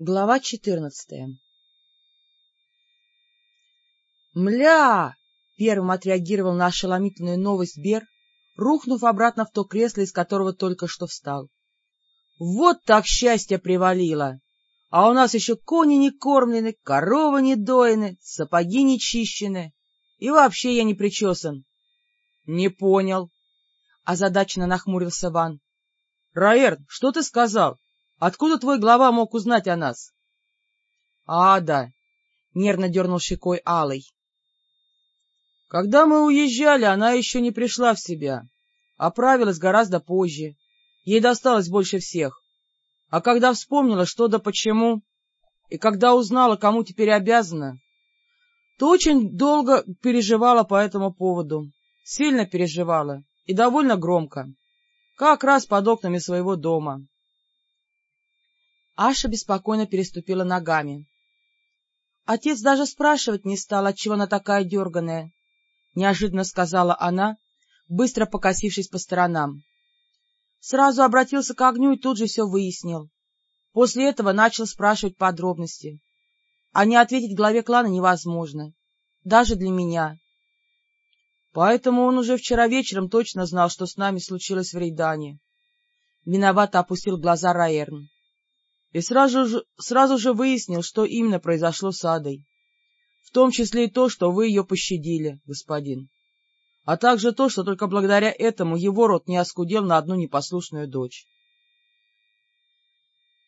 Глава четырнадцатая «Мля!» — первым отреагировал на ошеломительную новость Бер, рухнув обратно в то кресло, из которого только что встал. «Вот так счастье привалило! А у нас еще кони не кормлены, коровы не доены, сапоги не чищены, и вообще я не причесан». «Не понял», — озадаченно нахмурился Ван. «Раэрн, что ты сказал? Откуда твой глава мог узнать о нас? — Ада! — нервно дернул щекой Алый. — Когда мы уезжали, она еще не пришла в себя. Оправилась гораздо позже. Ей досталось больше всех. А когда вспомнила, что да почему, и когда узнала, кому теперь обязана, то очень долго переживала по этому поводу. Сильно переживала и довольно громко. Как раз под окнами своего дома. Аша беспокойно переступила ногами. Отец даже спрашивать не стал, отчего она такая дерганая, — неожиданно сказала она, быстро покосившись по сторонам. Сразу обратился к огню и тут же все выяснил. После этого начал спрашивать подробности. А не ответить главе клана невозможно, даже для меня. Поэтому он уже вчера вечером точно знал, что с нами случилось в Рейдане. Виновато опустил глаза Раэрн и сразу же, сразу же выяснил, что именно произошло с Адой, в том числе и то, что вы ее пощадили, господин, а также то, что только благодаря этому его род не оскудел на одну непослушную дочь.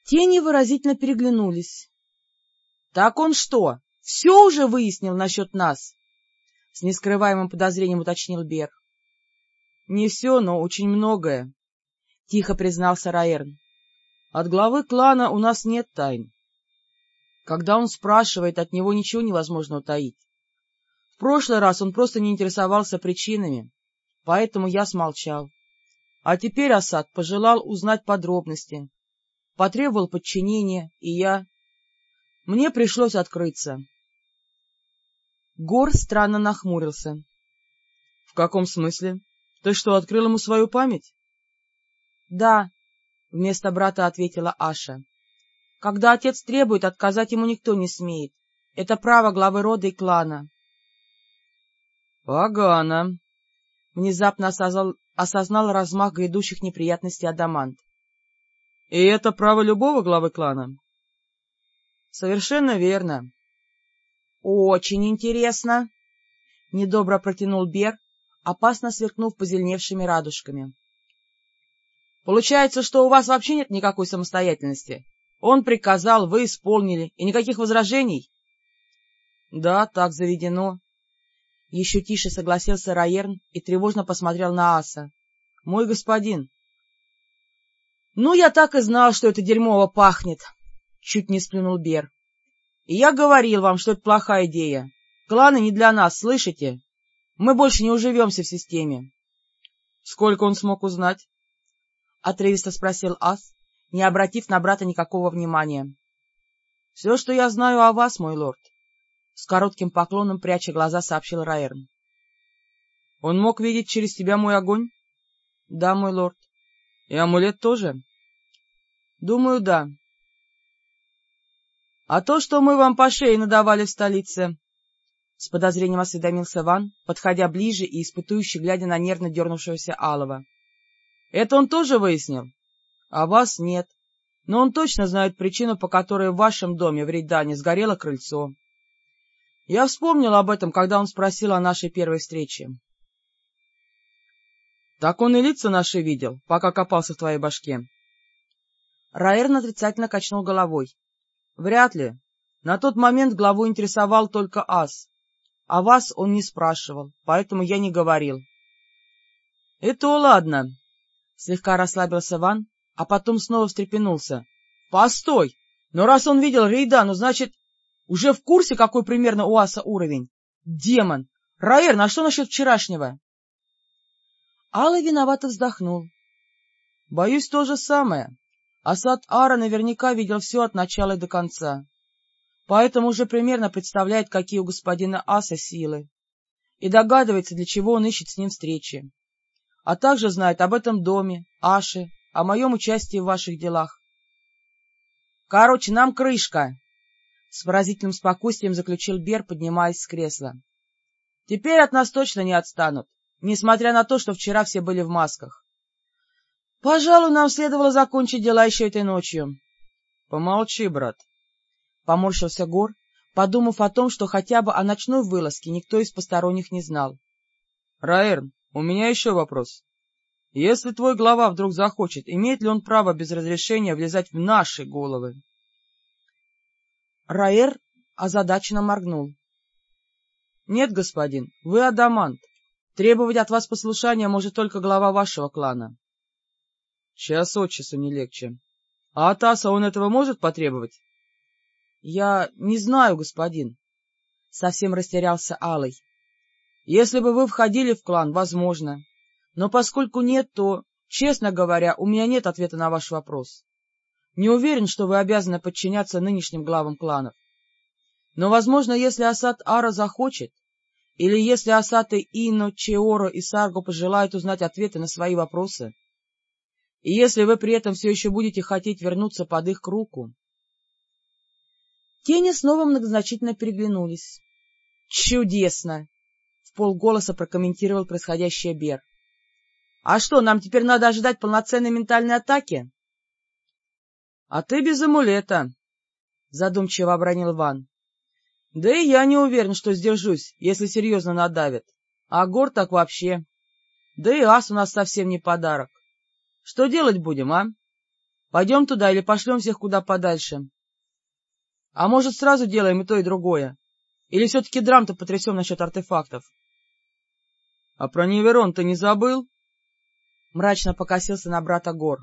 Тени выразительно переглянулись. — Так он что, все уже выяснил насчет нас? — с нескрываемым подозрением уточнил Бер. — Не все, но очень многое, — тихо признался Раэрн. От главы клана у нас нет тайн. Когда он спрашивает, от него ничего невозможно утаить. В прошлый раз он просто не интересовался причинами, поэтому я смолчал. А теперь Асад пожелал узнать подробности, потребовал подчинения, и я... Мне пришлось открыться. Гор странно нахмурился. — В каком смысле? Ты что, открыл ему свою память? — Да, — вместо брата ответила Аша. — Когда отец требует, отказать ему никто не смеет. Это право главы рода и клана. — Погано! — внезапно осознал, осознал размах грядущих неприятностей Адамант. — И это право любого главы клана? — Совершенно верно. — Очень интересно! — недобро протянул Бер, опасно сверкнув позеленевшими радужками. Получается, что у вас вообще нет никакой самостоятельности. Он приказал, вы исполнили, и никаких возражений? — Да, так заведено. Еще тише согласился Раерн и тревожно посмотрел на Аса. — Мой господин. — Ну, я так и знал, что это дерьмово пахнет, — чуть не сплюнул Бер. — И я говорил вам, что это плохая идея. Кланы не для нас, слышите? Мы больше не уживемся в системе. — Сколько он смог узнать? — отрывисто спросил Ас, не обратив на брата никакого внимания. — Все, что я знаю о вас, мой лорд, — с коротким поклоном, пряча глаза, сообщил Раэрн. — Он мог видеть через тебя мой огонь? — Да, мой лорд. — И амулет тоже? — Думаю, да. — А то, что мы вам по шее надавали в столице? — с подозрением осведомился Ван, подходя ближе и испытующе глядя на нервно дернувшегося Алова. Это он тоже выяснил? А вас нет. Но он точно знает причину, по которой в вашем доме в Рейдане сгорело крыльцо. Я вспомнил об этом, когда он спросил о нашей первой встрече. Так он и лица наши видел, пока копался в твоей башке. Раэрн отрицательно качнул головой. Вряд ли. На тот момент главу интересовал только ас. А вас он не спрашивал, поэтому я не говорил. — И то ладно, Слегка расслабился Ван, а потом снова встрепенулся. — Постой! Но раз он видел Рейда, ну значит, уже в курсе, какой примерно у Аса уровень? Демон! Раэр, на что насчет вчерашнего? Алла виновато вздохнул. — Боюсь, то же самое. Асад Ара наверняка видел все от начала до конца. Поэтому уже примерно представляет, какие у господина Аса силы, и догадывается, для чего он ищет с ним встречи а также знает об этом доме, Аше, о моем участии в ваших делах. Короче, нам крышка! — с выразительным спокойствием заключил Бер, поднимаясь с кресла. — Теперь от нас точно не отстанут, несмотря на то, что вчера все были в масках. Пожалуй, нам следовало закончить дела еще этой ночью. — Помолчи, брат. Поморщился Гор, подумав о том, что хотя бы о ночной вылазке никто из посторонних не знал. — Раэрн, у меня еще вопрос. Если твой глава вдруг захочет, имеет ли он право без разрешения влезать в наши головы? Раэр озадаченно моргнул. — Нет, господин, вы адамант. Требовать от вас послушания может только глава вашего клана. — Час от часу не легче. А от аса он этого может потребовать? — Я не знаю, господин. Совсем растерялся Алый. — Если бы вы входили в клан, возможно. Но поскольку нет, то, честно говоря, у меня нет ответа на ваш вопрос. Не уверен, что вы обязаны подчиняться нынешним главам кланов. Но, возможно, если Асад Ара захочет, или если Асаты Ино, Чеоро и Сарго пожелают узнать ответы на свои вопросы, и если вы при этом все еще будете хотеть вернуться под их руку... Тени снова многозначительно переглянулись. — Чудесно! — полголоса прокомментировал происходящее Бер. — А что, нам теперь надо ожидать полноценной ментальной атаки? — А ты без амулета, — задумчиво обронил Ван. — Да и я не уверен, что сдержусь, если серьезно надавят. А Гор так вообще. Да и ас у нас совсем не подарок. Что делать будем, а? Пойдем туда или пошлем всех куда подальше? А может, сразу делаем и то, и другое? Или все-таки драм-то потрясем насчет артефактов? — А про Неверон ты не забыл? Мрачно покосился на брата Гор.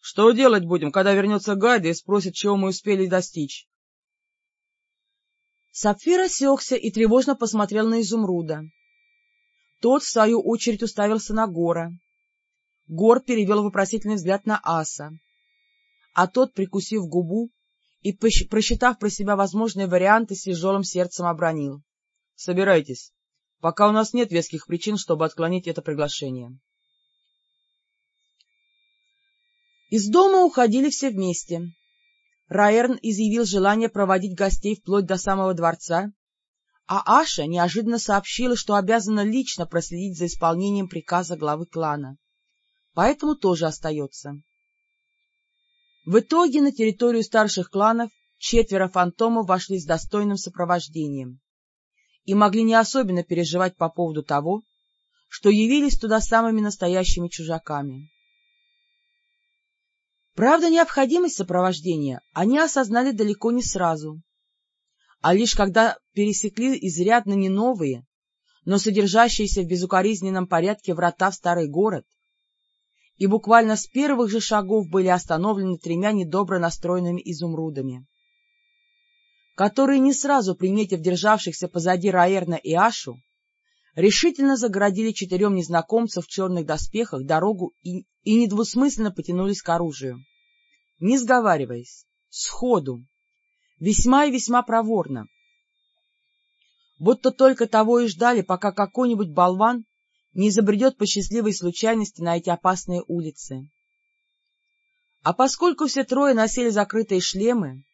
Что делать будем, когда вернется Гайда и спросит, чего мы успели достичь? Сапфир осекся и тревожно посмотрел на Изумруда. Тот, в свою очередь, уставился на Гора. Гор перевел вопросительный взгляд на Аса. А тот, прикусив губу и просчитав про себя возможные варианты, с тяжелым сердцем обронил. — Собирайтесь, пока у нас нет веских причин, чтобы отклонить это приглашение. Из дома уходили все вместе. Раерн изъявил желание проводить гостей вплоть до самого дворца, а Аша неожиданно сообщила, что обязана лично проследить за исполнением приказа главы клана, поэтому тоже остается. В итоге на территорию старших кланов четверо фантомов вошли с достойным сопровождением и могли не особенно переживать по поводу того, что явились туда самыми настоящими чужаками. Правда, необходимость сопровождения они осознали далеко не сразу, а лишь когда пересекли изрядно не новые, но содержащиеся в безукоризненном порядке врата в старый город, и буквально с первых же шагов были остановлены тремя недобро настроенными изумрудами, которые, не сразу приметив державшихся позади Раэрна и Ашу, решительно загородили четырем незнакомцам в черных доспехах дорогу и, и недвусмысленно потянулись к оружию не сговариваясь, сходу, весьма и весьма проворно. Будто только того и ждали, пока какой-нибудь болван не забредет по счастливой случайности на эти опасные улицы. А поскольку все трое носили закрытые шлемы,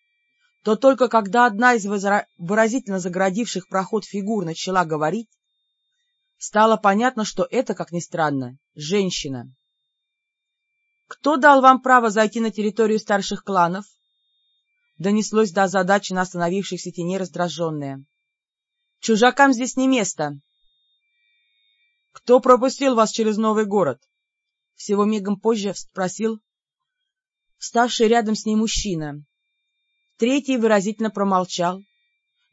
то только когда одна из выразительно заградивших проход фигур начала говорить, стало понятно, что это, как ни странно, женщина. «Кто дал вам право зайти на территорию старших кланов?» Донеслось до задачи на остановившихся теней раздраженное. «Чужакам здесь не место!» «Кто пропустил вас через новый город?» Всего мигом позже спросил вставший рядом с ней мужчина. Третий выразительно промолчал,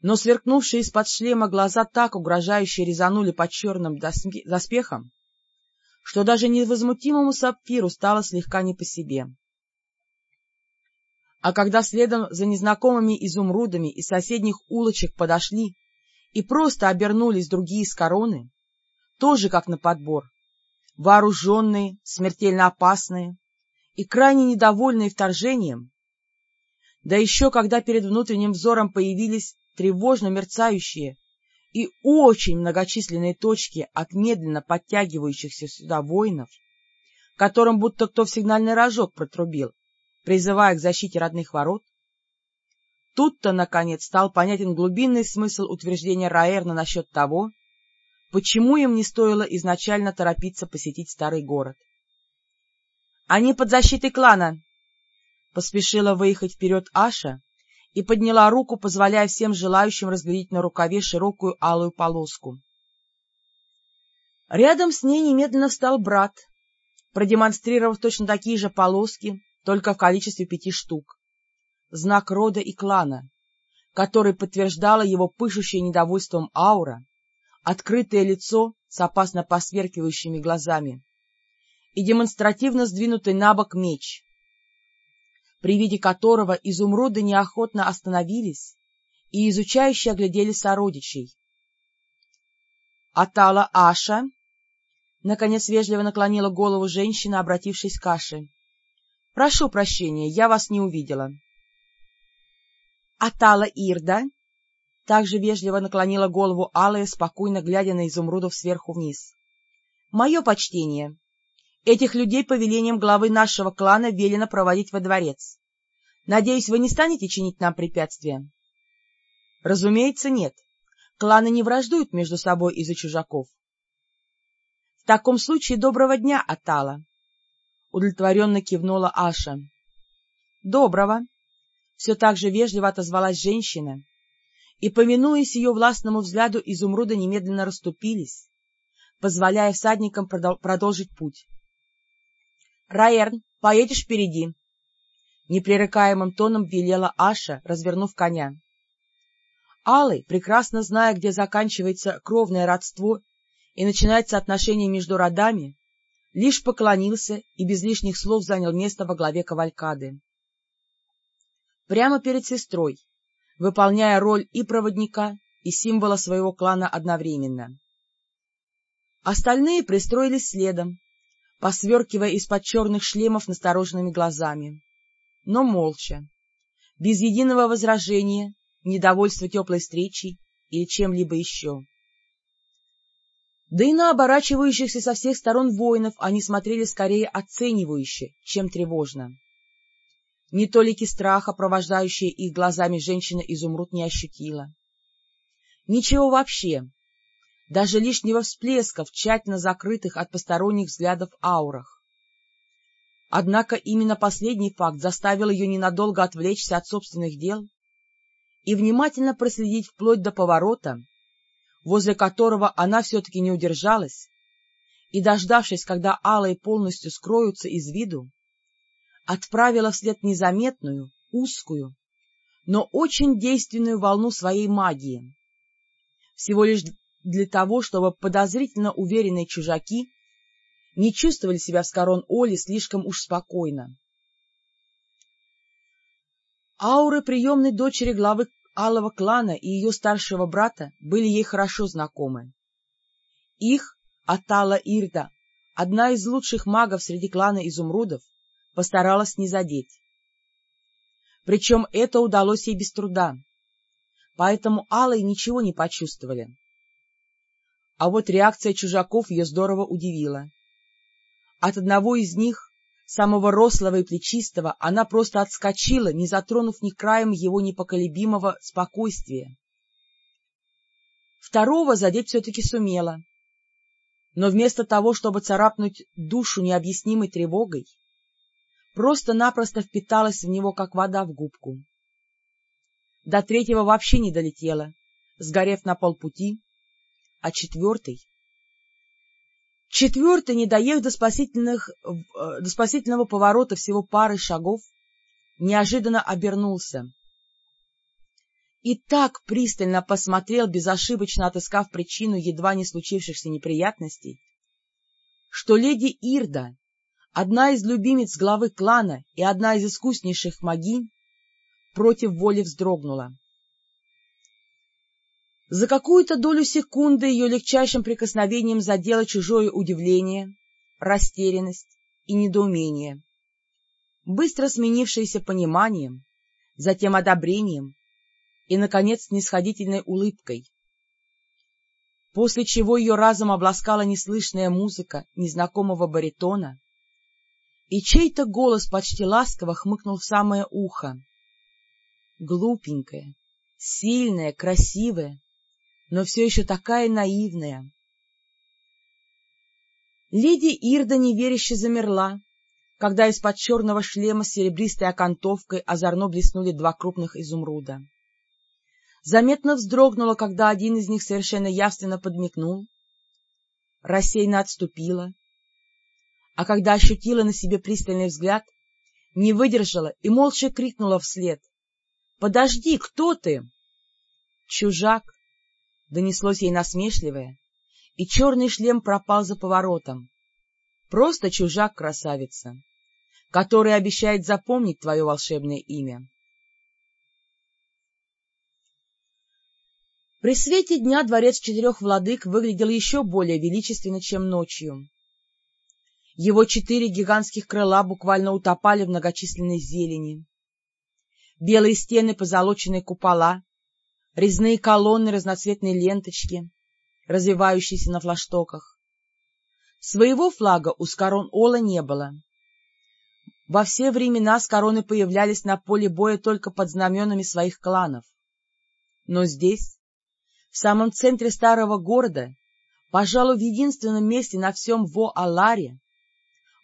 но сверкнувшие из-под шлема глаза так угрожающе резанули по черным доспехам, что даже невозмутимому сапфиру стало слегка не по себе. А когда следом за незнакомыми изумрудами из соседних улочек подошли и просто обернулись другие с короны, тоже как на подбор, вооруженные, смертельно опасные и крайне недовольные вторжением, да еще когда перед внутренним взором появились тревожно мерцающие и очень многочисленные точки от медленно подтягивающихся сюда воинов, которым будто кто в сигнальный рожок протрубил, призывая к защите родных ворот, тут-то, наконец, стал понятен глубинный смысл утверждения Раэрна насчет того, почему им не стоило изначально торопиться посетить старый город. — Они под защитой клана! — поспешила выехать вперед Аша и подняла руку, позволяя всем желающим разглядеть на рукаве широкую алую полоску. Рядом с ней немедленно встал брат, продемонстрировав точно такие же полоски, только в количестве пяти штук. Знак рода и клана, который подтверждала его пышущее недовольством аура, открытое лицо с опасно посверкивающими глазами и демонстративно сдвинутый на бок меч, при виде которого изумруды неохотно остановились и изучающе оглядели сородичей. Атала Аша, наконец вежливо наклонила голову женщина, обратившись к Аше. — Прошу прощения, я вас не увидела. Атала Ирда, также вежливо наклонила голову Алая, спокойно глядя на изумрудов сверху вниз. — Мое почтение. Этих людей по велениям главы нашего клана велено проводить во дворец. Надеюсь, вы не станете чинить нам препятствия? — Разумеется, нет. Кланы не враждуют между собой из-за чужаков. — В таком случае доброго дня, Атала! — удовлетворенно кивнула Аша. — Доброго! — все так же вежливо отозвалась женщина, и, повинуясь ее властному взгляду, изумруды немедленно расступились, позволяя всадникам продолжить путь. — Раерн, поедешь впереди! — непререкаемым тоном велела Аша, развернув коня. Алый, прекрасно зная, где заканчивается кровное родство и начинается отношение между родами, лишь поклонился и без лишних слов занял место во главе кавалькады. Прямо перед сестрой, выполняя роль и проводника, и символа своего клана одновременно. Остальные пристроились следом, посверкивая из-под черных шлемов настороженными глазами, но молча, без единого возражения, недовольства теплой встречей или чем-либо еще. Да и на оборачивающихся со всех сторон воинов они смотрели скорее оценивающе, чем тревожно. Ни толики страха, провождающие их глазами женщина изумруд, не ощутила. Ничего вообще, даже лишнего всплеска в тщательно закрытых от посторонних взглядов аурах. Однако именно последний факт заставил ее ненадолго отвлечься от собственных дел и внимательно проследить вплоть до поворота, возле которого она все-таки не удержалась, и, дождавшись, когда алые полностью скроются из виду, отправила вслед незаметную, узкую, но очень действенную волну своей магии, всего лишь для того, чтобы подозрительно уверенные чужаки не чувствовали себя в скорон Оли слишком уж спокойно. Ауры приемной дочери главы Алого клана и ее старшего брата были ей хорошо знакомы. Их, Атала Ирда, одна из лучших магов среди клана изумрудов, постаралась не задеть. Причем это удалось ей без труда, поэтому Алой ничего не почувствовали. А вот реакция чужаков ее здорово удивила. От одного из них, самого рослого и плечистого, она просто отскочила, не затронув ни краем его непоколебимого спокойствия. Второго задеть все-таки сумела. Но вместо того, чтобы царапнуть душу необъяснимой тревогой, просто-напросто впиталась в него, как вода в губку. До третьего вообще не долетела, сгорев на полпути, а четвертый Четвертый, не доехав до, спасительных, э, до спасительного поворота всего пары шагов, неожиданно обернулся. И так пристально посмотрел, безошибочно отыскав причину едва не случившихся неприятностей, что леди Ирда, одна из любимец главы клана и одна из искуснейших магинь, против воли вздрогнула. За какую-то долю секунды ее легчайшим прикосновением задело чужое удивление, растерянность и недоумение, быстро сменившееся пониманием, затем одобрением и, наконец, снисходительной улыбкой, после чего ее разом обласкала неслышная музыка незнакомого баритона, и чей-то голос почти ласково хмыкнул в самое ухо. Глупенькая, сильная, красивая, но все еще такая наивная. Леди Ирда неверяще замерла, когда из-под черного шлема с серебристой окантовкой озорно блеснули два крупных изумруда. Заметно вздрогнула, когда один из них совершенно явственно подмигнул, рассеянно отступила, а когда ощутила на себе пристальный взгляд, не выдержала и молча крикнула вслед. — Подожди, кто ты? — Чужак, — донеслось ей насмешливое, и черный шлем пропал за поворотом. Просто чужак, красавица, который обещает запомнить твое волшебное имя. При свете дня дворец четырех владык выглядел еще более величественно, чем ночью. Его четыре гигантских крыла буквально утопали в многочисленной зелени. Белые стены, позолоченные купола, резные колонны, разноцветные ленточки, развивающиеся на флаштоках. Своего флага у Скорон Ола не было. Во все времена Скороны появлялись на поле боя только под знаменами своих кланов. Но здесь, в самом центре старого города, пожалуй, в единственном месте на всем Во-Аларе,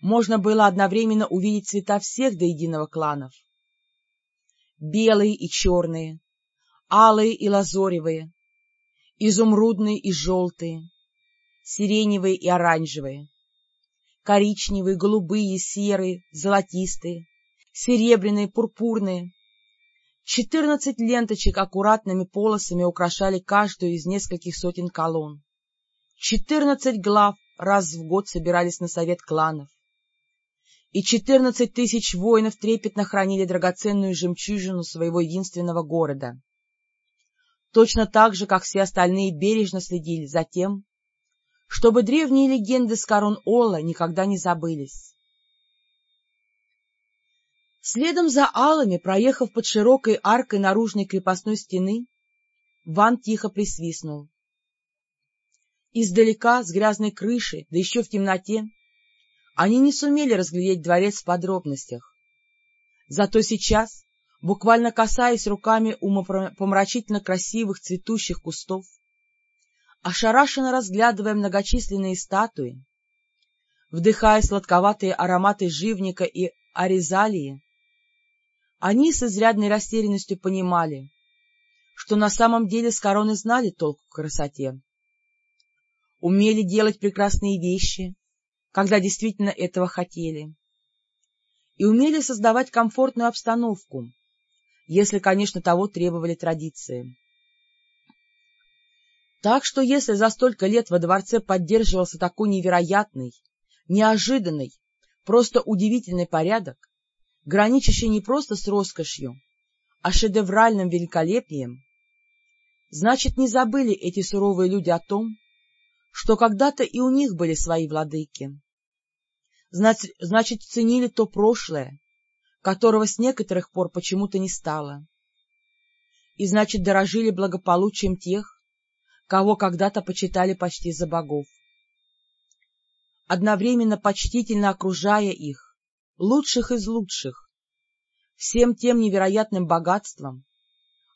можно было одновременно увидеть цвета всех до единого кланов. Белые и черные, алые и лазоревые, изумрудные и желтые, сиреневые и оранжевые, коричневые, голубые, серые, золотистые, серебряные, пурпурные. Четырнадцать ленточек аккуратными полосами украшали каждую из нескольких сотен колонн. Четырнадцать глав раз в год собирались на совет кланов. И четырнадцать тысяч воинов трепетно хранили драгоценную жемчужину своего единственного города точно так же, как все остальные бережно следили за тем, чтобы древние легенды с корон Ола никогда не забылись. Следом за алами, проехав под широкой аркой наружной крепостной стены, Ван тихо присвистнул. Издалека, с грязной крыши, да еще в темноте, они не сумели разглядеть дворец в подробностях. Зато сейчас, буквально касаясь руками умопомрачительно красивых цветущих кустов, ошарашенно разглядывая многочисленные статуи, вдыхая сладковатые ароматы живника и аризалии, они с изрядной растерянностью понимали, что на самом деле с короны знали толк в красоте, умели делать прекрасные вещи, когда действительно этого хотели, и умели создавать комфортную обстановку, если, конечно, того требовали традиции. Так что если за столько лет во дворце поддерживался такой невероятный, неожиданный, просто удивительный порядок, граничащий не просто с роскошью, а шедевральным великолепием, значит, не забыли эти суровые люди о том, что когда-то и у них были свои владыки. Значит, ценили то прошлое, которого с некоторых пор почему-то не стало. И, значит, дорожили благополучием тех, кого когда-то почитали почти за богов. Одновременно почтительно окружая их, лучших из лучших, всем тем невероятным богатством,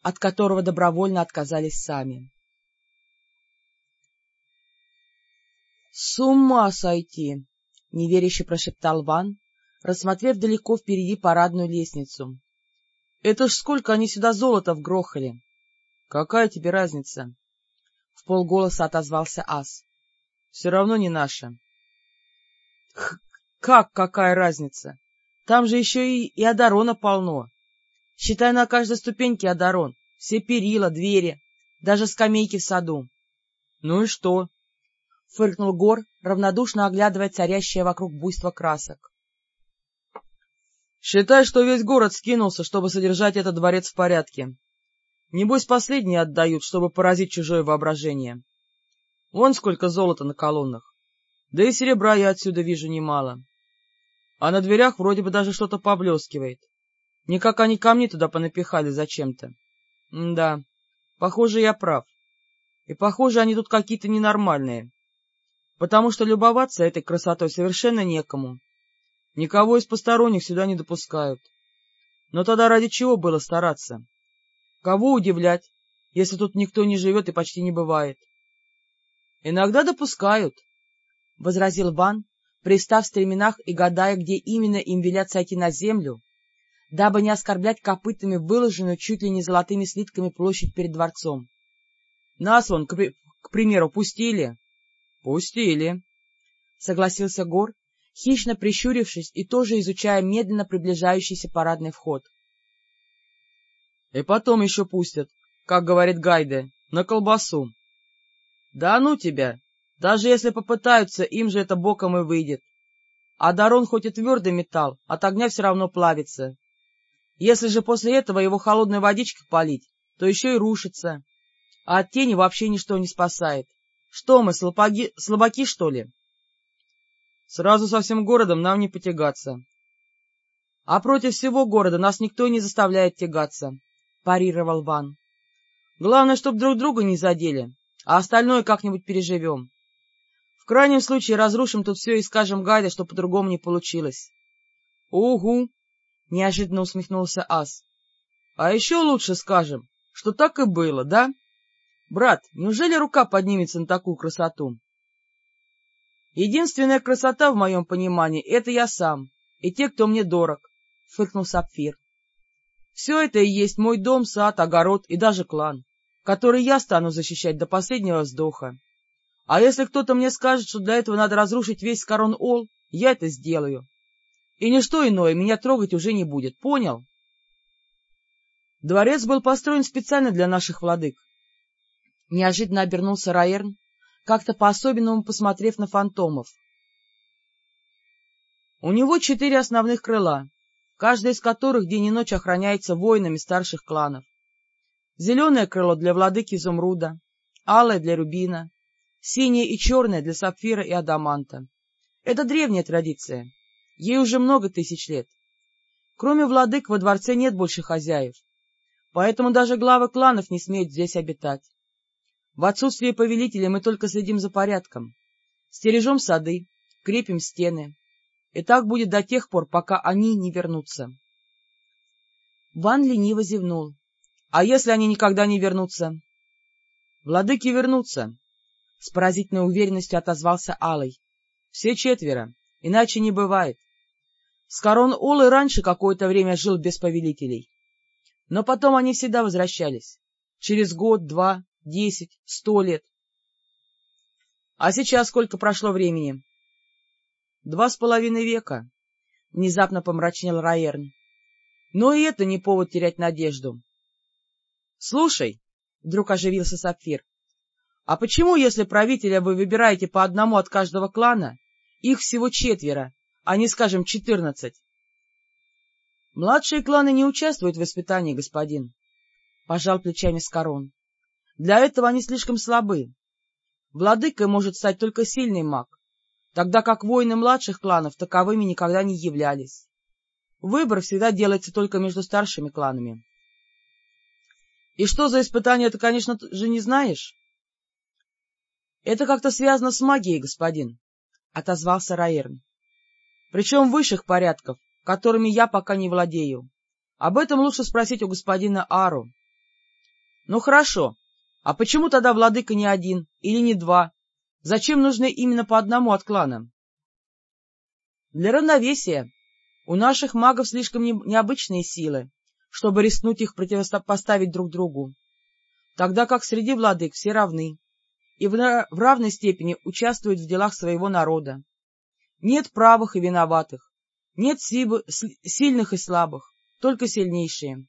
от которого добровольно отказались сами. — С ума сойти! — неверяще прошептал Ван, рассмотрев далеко впереди парадную лестницу. — Это ж сколько они сюда золота вгрохали! — Какая тебе разница? — в полголоса отозвался Ас. — Все равно не наше. — Как какая разница? Там же еще и, и Адарона полно. Считай на каждой ступеньке Адарон, все перила, двери, даже скамейки в саду. — Ну и что? — фыркнул Гор, равнодушно оглядывая царящее вокруг буйство красок. Считай, что весь город скинулся, чтобы содержать этот дворец в порядке. Небось, последние отдают, чтобы поразить чужое воображение. Вон сколько золота на колоннах. Да и серебра я отсюда вижу немало. А на дверях вроде бы даже что-то поблескивает. Никак они камни туда понапихали зачем-то. да, похоже, я прав. И похоже, они тут какие-то ненормальные. Потому что любоваться этой красотой совершенно некому. Никого из посторонних сюда не допускают. Но тогда ради чего было стараться? Кого удивлять, если тут никто не живет и почти не бывает? — Иногда допускают, — возразил Ван, пристав в стременах и гадая, где именно им велят сойти на землю, дабы не оскорблять копытами выложенную чуть ли не золотыми слитками площадь перед дворцом. — Нас вон, к, к примеру, пустили? — Пустили, — согласился Гор, хищно прищурившись и тоже изучая медленно приближающийся парадный вход. — И потом еще пустят, как говорит Гайде, на колбасу. — Да ну тебя! Даже если попытаются, им же это боком и выйдет. А Дарон хоть и твердый металл, от огня все равно плавится. Если же после этого его холодной водичкой полить, то еще и рушится. А от тени вообще ничто не спасает. Что мы, слабаки, слабаки что ли? Сразу со всем городом нам не потягаться. А против всего города нас никто не заставляет тягаться, — парировал Ван. Главное, чтоб друг друга не задели, а остальное как-нибудь переживем. В крайнем случае разрушим тут все и скажем Гайде, что по-другому не получилось. — Угу! — неожиданно усмехнулся Ас. — А еще лучше скажем, что так и было, да? Брат, неужели рука поднимется на такую красоту? Единственная красота, в моем понимании, — это я сам и те, кто мне дорог, — фыркнул Сапфир. Все это и есть мой дом, сад, огород и даже клан, который я стану защищать до последнего вздоха. А если кто-то мне скажет, что для этого надо разрушить весь Корон-Ол, я это сделаю. И ничто иное меня трогать уже не будет, понял? Дворец был построен специально для наших владык. Неожиданно обернулся Раерн, как-то по-особенному посмотрев на фантомов. У него четыре основных крыла, каждое из которых день и ночь охраняется воинами старших кланов. Зеленое крыло для владыки Изумруда, алое для Рубина, синее и черное для Сапфира и Адаманта. Это древняя традиция, ей уже много тысяч лет. Кроме владык во дворце нет больше хозяев, поэтому даже главы кланов не смеют здесь обитать. В отсутствие повелителя мы только следим за порядком, стережем сады, крепим стены. И так будет до тех пор, пока они не вернутся. Ван лениво зевнул. — А если они никогда не вернутся? — Владыки вернутся, с поразительной уверенностью отозвался Алый. — Все четверо, иначе не бывает. Скорон Олы раньше какое-то время жил без повелителей. Но потом они всегда возвращались. Через год, два, десять, сто лет. А сейчас сколько прошло времени? — Два с половиной века, — внезапно помрачнел Раерн. Но и это не повод терять надежду. — Слушай, — вдруг оживился Сапфир, а почему, если правителя вы выбираете по одному от каждого клана, их всего четверо, а не, скажем, четырнадцать? — Младшие кланы не участвуют в воспитании, господин, — пожал плечами Скорон. — Для этого они слишком слабы. Владыкой может стать только сильный маг, тогда как воины младших кланов таковыми никогда не являлись. Выбор всегда делается только между старшими кланами. — И что за испытание, ты, конечно же, не знаешь? — Это как-то связано с магией, господин, — отозвался Раерн. — Причем высших порядков, которыми я пока не владею. Об этом лучше спросить у господина Ару. — Ну хорошо, а почему тогда владыка не один или не два? Зачем нужны именно по одному от клана? — Для равновесия. У наших магов слишком не... необычные силы, чтобы рискнуть их противопоставить друг другу. Тогда как среди владык все равны и в, в равной степени участвуют в делах своего народа. Нет правых и виноватых, нет сильных и слабых, только сильнейшие.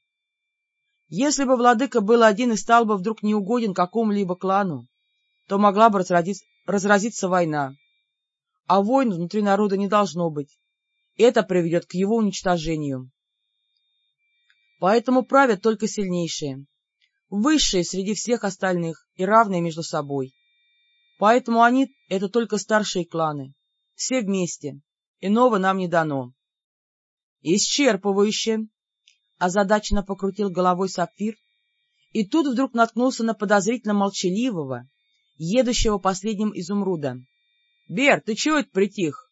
Если бы владыка был один и стал бы вдруг неугоден какому-либо клану, то могла бы разразиться, война. А войн внутри народа не должно быть. Это приведет к его уничтожению. Поэтому правят только сильнейшие, высшие среди всех остальных и равные между собой. Поэтому они — это только старшие кланы, все вместе, иного нам не дано. — Исчерпывающе! — озадаченно покрутил головой сапфир, и тут вдруг наткнулся на подозрительно молчаливого, едущего последним изумруда. — Бер, ты чего это притих?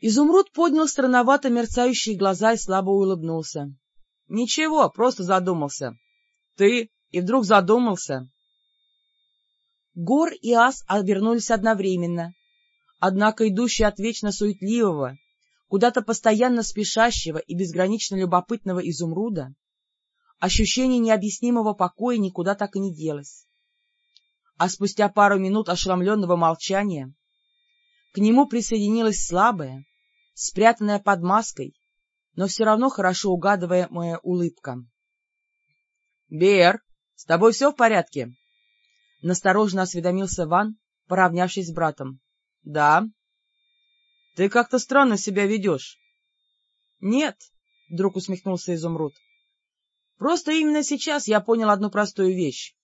Изумруд поднял странновато мерцающие глаза и слабо улыбнулся. — Ничего, просто задумался. — Ты и вдруг задумался? Гор и Ас обернулись одновременно, однако идущий от вечно суетливого, куда-то постоянно спешащего и безгранично любопытного изумруда, ощущение необъяснимого покоя никуда так и не делось. А спустя пару минут ошеломленного молчания к нему присоединилась слабая, спрятанная под маской, но все равно хорошо угадываемая улыбка. — Бер, с тобой все в порядке? — настороженно осведомился Ван, поравнявшись с братом. — Да. — Ты как-то странно себя ведешь. — Нет, — вдруг усмехнулся Изумруд. — Просто именно сейчас я понял одну простую вещь.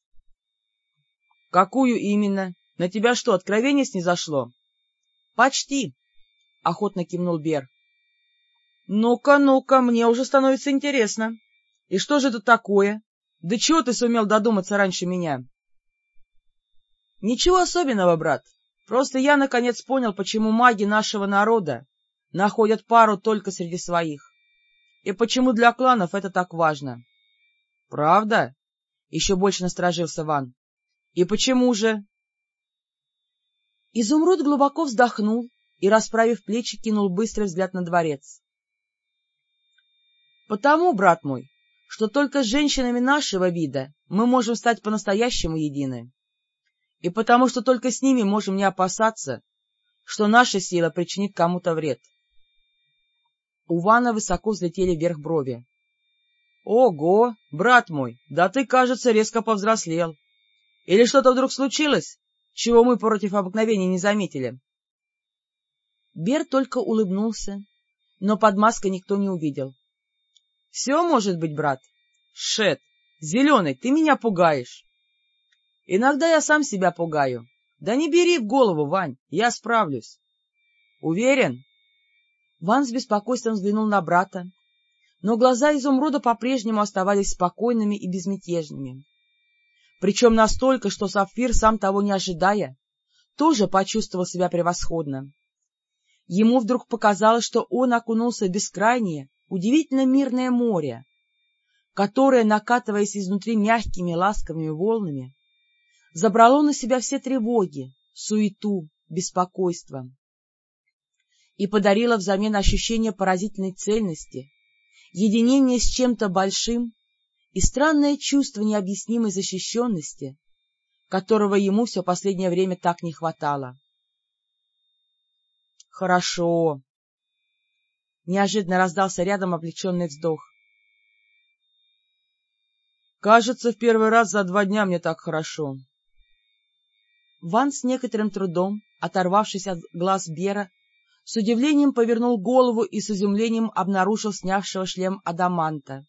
— Какую именно? На тебя что, откровение снизошло? — Почти, — охотно кивнул Бер. — Ну-ка, ну-ка, мне уже становится интересно. И что же это такое? Да чего ты сумел додуматься раньше меня? — Ничего особенного, брат. Просто я, наконец, понял, почему маги нашего народа находят пару только среди своих. И почему для кланов это так важно. — Правда? — еще больше насторожился Ван. — И почему же? Изумруд глубоко вздохнул и, расправив плечи, кинул быстрый взгляд на дворец. — Потому, брат мой, что только с женщинами нашего вида мы можем стать по-настоящему едины. И потому, что только с ними можем не опасаться, что наша сила причинит кому-то вред. У Вана высоко взлетели вверх брови. — Ого, брат мой, да ты, кажется, резко повзрослел. Или что-то вдруг случилось, чего мы против обыкновения не заметили? Бер только улыбнулся, но под маской никто не увидел. — Все может быть, брат. — Шет, зеленый, ты меня пугаешь. — Иногда я сам себя пугаю. Да не бери в голову, Вань, я справлюсь. — Уверен? Ван с беспокойством взглянул на брата, но глаза изумруда по-прежнему оставались спокойными и безмятежными. Причем настолько, что Сапфир, сам того не ожидая, тоже почувствовал себя превосходно. Ему вдруг показалось, что он окунулся в бескрайнее, удивительно мирное море, которое, накатываясь изнутри мягкими ласковыми волнами, забрало на себя все тревоги, суету, беспокойство и подарило взамен ощущение поразительной цельности, единение с чем-то большим и странное чувство необъяснимой защищенности, которого ему все последнее время так не хватало. Хорошо. Неожиданно раздался рядом облегченный вздох. Кажется, в первый раз за два дня мне так хорошо. Ван с некоторым трудом, оторвавшись от глаз Бера, с удивлением повернул голову и с изумлением обнаружил снявшего шлем Адаманта,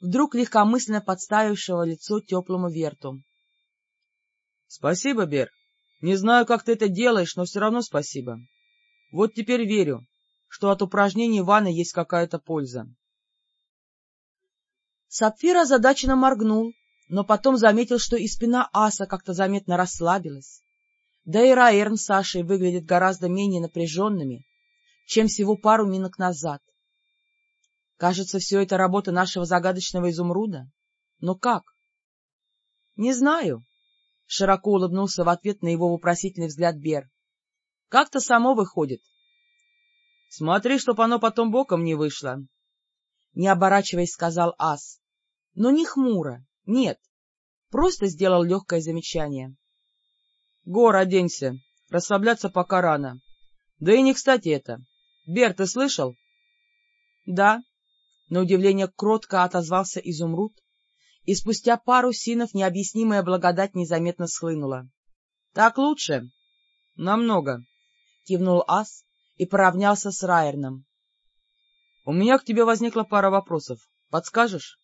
вдруг легкомысленно подставившего лицо теплому верту. — Спасибо, Бер. Не знаю, как ты это делаешь, но все равно спасибо. Вот теперь верю, что от упражнений Ивана есть какая-то польза. Сапфир озадаченно моргнул, но потом заметил, что и спина аса как-то заметно расслабилась. Да и Раэрн с Сашей выглядят гораздо менее напряженными, чем всего пару минут назад. Кажется, все это работа нашего загадочного изумруда. Но как? — Не знаю, — широко улыбнулся в ответ на его вопросительный взгляд Бер. Как-то само выходит. — Смотри, чтоб оно потом боком не вышло. Не оборачиваясь, сказал Ас. Но не хмуро, нет. Просто сделал легкое замечание. — Гор, оденься. Расслабляться пока рано. Да и не кстати это. Бер, ты слышал? — Да. На удивление кротко отозвался изумруд, и спустя пару синов необъяснимая благодать незаметно схлынула. — Так лучше? — Намного. — кивнул Ас и поравнялся с Райерном. — У меня к тебе возникла пара вопросов. Подскажешь? —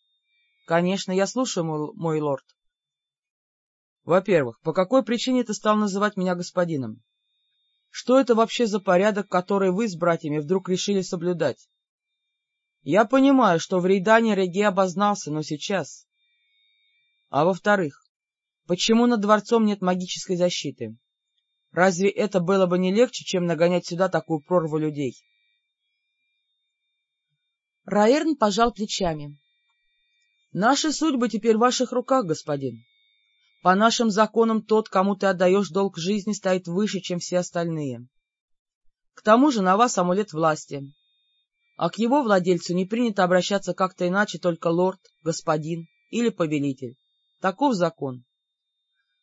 Конечно, я слушаю, мой, мой лорд. — Во-первых, по какой причине ты стал называть меня господином? Что это вообще за порядок, который вы с братьями вдруг решили соблюдать? Я понимаю, что в Рейдане Реге обознался, но сейчас... А во-вторых, почему над дворцом нет магической защиты? Разве это было бы не легче, чем нагонять сюда такую прорву людей? Раэрн пожал плечами. — Наши судьбы теперь в ваших руках, господин. По нашим законам тот, кому ты отдаешь долг жизни, стоит выше, чем все остальные. К тому же на вас амулет власти, а к его владельцу не принято обращаться как-то иначе только лорд, господин или повелитель. Таков закон.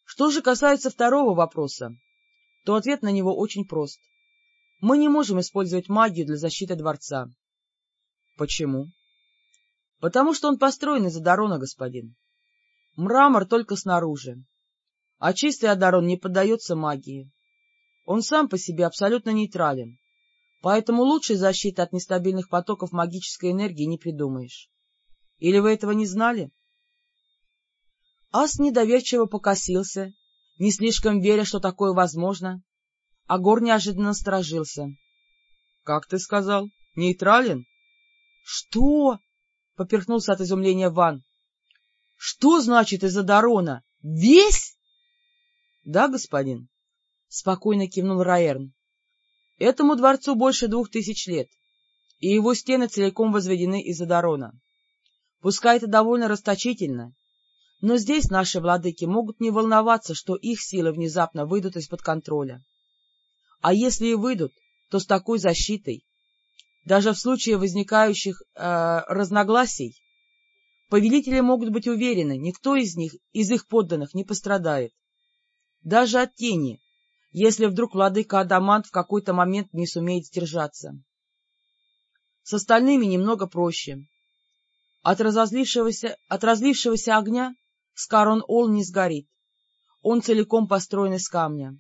Что же касается второго вопроса, то ответ на него очень прост. Мы не можем использовать магию для защиты дворца. Почему? Потому что он построен из Адарона, господин. Мрамор только снаружи. А чистый Адарон не поддается магии. Он сам по себе абсолютно нейтрален, поэтому лучшей защиты от нестабильных потоков магической энергии не придумаешь. Или вы этого не знали? Ас недоверчиво покосился, не слишком веря, что такое возможно, а Гор неожиданно насторожился. — Как ты сказал? Нейтрален? — Что? — поперхнулся от изумления Ван. — Что значит из-за Дарона? Весь? — Да, господин, — спокойно кивнул Раэрн. — Этому дворцу больше двух тысяч лет, и его стены целиком возведены из Адарона. Пускай это довольно расточительно, но здесь наши владыки могут не волноваться, что их силы внезапно выйдут из-под контроля. А если и выйдут, то с такой защитой. Даже в случае возникающих э, разногласий повелители могут быть уверены, никто из них, из их подданных, не пострадает. Даже от тени, если вдруг владыка Адамант в какой-то момент не сумеет сдержаться. С остальными немного проще. От разозлившегося, от разлившегося огня Скарон Ол не сгорит. Он целиком построен из камня.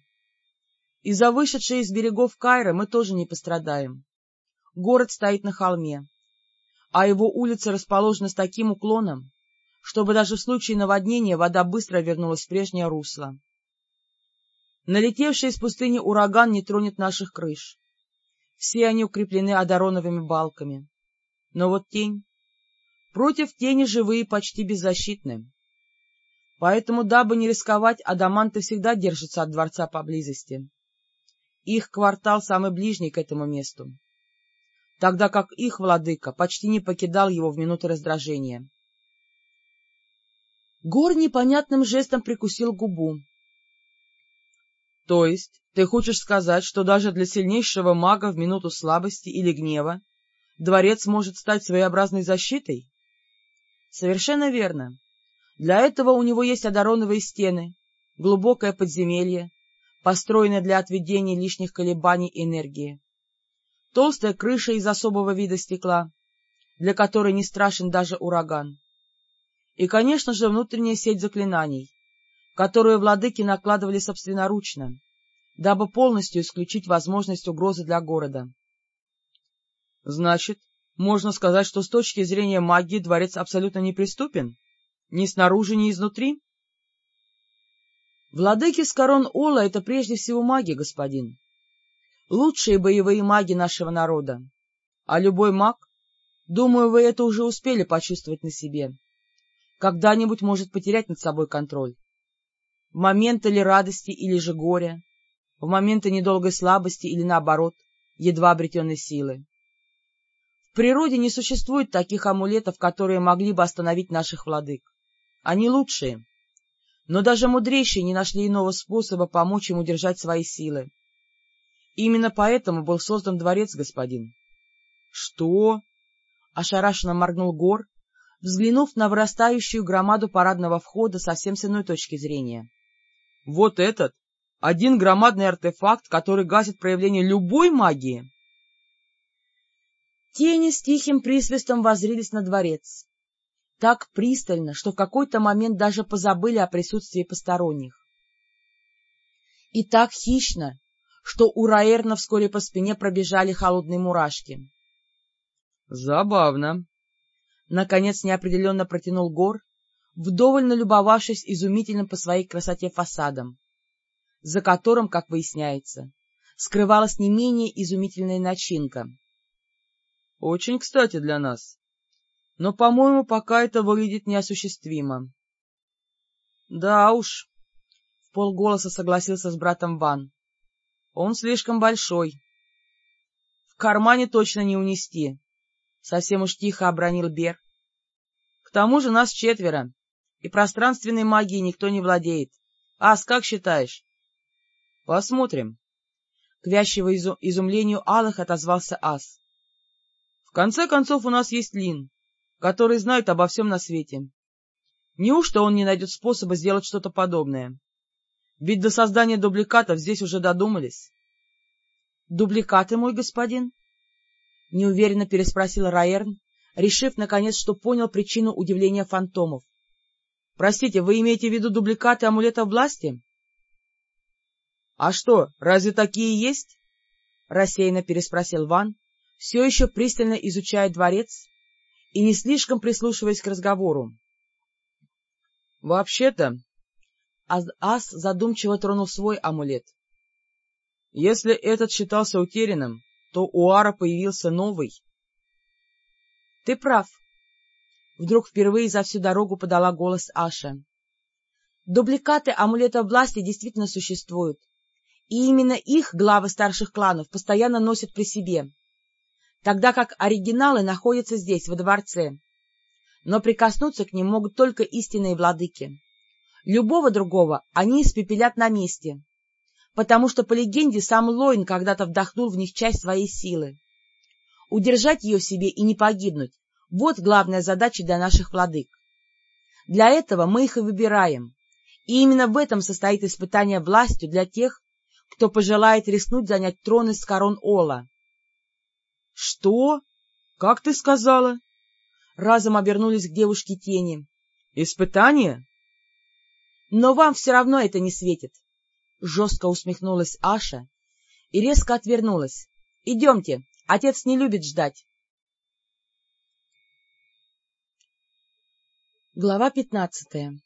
Из-за вышедшей из берегов Кайра мы тоже не пострадаем. Город стоит на холме, а его улицы расположены с таким уклоном, чтобы даже в случае наводнения вода быстро вернулась в прежнее русло. Налетевший из пустыни ураган не тронет наших крыш. Все они укреплены одароновыми балками. Но вот тень... Против тени живые почти беззащитны. Поэтому, дабы не рисковать, адаманты всегда держатся от дворца поблизости. Их квартал самый ближний к этому месту, тогда как их владыка почти не покидал его в минуты раздражения. Гор непонятным жестом прикусил губу. — То есть ты хочешь сказать, что даже для сильнейшего мага в минуту слабости или гнева дворец может стать своеобразной защитой? — Совершенно верно. Для этого у него есть одароновые стены, глубокое подземелье, построенное для отведения лишних колебаний энергии, толстая крыша из особого вида стекла, для которой не страшен даже ураган, и, конечно же, внутренняя сеть заклинаний, которую владыки накладывали собственноручно, дабы полностью исключить возможность угрозы для города. Значит, можно сказать, что с точки зрения магии дворец абсолютно неприступен? Ни снаружи, ни изнутри? Владыки с корон Ола — это прежде всего маги, господин. Лучшие боевые маги нашего народа. А любой маг, думаю, вы это уже успели почувствовать на себе, когда-нибудь может потерять над собой контроль. В моменты ли радости или же горя, в моменты недолгой слабости или, наоборот, едва обретенной силы. В природе не существует таких амулетов, которые могли бы остановить наших владык. Они лучшие. Но даже мудрейшие не нашли иного способа помочь им удержать свои силы. Именно поэтому был создан дворец, господин. — Что? — ошарашенно моргнул Гор, взглянув на вырастающую громаду парадного входа совсем с иной точки зрения. — Вот этот? Один громадный артефакт, который гасит проявление любой магии? Тени с тихим присвистом возрились на дворец так пристально, что в какой-то момент даже позабыли о присутствии посторонних. И так хищно, что у Раэрна вскоре по спине пробежали холодные мурашки. — Забавно. Наконец неопределенно протянул Гор, вдоволь налюбовавшись изумительным по своей красоте фасадом, за которым, как выясняется, скрывалась не менее изумительная начинка. — Очень кстати для нас но, по-моему, пока это выглядит неосуществимо. — Да уж, — в полголоса согласился с братом Ван. — Он слишком большой. В кармане точно не унести. совсем уж тихо обронил Бер. — К тому же нас четверо, и пространственной магией никто не владеет. Ас, как считаешь? — Посмотрим. К вящего изу изумлению Алых отозвался Ас. — В конце концов, у нас есть Лин, который знает обо всем на свете. Неужто он не найдет способа сделать что-то подобное? Ведь до создания дубликатов здесь уже додумались. — Дубликаты, мой господин? — неуверенно переспросил Раерн, решив, наконец, что понял причину удивления фантомов. — Простите, вы имеете в виду дубликаты амулетов власти? — А что, разве такие есть? — рассеянно переспросил Ван, все еще пристально изучая дворец и не слишком прислушиваясь к разговору. — Вообще-то... Ас задумчиво тронул свой амулет. — Если этот считался утерянным, то у Ара появился новый. — Ты прав. Вдруг впервые за всю дорогу подала голос Аша. Дубликаты амулетов власти действительно существуют, и именно их главы старших кланов постоянно носят при себе, тогда как оригиналы находятся здесь, во дворце. Но прикоснуться к ним могут только истинные владыки. Любого другого они испепелят на месте, потому что, по легенде, сам Лоин когда-то вдохнул в них часть своей силы. Удержать ее себе и не погибнуть — вот главная задача для наших владык. Для этого мы их и выбираем, и именно в этом состоит испытание властью для тех, кто пожелает рискнуть занять трон из корон Ола. — Что? Как ты сказала? Разом обернулись к девушке тени. — Испытание? — Но вам все равно это не светит, Жестко усмехнулась Аша и резко отвернулась. — Идемте, отец не любит ждать. Глава пятнадцатая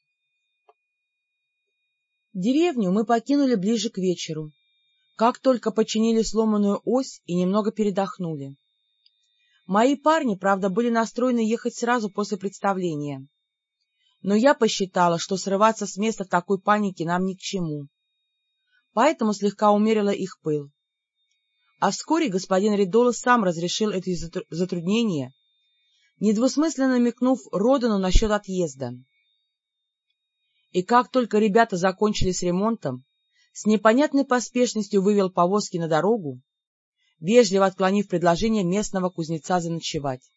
Деревню мы покинули ближе к вечеру, как только починили сломанную ось и немного передохнули. Мои парни, правда, были настроены ехать сразу после представления, но я посчитала, что срываться с места в такой панике нам ни к чему поэтому слегка умерила их пыл. А вскоре господин Ридола сам разрешил эти затруднения, недвусмысленно намекнув Родану насчет отъезда. И как только ребята закончили с ремонтом, с непонятной поспешностью вывел повозки на дорогу, вежливо отклонив предложение местного кузнеца заночевать.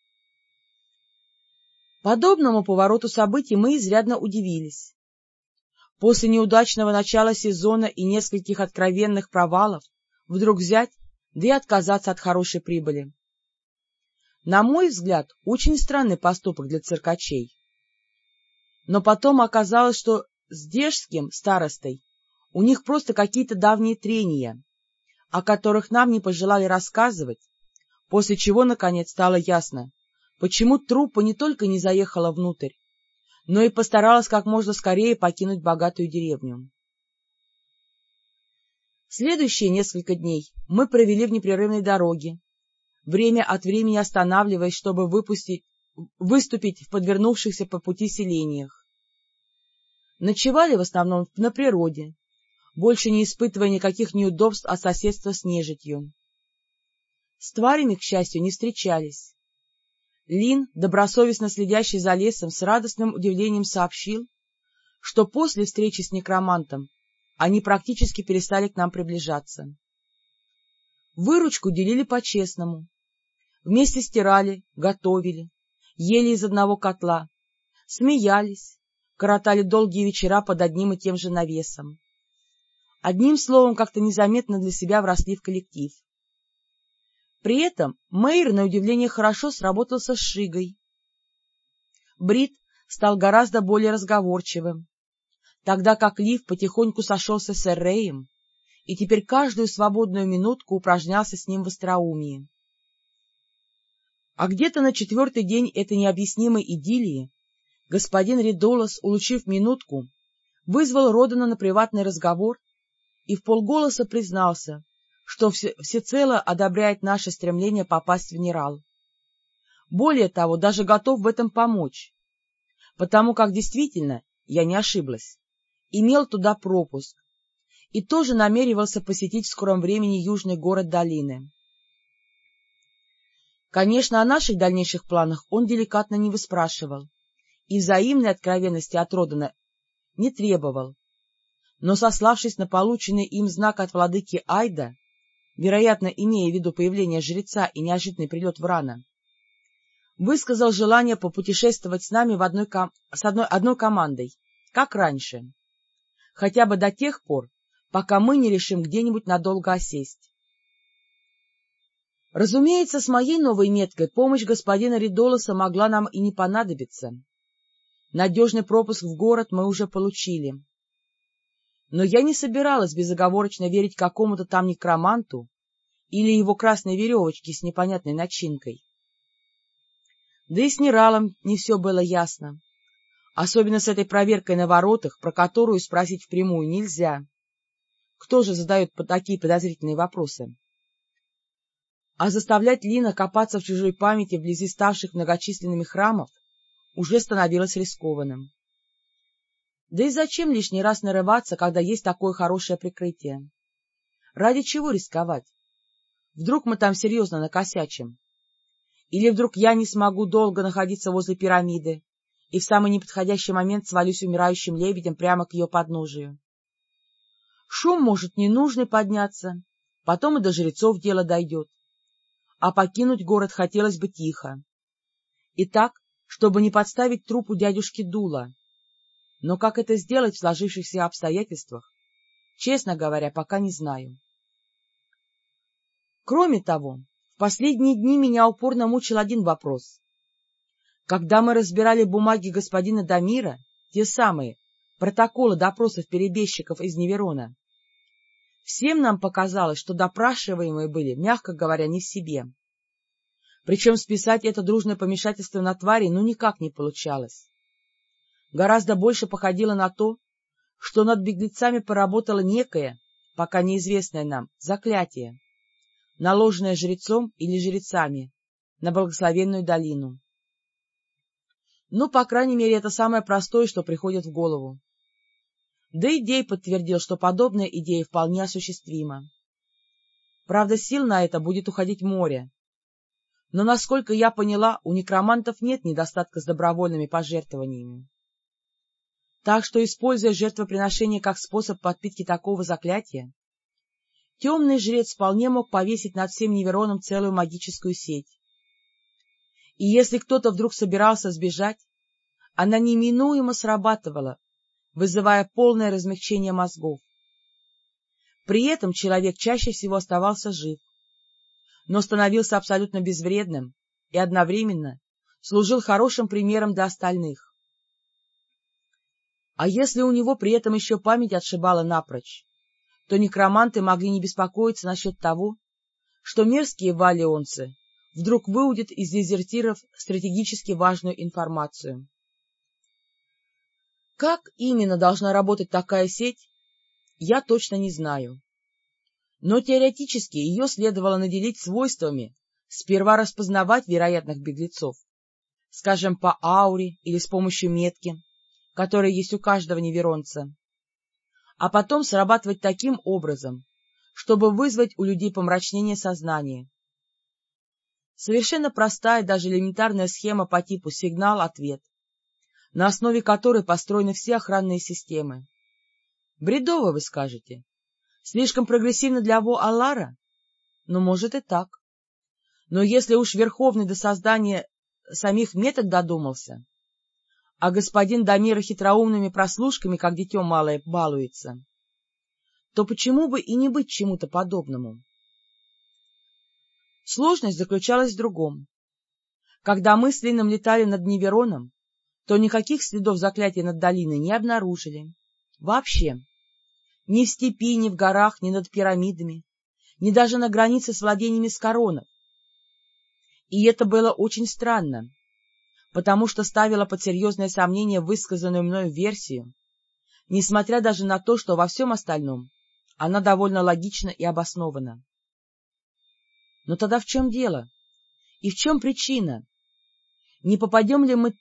Подобному повороту событий мы изрядно удивились. После неудачного начала сезона и нескольких откровенных провалов вдруг взять, да и отказаться от хорошей прибыли. На мой взгляд, очень странный поступок для циркачей. Но потом оказалось, что с Дежским старостой у них просто какие-то давние трения, о которых нам не пожелали рассказывать, после чего, наконец, стало ясно, почему труппа не только не заехала внутрь, но и постаралась как можно скорее покинуть богатую деревню. Следующие несколько дней мы провели в непрерывной дороге, время от времени останавливаясь, чтобы выпустить, выступить в подвернувшихся по пути селениях. Ночевали в основном на природе, больше не испытывая никаких неудобств от соседства с нежитью. С тварями, к счастью, не встречались. Лин, добросовестно следящий за лесом, с радостным удивлением сообщил, что после встречи с некромантом они практически перестали к нам приближаться. Выручку делили по-честному. Вместе стирали, готовили, ели из одного котла, смеялись, коротали долгие вечера под одним и тем же навесом. Одним словом, как-то незаметно для себя вросли в коллектив. При этом Мэйр, на удивление, хорошо сработался с Шигой. Брит стал гораздо более разговорчивым, тогда как Лив потихоньку сошелся с Эрреем и теперь каждую свободную минутку упражнялся с ним в остроумии. А где-то на четвертый день этой необъяснимой идиллии господин Ридолос, улучив минутку, вызвал Родана на приватный разговор и в полголоса признался, что всецело одобряет наше стремление попасть в Нерал. Более того, даже готов в этом помочь, потому как действительно, я не ошиблась, имел туда пропуск и тоже намеревался посетить в скором времени южный город долины. Конечно, о наших дальнейших планах он деликатно не выспрашивал и взаимной откровенности от Родана не требовал, но, сославшись на полученный им знак от владыки Айда, вероятно, имея в виду появление жреца и неожиданный прилет Врана, высказал желание попутешествовать с нами в одной ком... с одной, одной командой, как раньше, хотя бы до тех пор, пока мы не решим где-нибудь надолго осесть. Разумеется, с моей новой меткой помощь господина Ридолоса могла нам и не понадобиться. Надежный пропуск в город мы уже получили. Но я не собиралась безоговорочно верить какому-то там некроманту или его красной веревочке с непонятной начинкой. Да и с Нералом не все было ясно, особенно с этой проверкой на воротах, про которую спросить впрямую нельзя. Кто же задает такие подозрительные вопросы? А заставлять Лина копаться в чужой памяти вблизи ставших многочисленными храмов уже становилось рискованным. Да и зачем лишний раз нарываться, когда есть такое хорошее прикрытие? Ради чего рисковать? Вдруг мы там серьезно накосячим? Или вдруг я не смогу долго находиться возле пирамиды и в самый неподходящий момент свалюсь умирающим лебедем прямо к ее подножию? Шум может ненужный подняться, потом и до жрецов дело дойдет. А покинуть город хотелось бы тихо. И так, чтобы не подставить трупу дядюшки Дула. Но как это сделать в сложившихся обстоятельствах, честно говоря, пока не знаю. Кроме того, в последние дни меня упорно мучил один вопрос. Когда мы разбирали бумаги господина Дамира, те самые, протоколы допросов перебежчиков из Неверона, всем нам показалось, что допрашиваемые были, мягко говоря, не в себе. Причем списать это дружное помешательство на твари ну никак не получалось. Гораздо больше походило на то, что над беглецами поработало некое, пока неизвестное нам, заклятие, наложенное жрецом или жрецами на благословенную долину. Ну, по крайней мере, это самое простое, что приходит в голову. Да и подтвердил, что подобная идея вполне осуществима. Правда, сил на это будет уходить море. Но, насколько я поняла, у некромантов нет недостатка с добровольными пожертвованиями. Так что, используя жертвоприношение как способ подпитки такого заклятия, темный жрец вполне мог повесить над всем Невероном целую магическую сеть. И если кто-то вдруг собирался сбежать, она неминуемо срабатывала, вызывая полное размягчение мозгов. При этом человек чаще всего оставался жив, но становился абсолютно безвредным и одновременно служил хорошим примером для остальных. А если у него при этом еще память отшибала напрочь, то некроманты могли не беспокоиться насчет того, что мерзкие валионцы вдруг выудят из дезертиров стратегически важную информацию. Как именно должна работать такая сеть, я точно не знаю. Но теоретически ее следовало наделить свойствами сперва распознавать вероятных беглецов, скажем, по ауре или с помощью метки, которая есть у каждого неверонца, а потом срабатывать таким образом, чтобы вызвать у людей помрачнение сознания. Совершенно простая, даже элементарная схема по типу сигнал-ответ, на основе которой построены все охранные системы. Бредово, вы скажете. Слишком прогрессивно для Во Аллара? Ну, может и так. Но если уж Верховный до создания самих метод додумался, а господин Дамира хитроумными прослушками, как дитё малое, балуется, то почему бы и не быть чему-то подобному? Сложность заключалась в другом. Когда мы с Лином летали над Невероном, то никаких следов заклятия над долиной не обнаружили. Вообще. Ни в степи, ни в горах, ни над пирамидами, ни даже на границе с владениями Скоронов. И это было очень странно, потому что ставило под серьезное сомнение высказанную мною версию, несмотря даже на то, что во всем остальном она довольно логична и обоснована. Но тогда в чем дело? И в чем причина? Не попадем ли мы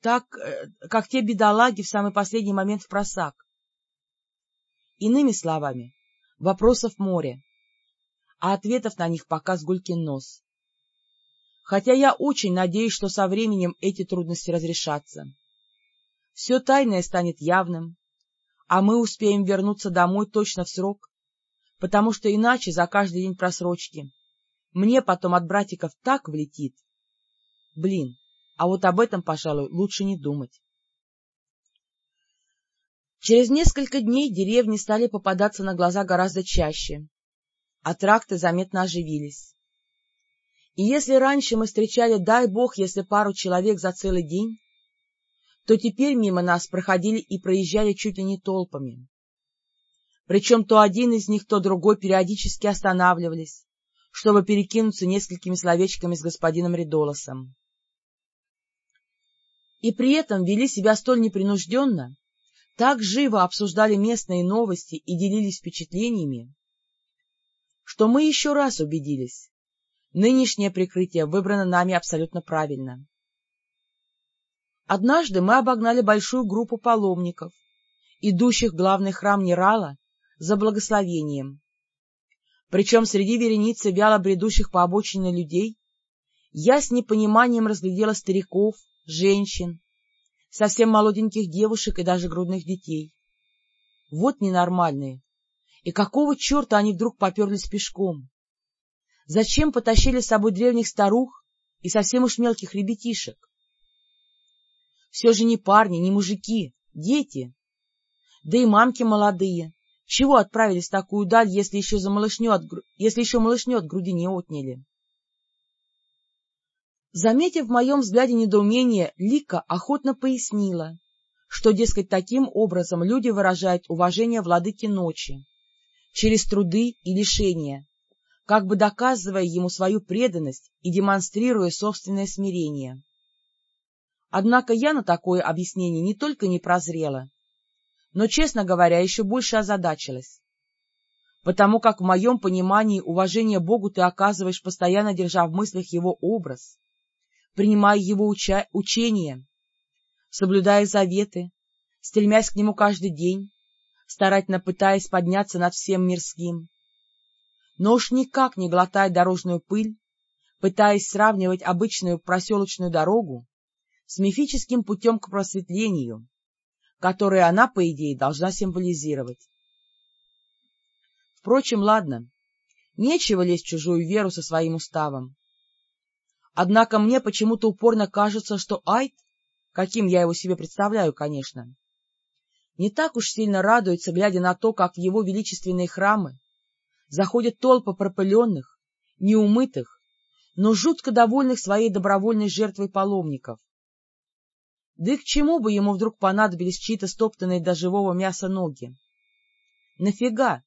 так, э, как те бедолаги в самый последний момент в просак. Иными словами, вопросов море, а ответов на них пока с гулькин нос. Хотя я очень надеюсь, что со временем эти трудности разрешатся. Все тайное станет явным, а мы успеем вернуться домой точно в срок, потому что иначе за каждый день просрочки мне потом от братиков так влетит. Блин, а вот об этом, пожалуй, лучше не думать. Через несколько дней деревни стали попадаться на глаза гораздо чаще, а тракты заметно оживились. И если раньше мы встречали, дай бог, если пару человек за целый день, то теперь мимо нас проходили и проезжали чуть ли не толпами. Причем то один из них, то другой периодически останавливались, чтобы перекинуться несколькими словечками с господином Ридолосом. И при этом вели себя столь непринужденно, так живо обсуждали местные новости и делились впечатлениями, что мы еще раз убедились, нынешнее прикрытие выбрано нами абсолютно правильно. Однажды мы обогнали большую группу паломников, идущих в главный храм Нерала за благословением. Причем среди вереницы вяло бредущих по обочине людей я с непониманием разглядела стариков, женщин, совсем молоденьких девушек и даже грудных детей. Вот ненормальные. И какого черта они вдруг поперлись пешком? Зачем потащили с собой древних старух и совсем уж мелких ребятишек? Все же не парни, не мужики, дети. Да и мамки молодые. Чего отправились в такую даль, если еще, за малышню от, если еще малышню от груди не отняли? Заметив в моем взгляде недоумение, Лика охотно пояснила, что, дескать, таким образом люди выражают уважение владыке ночи, через труды и лишения, как бы доказывая ему свою преданность и демонстрируя собственное смирение. Однако я на такое объяснение не только не прозрела, но, честно говоря, еще больше озадачилась, потому как в моем понимании уважение Богу ты оказываешь, постоянно держа в мыслях его образ, принимая его уча учения, соблюдая заветы, стремясь к нему каждый день, старательно пытаясь подняться над всем мирским. Но уж никак не глотая дорожную пыль, пытаясь сравнивать обычную проселочную дорогу с мифическим путем к просветлению, который она, по идее, должна символизировать. Впрочем, ладно, нечего лезть в чужую веру со своим уставом. Однако мне почему-то упорно кажется, что Айт, каким я его себе представляю, конечно, не так уж сильно радуется, глядя на то, как в его величественные храмы заходят толпы пропыленных, неумытых, но жутко довольных своей добровольной жертвой паломников. Да и к чему бы ему вдруг понадобились чьи-то стоптанные до живого мяса ноги? Нафига,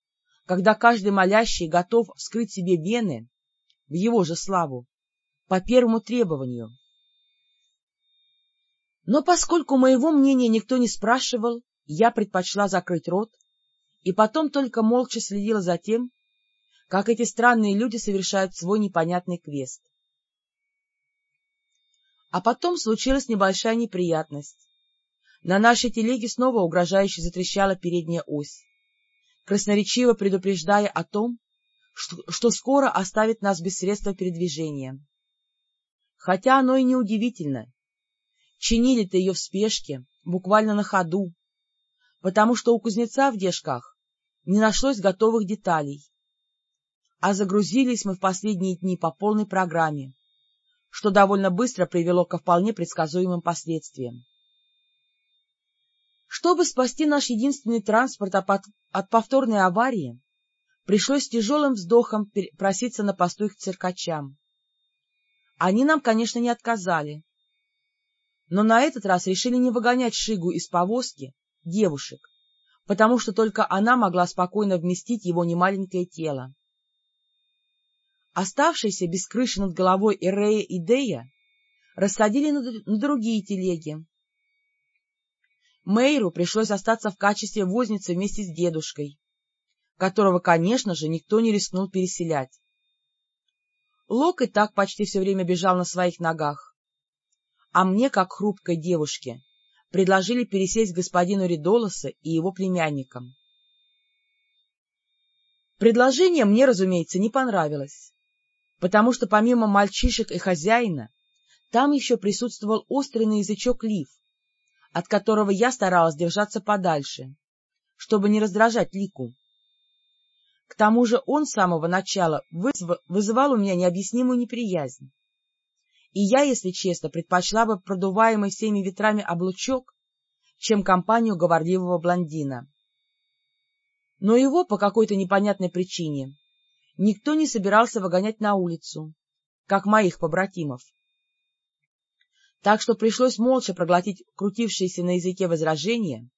когда каждый молящий готов вскрыть себе вены в его же славу, по первому требованию. Но поскольку моего мнения никто не спрашивал, я предпочла закрыть рот и потом только молча следила за тем, как эти странные люди совершают свой непонятный квест. А потом случилась небольшая неприятность. На нашей телеге снова угрожающе затрещала передняя ось, красноречиво предупреждая о том, что, что скоро оставит нас без средства передвижения. Хотя оно и неудивительно. Чинили-то ее в спешке, буквально на ходу, потому что у кузнеца в дежках не нашлось готовых деталей. А загрузились мы в последние дни по полной программе, что довольно быстро привело ко вполне предсказуемым последствиям. Чтобы спасти наш единственный транспорт от повторной аварии, пришлось с тяжелым вздохом проситься на постой к циркачам. Они нам, конечно, не отказали. Но на этот раз решили не выгонять Шигу из повозки девушек, потому что только она могла спокойно вместить его немаленькое тело. Оставшиеся без крыши над головой Эрея и Дея рассадили на, другие телеги. Мэйру пришлось остаться в качестве возницы вместе с дедушкой, которого, конечно же, никто не рискнул переселять. Лок и так почти все время бежал на своих ногах. А мне, как хрупкой девушке, предложили пересесть господину Ридолоса и его племянникам. Предложение мне, разумеется, не понравилось, потому что помимо мальчишек и хозяина, там еще присутствовал острый на язычок лиф, от которого я старалась держаться подальше, чтобы не раздражать Лику. К тому же он с самого начала вызв... вызывал у меня необъяснимую неприязнь. И я, если честно, предпочла бы продуваемый всеми ветрами облучок, чем компанию говорливого блондина. Но его по какой-то непонятной причине никто не собирался выгонять на улицу, как моих побратимов. Так что пришлось молча проглотить крутившиеся на языке возражения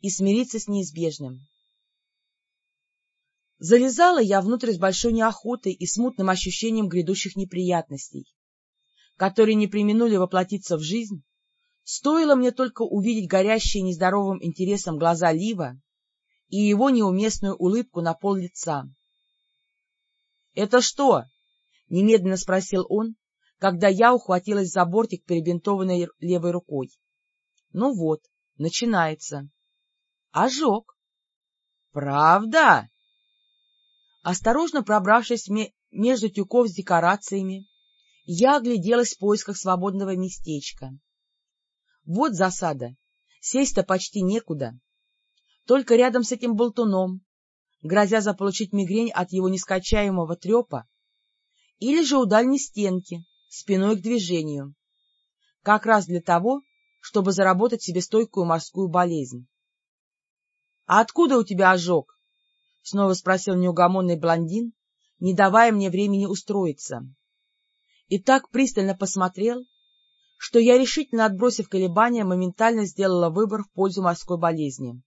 и смириться с неизбежным. Залезала я внутрь с большой неохотой и смутным ощущением грядущих неприятностей, которые не применули воплотиться в жизнь, стоило мне только увидеть горящие нездоровым интересом глаза Лива и его неуместную улыбку на пол лица. — Это что? — немедленно спросил он, когда я ухватилась за бортик, перебинтованной левой рукой. — Ну вот, начинается. — Ожог. — Правда? Осторожно пробравшись между тюков с декорациями, я огляделась в поисках свободного местечка. Вот засада, сесть-то почти некуда. Только рядом с этим болтуном, грозя заполучить мигрень от его нескачаемого трепа, или же у дальней стенки, спиной к движению, как раз для того, чтобы заработать себе стойкую морскую болезнь. — А откуда у тебя ожог? — снова спросил неугомонный блондин, не давая мне времени устроиться. И так пристально посмотрел, что я, решительно отбросив колебания, моментально сделала выбор в пользу морской болезни.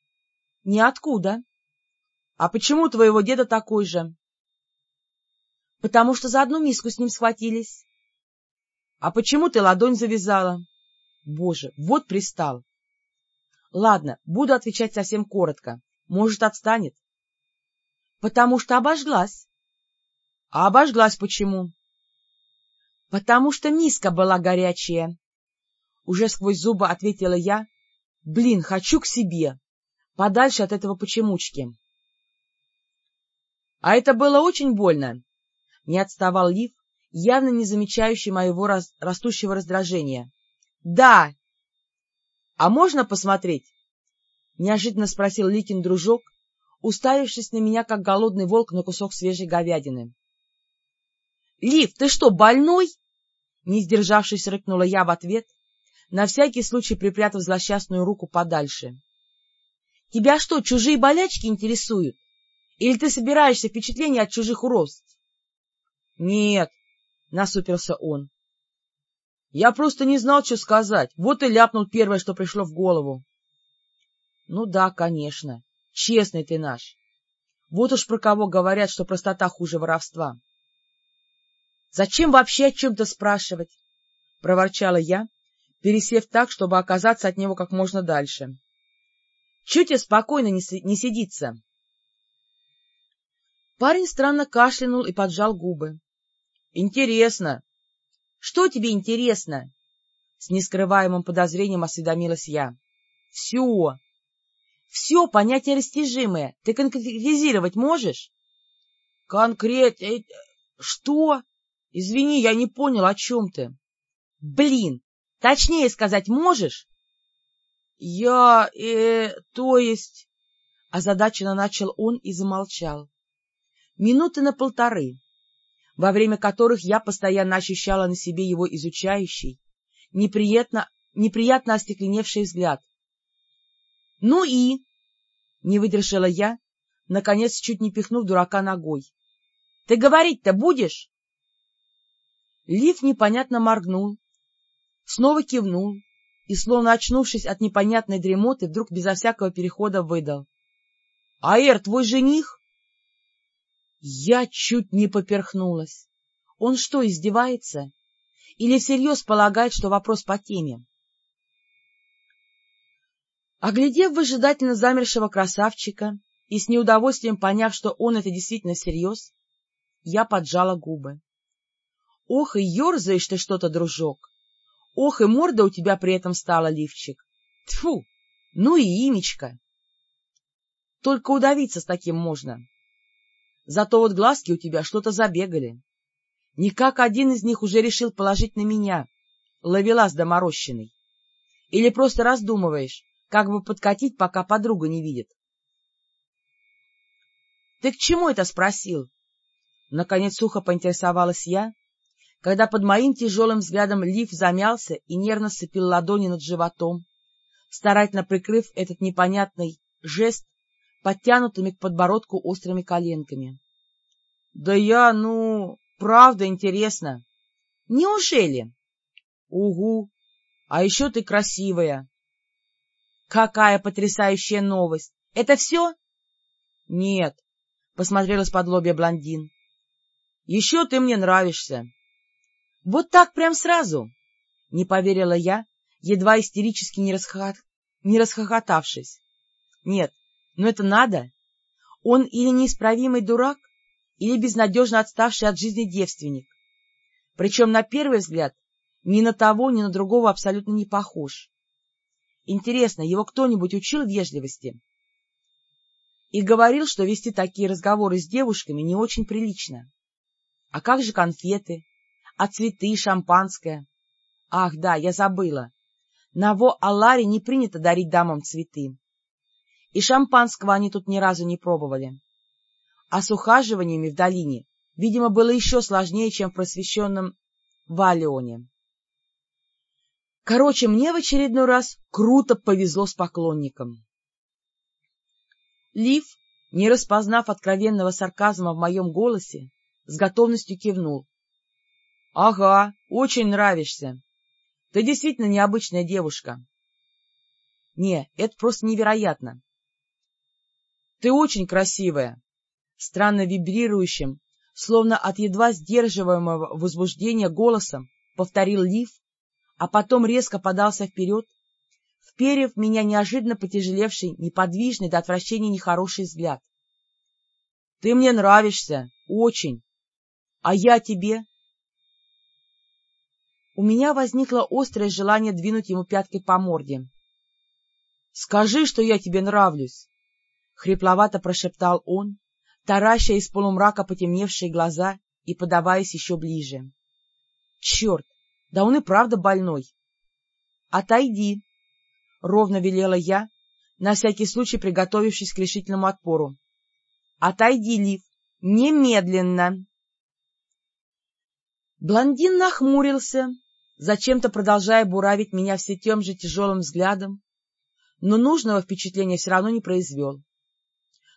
— Ниоткуда. — А почему твоего деда такой же? — Потому что за одну миску с ним схватились. — А почему ты ладонь завязала? — Боже, вот пристал. — Ладно, буду отвечать совсем коротко. Может, отстанет. — Потому что обожглась. — А обожглась почему? — Потому что миска была горячая. Уже сквозь зубы ответила я. — Блин, хочу к себе. Подальше от этого почемучки. — А это было очень больно. Не отставал Лив, явно не замечающий моего раз... растущего раздражения. — Да! — А можно посмотреть? — неожиданно спросил Ликин дружок, уставившись на меня, как голодный волк на кусок свежей говядины. — Лив, ты что, больной? Не сдержавшись, рыкнула я в ответ, на всякий случай припрятав злосчастную руку подальше. — Тебя что, чужие болячки интересуют? Или ты собираешься впечатление от чужих уродств? — Нет, — насупился он. — Я просто не знал, что сказать, вот и ляпнул первое, что пришло в голову. — Ну да, конечно. Честный ты наш. Вот уж про кого говорят, что простота хуже воровства. — Зачем вообще о чем-то спрашивать? — проворчала я, пересев так, чтобы оказаться от него как можно дальше. — Чуть тебе спокойно не, не сидится? Парень странно кашлянул и поджал губы. — Интересно. — Что тебе интересно? — с нескрываемым подозрением осведомилась я. — Все. Все понятие растяжимое. Ты конкретизировать можешь? — Конкрет... Э, что? Извини, я не понял, о чем ты. — Блин, точнее сказать можешь? — Я... э... то есть... Озадаченно начал он и замолчал. Минуты на полторы, во время которых я постоянно ощущала на себе его изучающий, неприятно, неприятно остекленевший взгляд. — Ну и? — не выдержала я, наконец чуть не пихнув дурака ногой. — Ты говорить-то будешь? Лив непонятно моргнул, снова кивнул и, словно очнувшись от непонятной дремоты, вдруг безо всякого перехода выдал. — Аэр, твой жених? Я чуть не поперхнулась. Он что, издевается? Или всерьез полагает, что вопрос по теме? Оглядев выжидательно замершего красавчика и с неудовольствием поняв, что он это действительно всерьез, я поджала губы. — Ох, и ерзаешь ты что-то, дружок! Ох, и морда у тебя при этом стала, лифчик! Тьфу! Ну и имечко! Только удавиться с таким можно. Зато вот глазки у тебя что-то забегали. Никак один из них уже решил положить на меня, ловелас доморощенный. Или просто раздумываешь, как бы подкатить, пока подруга не видит. — Ты к чему это спросил? Наконец сухо поинтересовалась я, когда под моим тяжелым взглядом лиф замялся и нервно сцепил ладони над животом, старательно прикрыв этот непонятный жест подтянутыми к подбородку острыми коленками. — Да я, ну, правда интересно. — Неужели? — Угу. А еще ты красивая. — Какая потрясающая новость! Это все? — Нет, — посмотрел из-под лобья блондин. — Еще ты мне нравишься. — Вот так прям сразу? — не поверила я, едва истерически не, расхохот... не расхохотавшись. — Нет, но это надо. Он или неисправимый дурак, или безнадежно отставший от жизни девственник. Причем, на первый взгляд, ни на того, ни на другого абсолютно не похож. Интересно, его кто-нибудь учил вежливости? И говорил, что вести такие разговоры с девушками не очень прилично. А как же конфеты? А цветы, шампанское? Ах, да, я забыла. На Во-Аларе не принято дарить дамам цветы. И шампанского они тут ни разу не пробовали. А с ухаживаниями в долине, видимо, было еще сложнее, чем в просвещенном Валионе. Короче, мне в очередной раз круто повезло с поклонником. Лив, не распознав откровенного сарказма в моем голосе, с готовностью кивнул. — Ага, очень нравишься. Ты действительно необычная девушка. — Не, это просто невероятно. — Ты очень красивая, — странно вибрирующим, словно от едва сдерживаемого возбуждения голосом повторил Лив, а потом резко подался вперед, вперев меня неожиданно потяжелевший, неподвижный до отвращения нехороший взгляд. — Ты мне нравишься, очень. А я тебе? У меня возникло острое желание двинуть ему пяткой по морде. — Скажи, что я тебе нравлюсь. — хрипловато прошептал он, тараща из полумрака потемневшие глаза и подаваясь еще ближе. — Черт, да он и правда больной. — Отойди, — ровно велела я, на всякий случай приготовившись к решительному отпору. — Отойди, Лив, немедленно! Блондин нахмурился, зачем-то продолжая буравить меня все тем же тяжелым взглядом, но нужного впечатления все равно не произвел.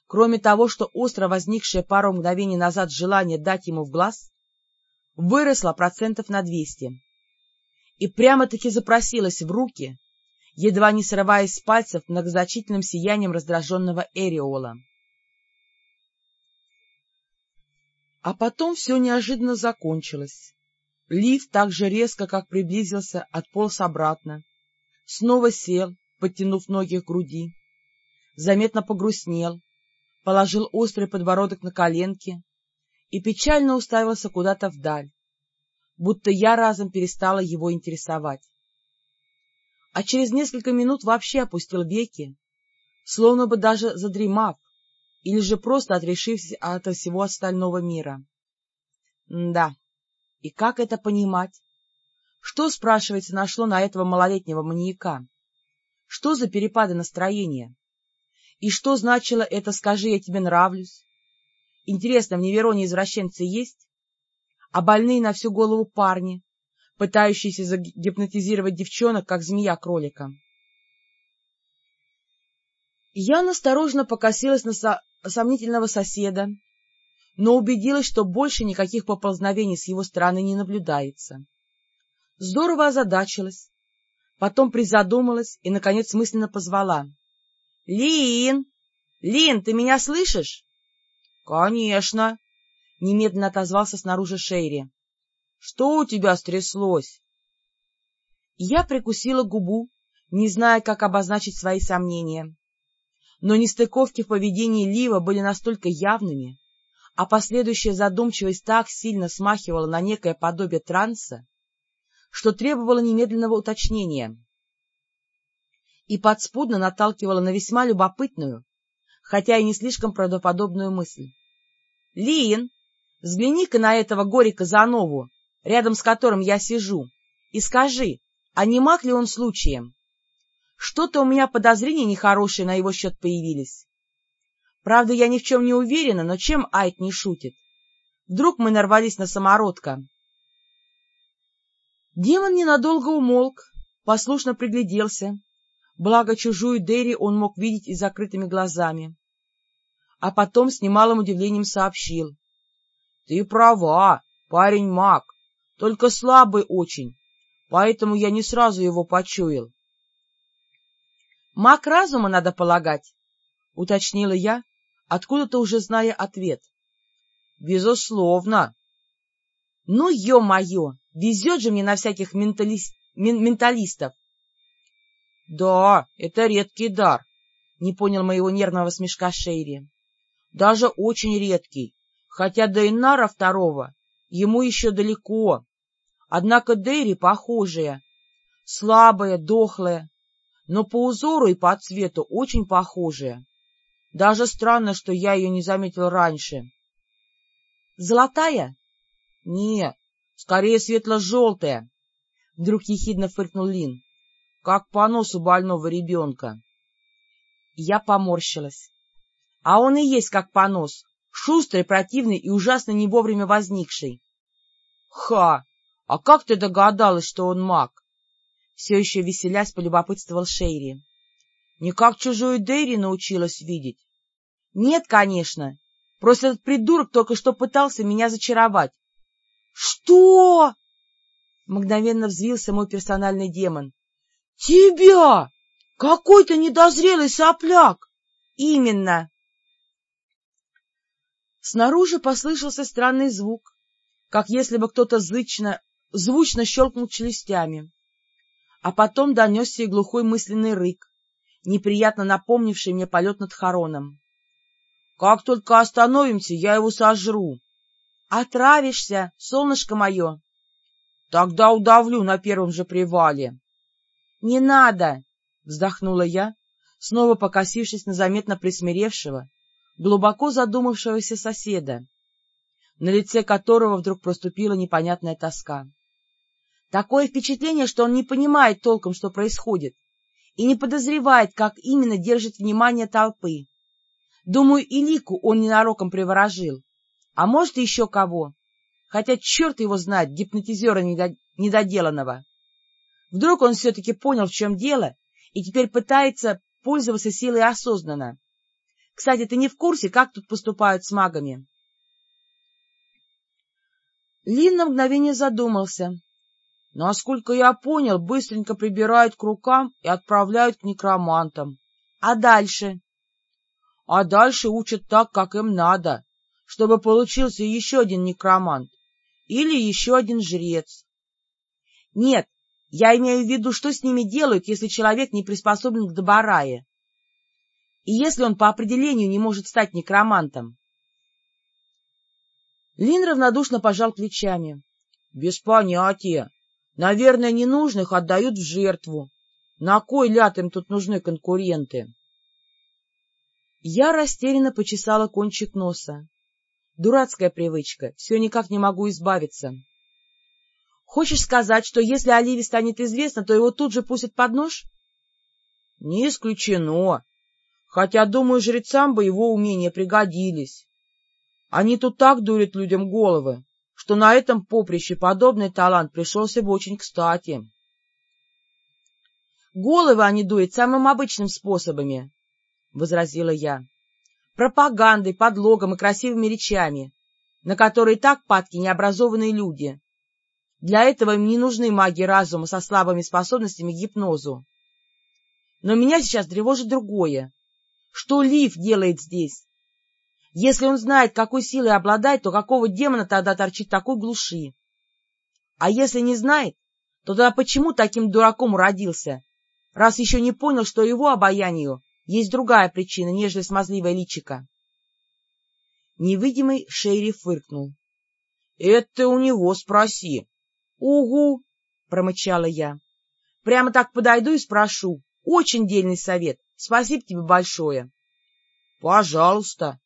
Кроме того, что остро возникшее пару мгновений назад желание дать ему в глаз выросло процентов на двести и прямо-таки запросилось в руки, едва не срываясь с пальцев многозначительным сиянием раздраженного Эриола. А потом все неожиданно закончилось. Лифт так же резко, как приблизился, отполз обратно, снова сел, подтянув ноги к груди, заметно погрустнел, положил острый подбородок на коленки и печально уставился куда-то вдаль, будто я разом перестала его интересовать. А через несколько минут вообще опустил веки, словно бы даже задремав, или же просто отрешившись от всего остального мира. Да, и как это понимать? Что, спрашивается, нашло на этого малолетнего маньяка? Что за перепады настроения? И что значило это «скажи, я тебе нравлюсь»? Интересно, в Невероне извращенцы есть? А больные на всю голову парни, пытающиеся загипнотизировать девчонок, как змея кролика? Я насторожно покосилась на со сомнительного соседа, но убедилась, что больше никаких поползновений с его стороны не наблюдается. Здорово озадачилась, потом призадумалась и, наконец, мысленно позвала. — Лин! Лин, ты меня слышишь? — Конечно! — немедленно отозвался снаружи Шейри. — Что у тебя стряслось? Я прикусила губу, не зная, как обозначить свои сомнения. Но нестыковки в поведении Лива были настолько явными, а последующая задумчивость так сильно смахивала на некое подобие транса, что требовало немедленного уточнения и подспудно наталкивала на весьма любопытную, хотя и не слишком правдоподобную мысль. — Лин, взгляни-ка на этого Горика Занову, рядом с которым я сижу, и скажи, а не маг ли он случаем? Что-то у меня подозрения нехорошие на его счет появились. Правда, я ни в чем не уверена, но чем Айт не шутит? Вдруг мы нарвались на самородка. Демон ненадолго умолк, послушно пригляделся. Благо чужую Дерри он мог видеть и закрытыми глазами. А потом с немалым удивлением сообщил. — Ты права, парень маг, только слабый очень, поэтому я не сразу его почуял. — Маг разума, надо полагать, — уточнила я, откуда-то уже зная ответ. — Безусловно. — Ну, ё-моё, везет же мне на всяких ментали... менталистов. — Да, это редкий дар, — не понял моего нервного смешка Шейри. — Даже очень редкий, хотя до Иннара второго ему еще далеко. Однако Дейри похожая, слабая, дохлая, но по узору и по цвету очень похожая. Даже странно, что я ее не заметил раньше. — Золотая? — Не, скорее светло-желтая. Вдруг ехидно фыркнул Лин. — Как по носу больного ребенка. Я поморщилась. А он и есть как понос, шустрый, противный и ужасно не вовремя возникший. — Ха! А как ты догадалась, что он маг? Все еще веселясь, полюбопытствовал Шейри. — Никак чужую Дейри научилась видеть? — Нет, конечно. Просто этот придурок только что пытался меня зачаровать. — Что? — мгновенно взвился мой персональный демон. — Тебя! Какой ты недозрелый сопляк! — Именно! Снаружи послышался странный звук, как если бы кто-то зычно, звучно щелкнул челюстями а потом донесся и глухой мысленный рык, неприятно напомнивший мне полет над хороном. — Как только остановимся, я его сожру. — Отравишься, солнышко мое. — Тогда удавлю на первом же привале. — Не надо! — вздохнула я, снова покосившись на заметно присмиревшего, глубоко задумавшегося соседа, на лице которого вдруг проступила непонятная тоска. Такое впечатление, что он не понимает толком, что происходит, и не подозревает, как именно держит внимание толпы. Думаю, и Лику он ненароком приворожил, а может, еще кого, хотя черт его знает, гипнотизера недоделанного. Вдруг он все-таки понял, в чем дело, и теперь пытается пользоваться силой осознанно. Кстати, ты не в курсе, как тут поступают с магами? Лин на мгновение задумался, Насколько я понял, быстренько прибирают к рукам и отправляют к некромантам. А дальше? А дальше учат так, как им надо, чтобы получился еще один некромант или еще один жрец. Нет, я имею в виду, что с ними делают, если человек не приспособлен к добарае. И если он по определению не может стать некромантом. Лин равнодушно пожал плечами. — Без понятия. Наверное, ненужных отдают в жертву. На кой ляд им тут нужны конкуренты? Я растерянно почесала кончик носа. Дурацкая привычка, все никак не могу избавиться. Хочешь сказать, что если Оливе станет известно, то его тут же пустят под нож? Не исключено. Хотя, думаю, жрецам бы его умения пригодились. Они тут так дурят людям головы, что на этом поприще подобный талант пришелся бы очень кстати. — Головы они дуют самым обычным способами, — возразила я. — Пропагандой, подлогом и красивыми речами, на которые так падки необразованные люди. Для этого им не нужны маги разума со слабыми способностями к гипнозу. Но меня сейчас тревожит другое. Что Лив делает здесь? Если он знает, какой силой обладает, то какого демона тогда торчит такой глуши? А если не знает, то тогда почему таким дураком родился, раз еще не понял, что его обаянию есть другая причина, нежели смазливая личика? Невидимый Шейри фыркнул. — Это у него спроси. — Угу, — промычала я. — Прямо так подойду и спрошу. Очень дельный совет. Спасибо тебе большое. — Пожалуйста,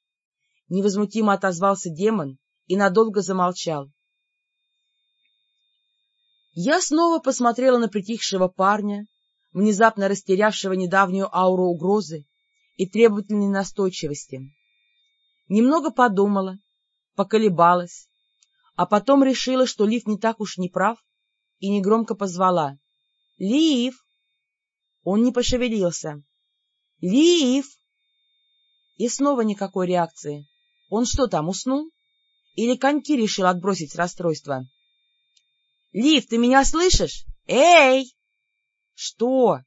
Невозмутимо отозвался демон и надолго замолчал. Я снова посмотрела на притихшего парня, внезапно растерявшего недавнюю ауру угрозы и требовательной настойчивости. Немного подумала, поколебалась, а потом решила, что Лив не так уж не прав, и негромко позвала. — Лив! Он не пошевелился. — Лив! И снова никакой реакции. Он что там, уснул? Или коньки решил отбросить расстройство? Лив, ты меня слышишь? Эй! Что?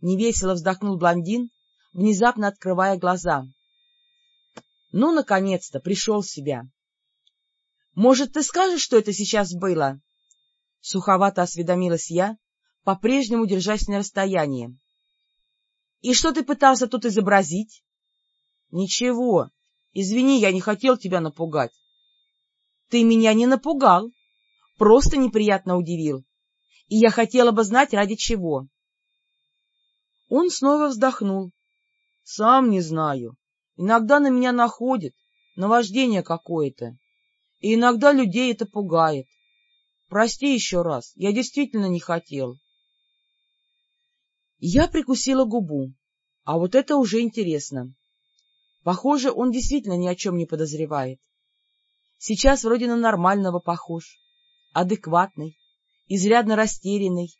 Невесело вздохнул блондин, внезапно открывая глаза. Ну, наконец-то, пришел в себя. Может, ты скажешь, что это сейчас было? Суховато осведомилась я, по-прежнему держась на расстоянии. — И что ты пытался тут изобразить? — Ничего. Извини, я не хотел тебя напугать. — Ты меня не напугал, просто неприятно удивил, и я хотела бы знать, ради чего. Он снова вздохнул. — Сам не знаю. Иногда на меня находит, наваждение какое-то, и иногда людей это пугает. Прости еще раз, я действительно не хотел. Я прикусила губу, а вот это уже интересно. Похоже, он действительно ни о чем не подозревает. Сейчас вроде на нормального похож адекватный, изрядно растерянный,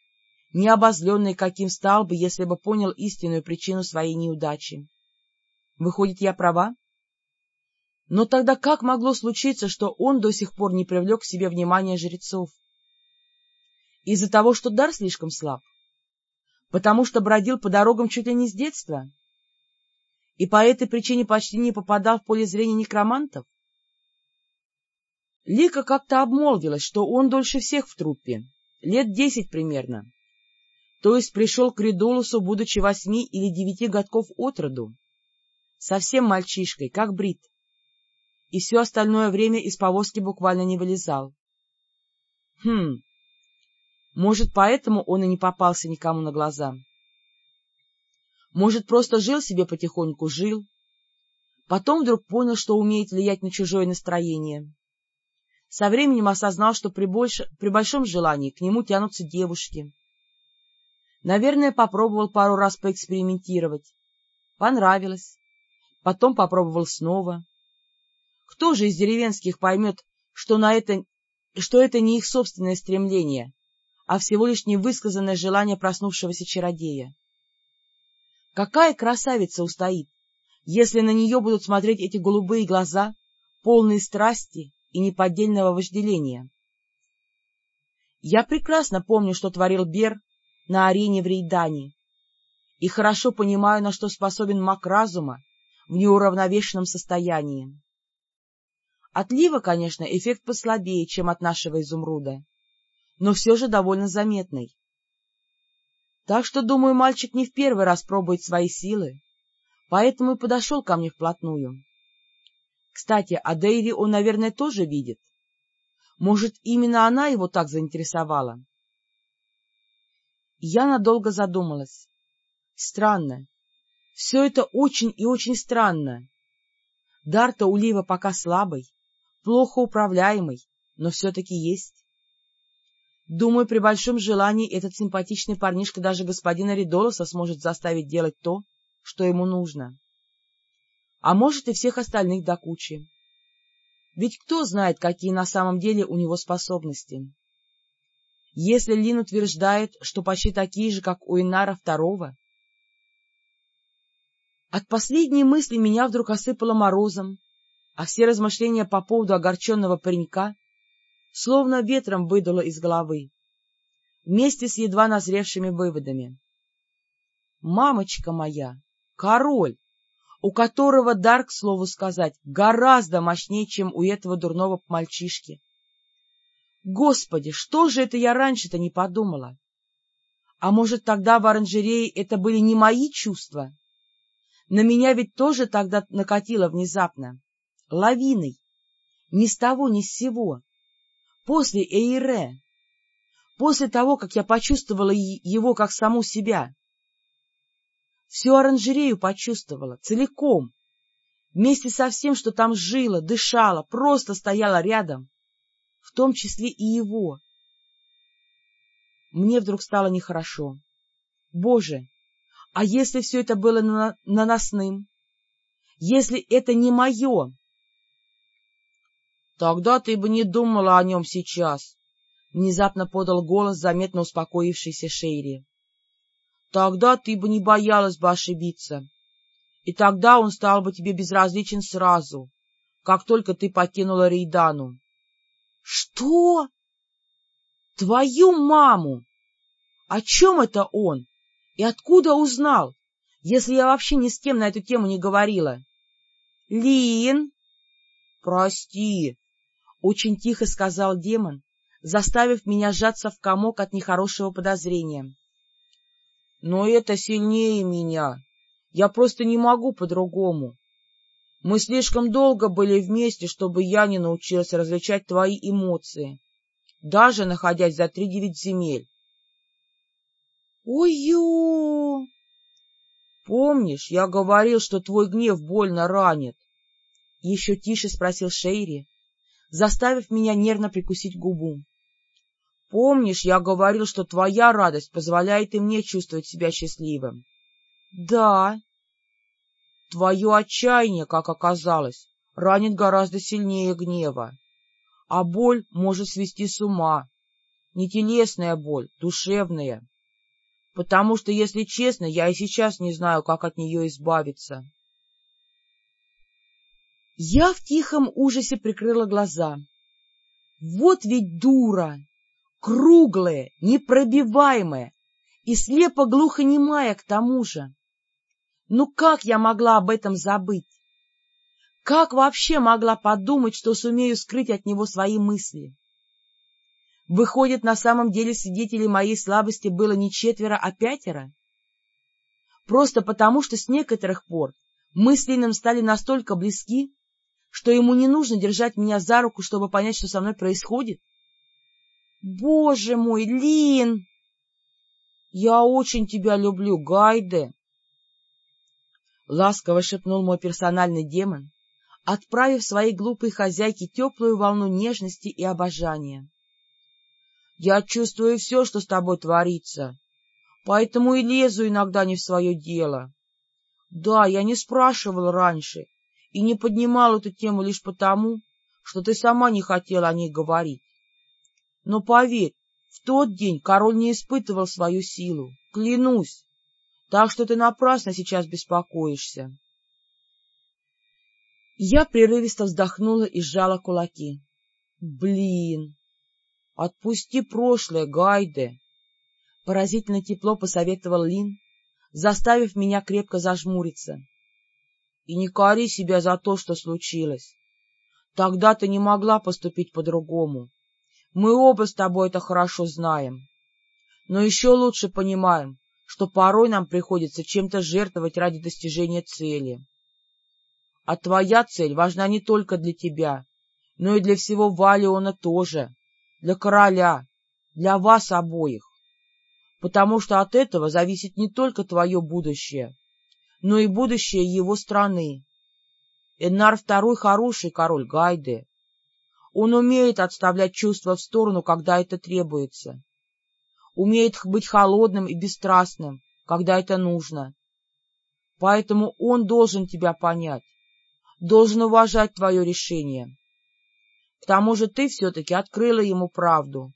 не обозленный, каким стал бы, если бы понял истинную причину своей неудачи. Выходит, я права? Но тогда как могло случиться, что он до сих пор не привлек к себе внимания жрецов? Из-за того, что дар слишком слаб? Потому что бродил по дорогам чуть ли не с детства? И по этой причине почти не попадал в поле зрения некромантов? Лика как-то обмолвилась, что он дольше всех в труппе, лет десять примерно. То есть пришел к Ридолусу, будучи восьми или девяти годков от роду. Совсем мальчишкой, как Брит. И все остальное время из повозки буквально не вылезал. Хм, может, поэтому он и не попался никому на глаза. Может, просто жил себе потихоньку, жил. Потом вдруг понял, что умеет влиять на чужое настроение со временем осознал, что при, больше, при большом желании к нему тянутся девушки. Наверное, попробовал пару раз поэкспериментировать. Понравилось. Потом попробовал снова. Кто же из деревенских поймет, что, на это, что это не их собственное стремление, а всего лишь невысказанное желание проснувшегося чародея? Какая красавица устоит, если на нее будут смотреть эти голубые глаза, полные страсти и неподдельного вожделения. Я прекрасно помню, что творил Бер на арене в Рейдане, и хорошо понимаю, на что способен маг разума в неуравновешенном состоянии. От Лива, конечно, эффект послабее, чем от нашего изумруда, но все же довольно заметный. Так что, думаю, мальчик не в первый раз пробует свои силы, поэтому и подошел ко мне вплотную. Кстати, а Дейри он, наверное, тоже видит. Может, именно она его так заинтересовала? Я надолго задумалась. Странно. Все это очень и очень странно. Дар-то у Лива пока слабый, плохо управляемый, но все-таки есть. Думаю, при большом желании этот симпатичный парнишка даже господина Ридолоса сможет заставить делать то, что ему нужно а может и всех остальных до кучи. Ведь кто знает, какие на самом деле у него способности? Если Лин утверждает, что почти такие же, как у Инара Второго... От последней мысли меня вдруг осыпало морозом, а все размышления по поводу огорченного паренька словно ветром выдуло из головы, вместе с едва назревшими выводами. «Мамочка моя! Король! у которого дар, к слову сказать, гораздо мощнее, чем у этого дурного мальчишки. Господи, что же это я раньше-то не подумала? А может, тогда в оранжерее это были не мои чувства? На меня ведь тоже тогда накатило внезапно. Лавиной. Ни с того, ни с сего. После Эйре. После того, как я почувствовала его как саму себя. Всю оранжерею почувствовала, целиком. вместе со всем, что там жило, дышало, просто стояло рядом, в том числе и его. Мне вдруг стало нехорошо. Боже, а если все это было на наносным? Если это не мое? — Тогда ты бы не думала о нем сейчас, — внезапно подал голос заметно успокоившийся Шейри. — Тогда ты бы не боялась бы ошибиться, и тогда он стал бы тебе безразличен сразу, как только ты покинула Рейдану. — Что? — Твою маму! О чем это он? И откуда узнал, если я вообще ни с кем на эту тему не говорила? — Лин! — Прости! Очень тихо сказал демон, заставив меня сжаться в комок от нехорошего подозрения. Но это сильнее меня. Я просто не могу по-другому. Мы слишком долго были вместе, чтобы я не научилась различать твои эмоции, даже находясь за три девять земель. Ой-ю! Помнишь, я говорил, что твой гнев больно ранит? Еще тише спросил Шейри, заставив меня нервно прикусить губу. — Помнишь, я говорил, что твоя радость позволяет и мне чувствовать себя счастливым? — Да. — Твое отчаяние, как оказалось, ранит гораздо сильнее гнева, а боль может свести с ума. Не телесная боль, душевная. Потому что, если честно, я и сейчас не знаю, как от нее избавиться. Я в тихом ужасе прикрыла глаза. Вот ведь дура! Круглая, непробиваемая и слепо-глухонемая к тому же. Ну как я могла об этом забыть? Как вообще могла подумать, что сумею скрыть от него свои мысли? Выходит, на самом деле свидетелей моей слабости было не четверо, а пятеро? Просто потому, что с некоторых пор мы с Лином стали настолько близки, что ему не нужно держать меня за руку, чтобы понять, что со мной происходит? Боже мой, Лин! Я очень тебя люблю, Гайде! Ласково шепнул мой персональный демон, отправив своей глупой хозяйке теплую волну нежности и обожания. Я чувствую все, что с тобой творится, поэтому и лезу иногда не в свое дело. Да, я не спрашивал раньше, и не поднимал эту тему лишь потому, что ты сама не хотела о ней говорить. Но поверь, в тот день король не испытывал свою силу, клянусь, так что ты напрасно сейчас беспокоишься. Я прерывисто вздохнула и сжала кулаки. Блин! Отпусти прошлое, Гайде! Поразительно тепло посоветовал Лин, заставив меня крепко зажмуриться. И не кори себя за то, что случилось. Тогда ты не могла поступить по-другому. Мы оба с тобой это хорошо знаем. Но еще лучше понимаем, что порой нам приходится чем-то жертвовать ради достижения цели. А твоя цель важна не только для тебя, но и для всего Валиона тоже, для короля, для вас обоих. Потому что от этого зависит не только твое будущее, но и будущее его страны. Эннар второй хороший король Гайды. Он умеет отставлять чувства в сторону, когда это требуется. Умеет быть холодным и бесстрастным, когда это нужно. Поэтому он должен тебя понять, должен уважать твое решение. К тому же ты все-таки открыла ему правду,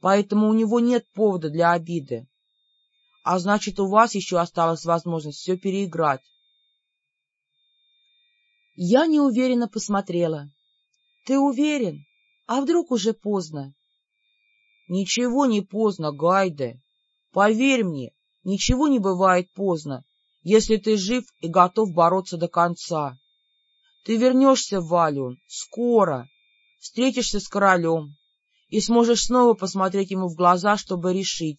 поэтому у него нет повода для обиды а значит, у вас еще осталась возможность все переиграть. Я неуверенно посмотрела. — Ты уверен? А вдруг уже поздно? — Ничего не поздно, Гайде. Поверь мне, ничего не бывает поздно, если ты жив и готов бороться до конца. Ты вернешься в Валион скоро, встретишься с королем и сможешь снова посмотреть ему в глаза, чтобы решить,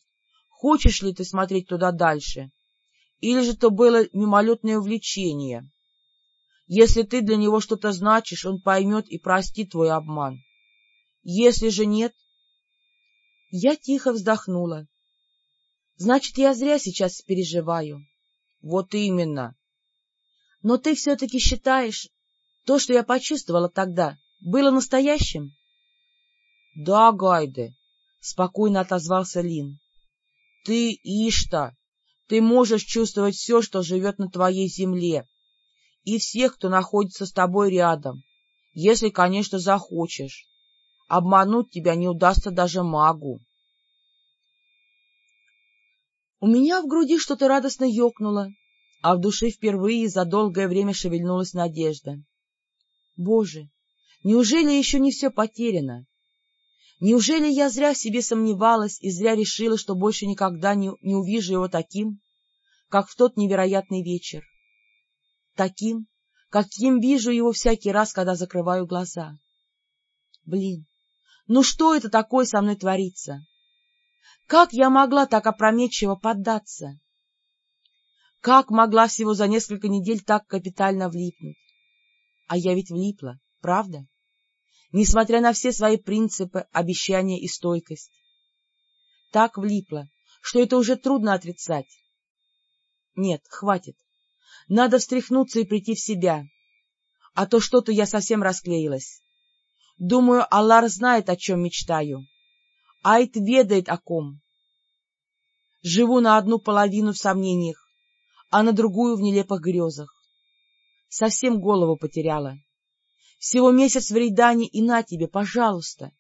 Хочешь ли ты смотреть туда дальше? Или же то было мимолетное увлечение? Если ты для него что-то значишь, он поймет и простит твой обман. Если же нет... Я тихо вздохнула. Значит, я зря сейчас переживаю. Вот именно. Но ты все-таки считаешь, то, что я почувствовала тогда, было настоящим? — Да, Гайде, — спокойно отозвался Лин. — Ты Ишта, ты можешь чувствовать все, что живет на твоей земле, и всех, кто находится с тобой рядом, если, конечно, захочешь. Обмануть тебя не удастся даже магу. У меня в груди что-то радостно ёкнуло, а в душе впервые за долгое время шевельнулась надежда. Боже, неужели еще не все потеряно? Неужели я зря в себе сомневалась и зря решила, что больше никогда не, не увижу его таким, как в тот невероятный вечер? Таким, каким вижу его всякий раз, когда закрываю глаза. Блин, ну что это такое со мной творится? Как я могла так опрометчиво поддаться? Как могла всего за несколько недель так капитально влипнуть? А я ведь влипла, правда? Несмотря на все свои принципы, обещания и стойкость. Так влипла, что это уже трудно отрицать. Нет, хватит. Надо встряхнуться и прийти в себя. А то что-то я совсем расклеилась. Думаю, Аллар знает, о чем мечтаю. Айт ведает о ком. Живу на одну половину в сомнениях, а на другую в нелепых грезах. Совсем голову потеряла. Всего месяц в Рейдане и на тебе, пожалуйста.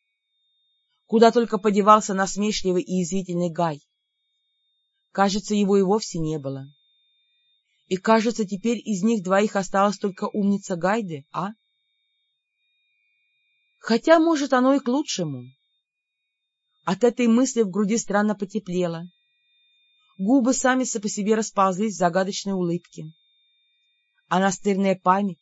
Куда только подевался насмешливый и язвительный Гай. Кажется, его и вовсе не было. И, кажется, теперь из них двоих осталась только умница Гайды, а? Хотя, может, оно и к лучшему. От этой мысли в груди странно потеплело. Губы сами по себе расползлись в загадочной улыбке. А настырная память,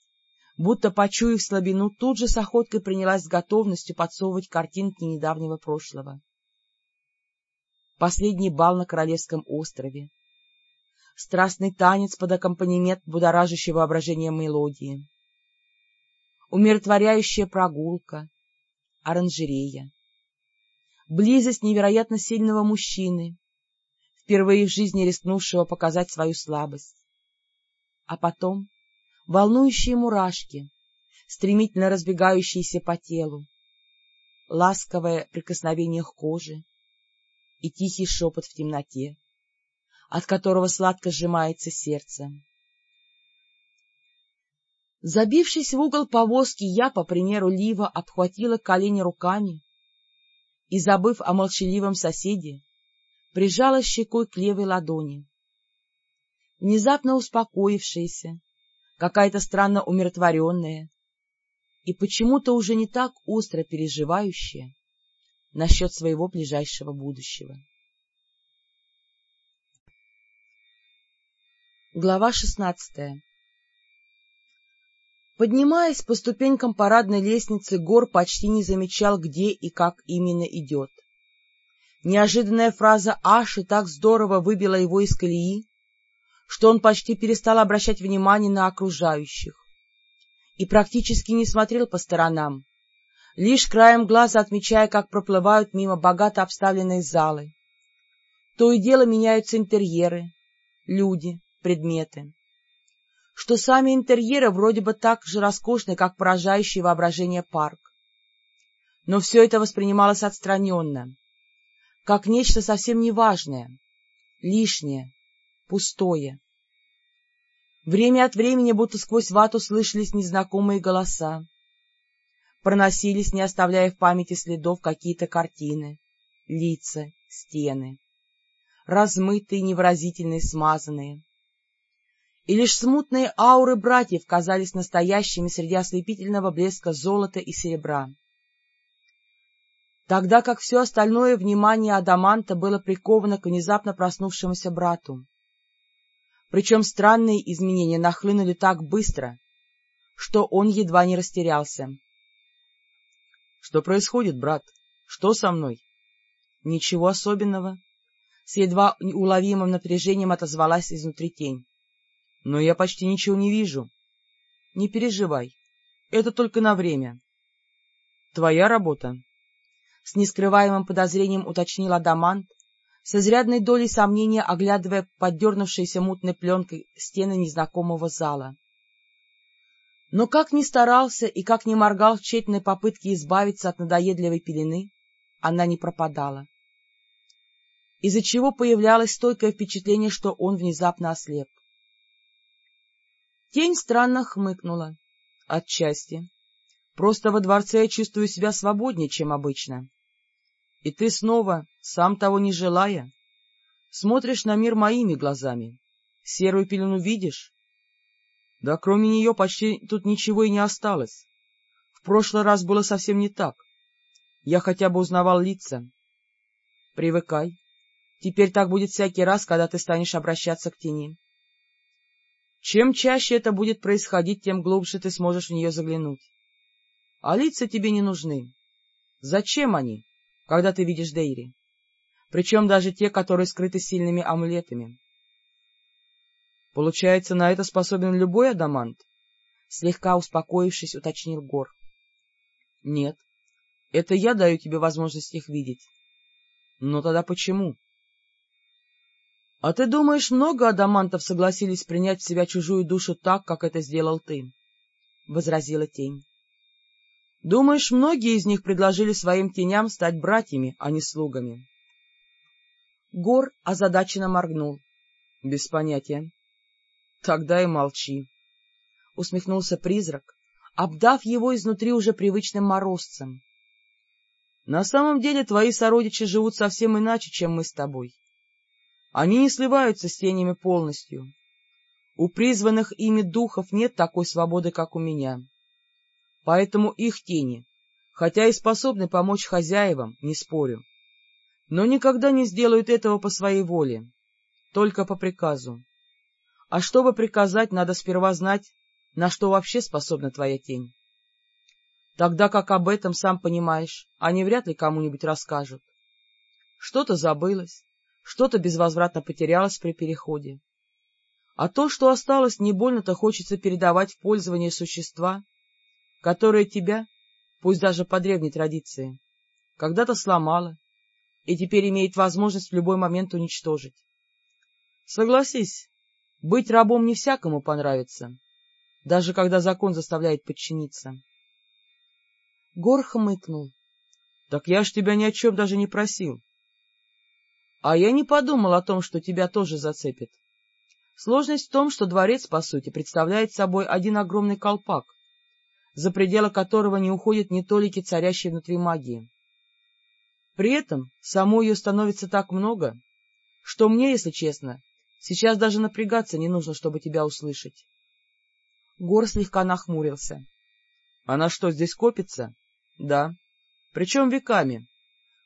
будто почуяв слабину, тут же с охоткой принялась с готовностью подсовывать картинки недавнего прошлого. Последний бал на Королевском острове. Страстный танец под аккомпанемент будоражащего воображения мелодии. Умиротворяющая прогулка. Оранжерея близость невероятно сильного мужчины, впервые в жизни рискнувшего показать свою слабость. А потом волнующие мурашки, стремительно разбегающиеся по телу, ласковое прикосновение к коже и тихий шепот в темноте, от которого сладко сжимается сердце. Забившись в угол повозки, я, по примеру Лива, обхватила колени руками и, забыв о молчаливом соседе, прижала щекой к левой ладони. Внезапно успокоившаяся, какая-то странно умиротворенная и почему-то уже не так остро переживающая насчет своего ближайшего будущего. Глава шестнадцатая Поднимаясь по ступенькам парадной лестницы, Гор почти не замечал, где и как именно идет. Неожиданная фраза Аши так здорово выбила его из колеи, что он почти перестал обращать внимание на окружающих и практически не смотрел по сторонам, лишь краем глаза отмечая, как проплывают мимо богато обставленные залы. То и дело меняются интерьеры, люди, предметы что сами интерьеры вроде бы так же роскошны, как поражающий воображение парк. Но все это воспринималось отстраненно, как нечто совсем неважное, лишнее, пустое. Время от времени, будто сквозь вату, слышались незнакомые голоса. Проносились, не оставляя в памяти следов, какие-то картины, лица, стены. Размытые, невыразительные, смазанные и лишь смутные ауры братьев казались настоящими среди ослепительного блеска золота и серебра. Тогда как все остальное внимание Адаманта было приковано к внезапно проснувшемуся брату. Причем странные изменения нахлынули так быстро, что он едва не растерялся. — Что происходит, брат? Что со мной? — Ничего особенного. С едва уловимым напряжением отозвалась изнутри тень но я почти ничего не вижу. Не переживай, это только на время. Твоя работа? С нескрываемым подозрением уточнил Адамант, с изрядной долей сомнения оглядывая поддернувшиеся мутной пленкой стены незнакомого зала. Но как ни старался и как ни моргал в тщетной попытке избавиться от надоедливой пелены, она не пропадала. Из-за чего появлялось стойкое впечатление, что он внезапно ослеп. Тень странно хмыкнула. Отчасти. Просто во дворце я чувствую себя свободнее, чем обычно. И ты снова, сам того не желая, смотришь на мир моими глазами. Серую пелену видишь? Да кроме нее почти тут ничего и не осталось. В прошлый раз было совсем не так. Я хотя бы узнавал лица. Привыкай. Теперь так будет всякий раз, когда ты станешь обращаться к тени. Чем чаще это будет происходить, тем глубже ты сможешь в нее заглянуть. А лица тебе не нужны. Зачем они, когда ты видишь Дейри? Причем даже те, которые скрыты сильными амулетами. Получается, на это способен любой адамант? Слегка успокоившись, уточнил Гор. Нет, это я даю тебе возможность их видеть. Но тогда почему? А ты думаешь, много адамантов согласились принять в себя чужую душу так, как это сделал ты? — возразила тень. — Думаешь, многие из них предложили своим теням стать братьями, а не слугами? Гор озадаченно моргнул. — Без понятия. — Тогда и молчи, — усмехнулся призрак, обдав его изнутри уже привычным морозцем. — На самом деле твои сородичи живут совсем иначе, чем мы с тобой. Они не сливаются с тенями полностью. У призванных ими духов нет такой свободы, как у меня. Поэтому их тени, хотя и способны помочь хозяевам, не спорю, но никогда не сделают этого по своей воле, только по приказу. А чтобы приказать, надо сперва знать, на что вообще способна твоя тень. Тогда как об этом, сам понимаешь, они вряд ли кому-нибудь расскажут. Что-то забылось, что-то безвозвратно потерялось при переходе. А то, что осталось, не больно-то хочется передавать в пользование существа, которое тебя, пусть даже по древней традиции, когда-то сломало и теперь имеет возможность в любой момент уничтожить. Согласись, быть рабом не всякому понравится, даже когда закон заставляет подчиниться. Гор хмыкнул. — Так я ж тебя ни о чем даже не просил. — А я не подумал о том, что тебя тоже зацепит. Сложность в том, что дворец, по сути, представляет собой один огромный колпак, за пределы которого не уходит ни толики царящей внутри магии. При этом самой ее становится так много, что мне, если честно, Сейчас даже напрягаться не нужно, чтобы тебя услышать. Гор слегка нахмурился. — Она что, здесь копится? — Да. — Причем веками.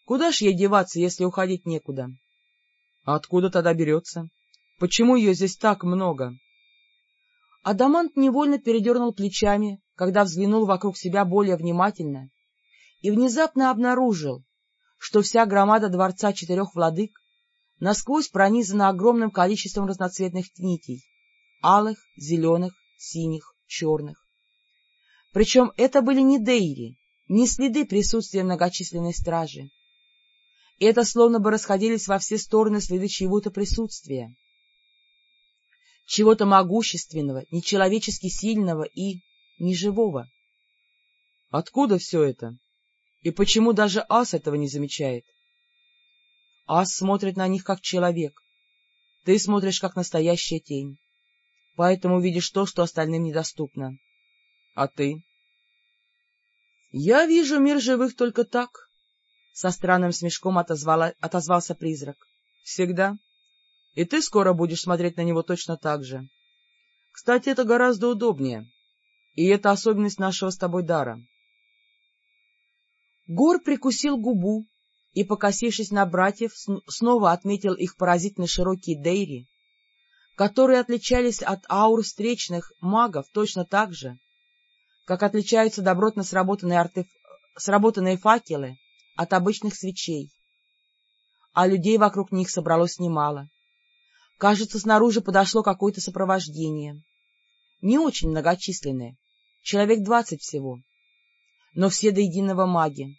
Куда ж ей деваться, если уходить некуда? — А откуда тогда берется? Почему ее здесь так много? Адамант невольно передернул плечами, когда взглянул вокруг себя более внимательно и внезапно обнаружил, что вся громада дворца четырех владык насквозь пронизана огромным количеством разноцветных нитей — алых, зеленых, синих, черных. Причем это были не дейри, не следы присутствия многочисленной стражи. Это словно бы расходились во все стороны следы чьего-то присутствия, чего-то могущественного, нечеловечески сильного и неживого. Откуда все это? И почему даже ас этого не замечает? Ас смотрит на них как человек. Ты смотришь как настоящая тень. Поэтому видишь то, что остальным недоступно. А ты? Я вижу мир живых только так. Со странным смешком отозвала, отозвался призрак. Всегда. И ты скоро будешь смотреть на него точно так же. Кстати, это гораздо удобнее. И это особенность нашего с тобой дара. Гор прикусил губу, и, покосившись на братьев, снова отметил их поразительно широкие дейри, которые отличались от аур встречных магов точно так же, как отличаются добротно сработанные, артеф... сработанные факелы от обычных свечей. А людей вокруг них собралось немало. Кажется, снаружи подошло какое-то сопровождение. Не очень многочисленное, человек двадцать всего, но все до единого маги.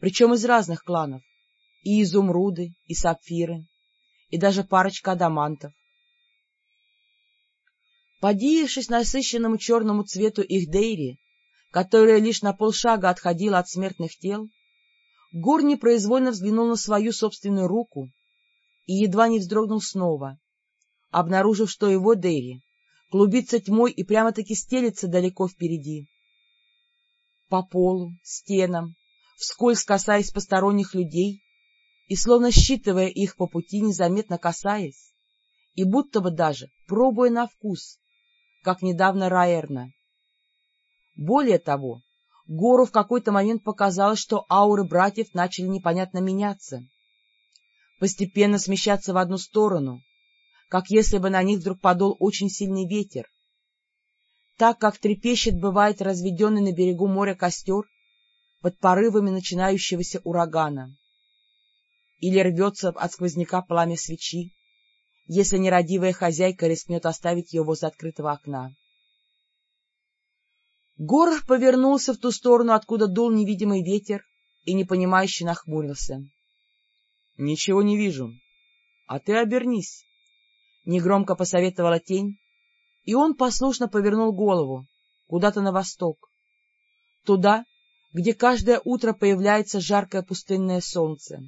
Причем из разных кланов, и изумруды, и сапфиры, и даже парочка адамантов. Подивившись насыщенному черному цвету их дейри, которая лишь на полшага отходила от смертных тел, Гор непроизвольно взглянул на свою собственную руку и едва не вздрогнул снова, обнаружив, что его Дейри клубится тьмой и прямо-таки стелется далеко впереди. По полу, стенам, вскользь касаясь посторонних людей и словно считывая их по пути, незаметно касаясь, и будто бы даже пробуя на вкус, как недавно Раерна. Более того, Гору в какой-то момент показалось, что ауры братьев начали непонятно меняться, постепенно смещаться в одну сторону, как если бы на них вдруг подул очень сильный ветер. Так как трепещет бывает разведенный на берегу моря костер под порывами начинающегося урагана. Или рвется от сквозняка пламя свечи, если нерадивая хозяйка рискнет оставить ее возле открытого окна. Гор повернулся в ту сторону, откуда дул невидимый ветер, и непонимающе нахмурился. — Ничего не вижу. — А ты обернись, — негромко посоветовала тень, и он послушно повернул голову куда-то на восток, туда, где каждое утро появляется жаркое пустынное солнце,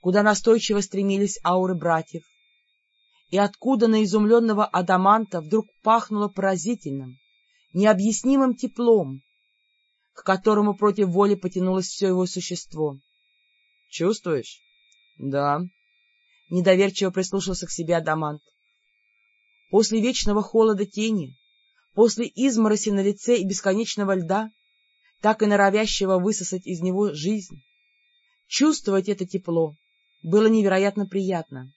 куда настойчиво стремились ауры братьев, и откуда на изумленного адаманта вдруг пахнуло поразительным, необъяснимым теплом, к которому против воли потянулось все его существо. — Чувствуешь? — Да. Недоверчиво прислушался к себе Адамант. После вечного холода тени, после измороси на лице и бесконечного льда, так и норовящего высосать из него жизнь, чувствовать это тепло было невероятно приятно.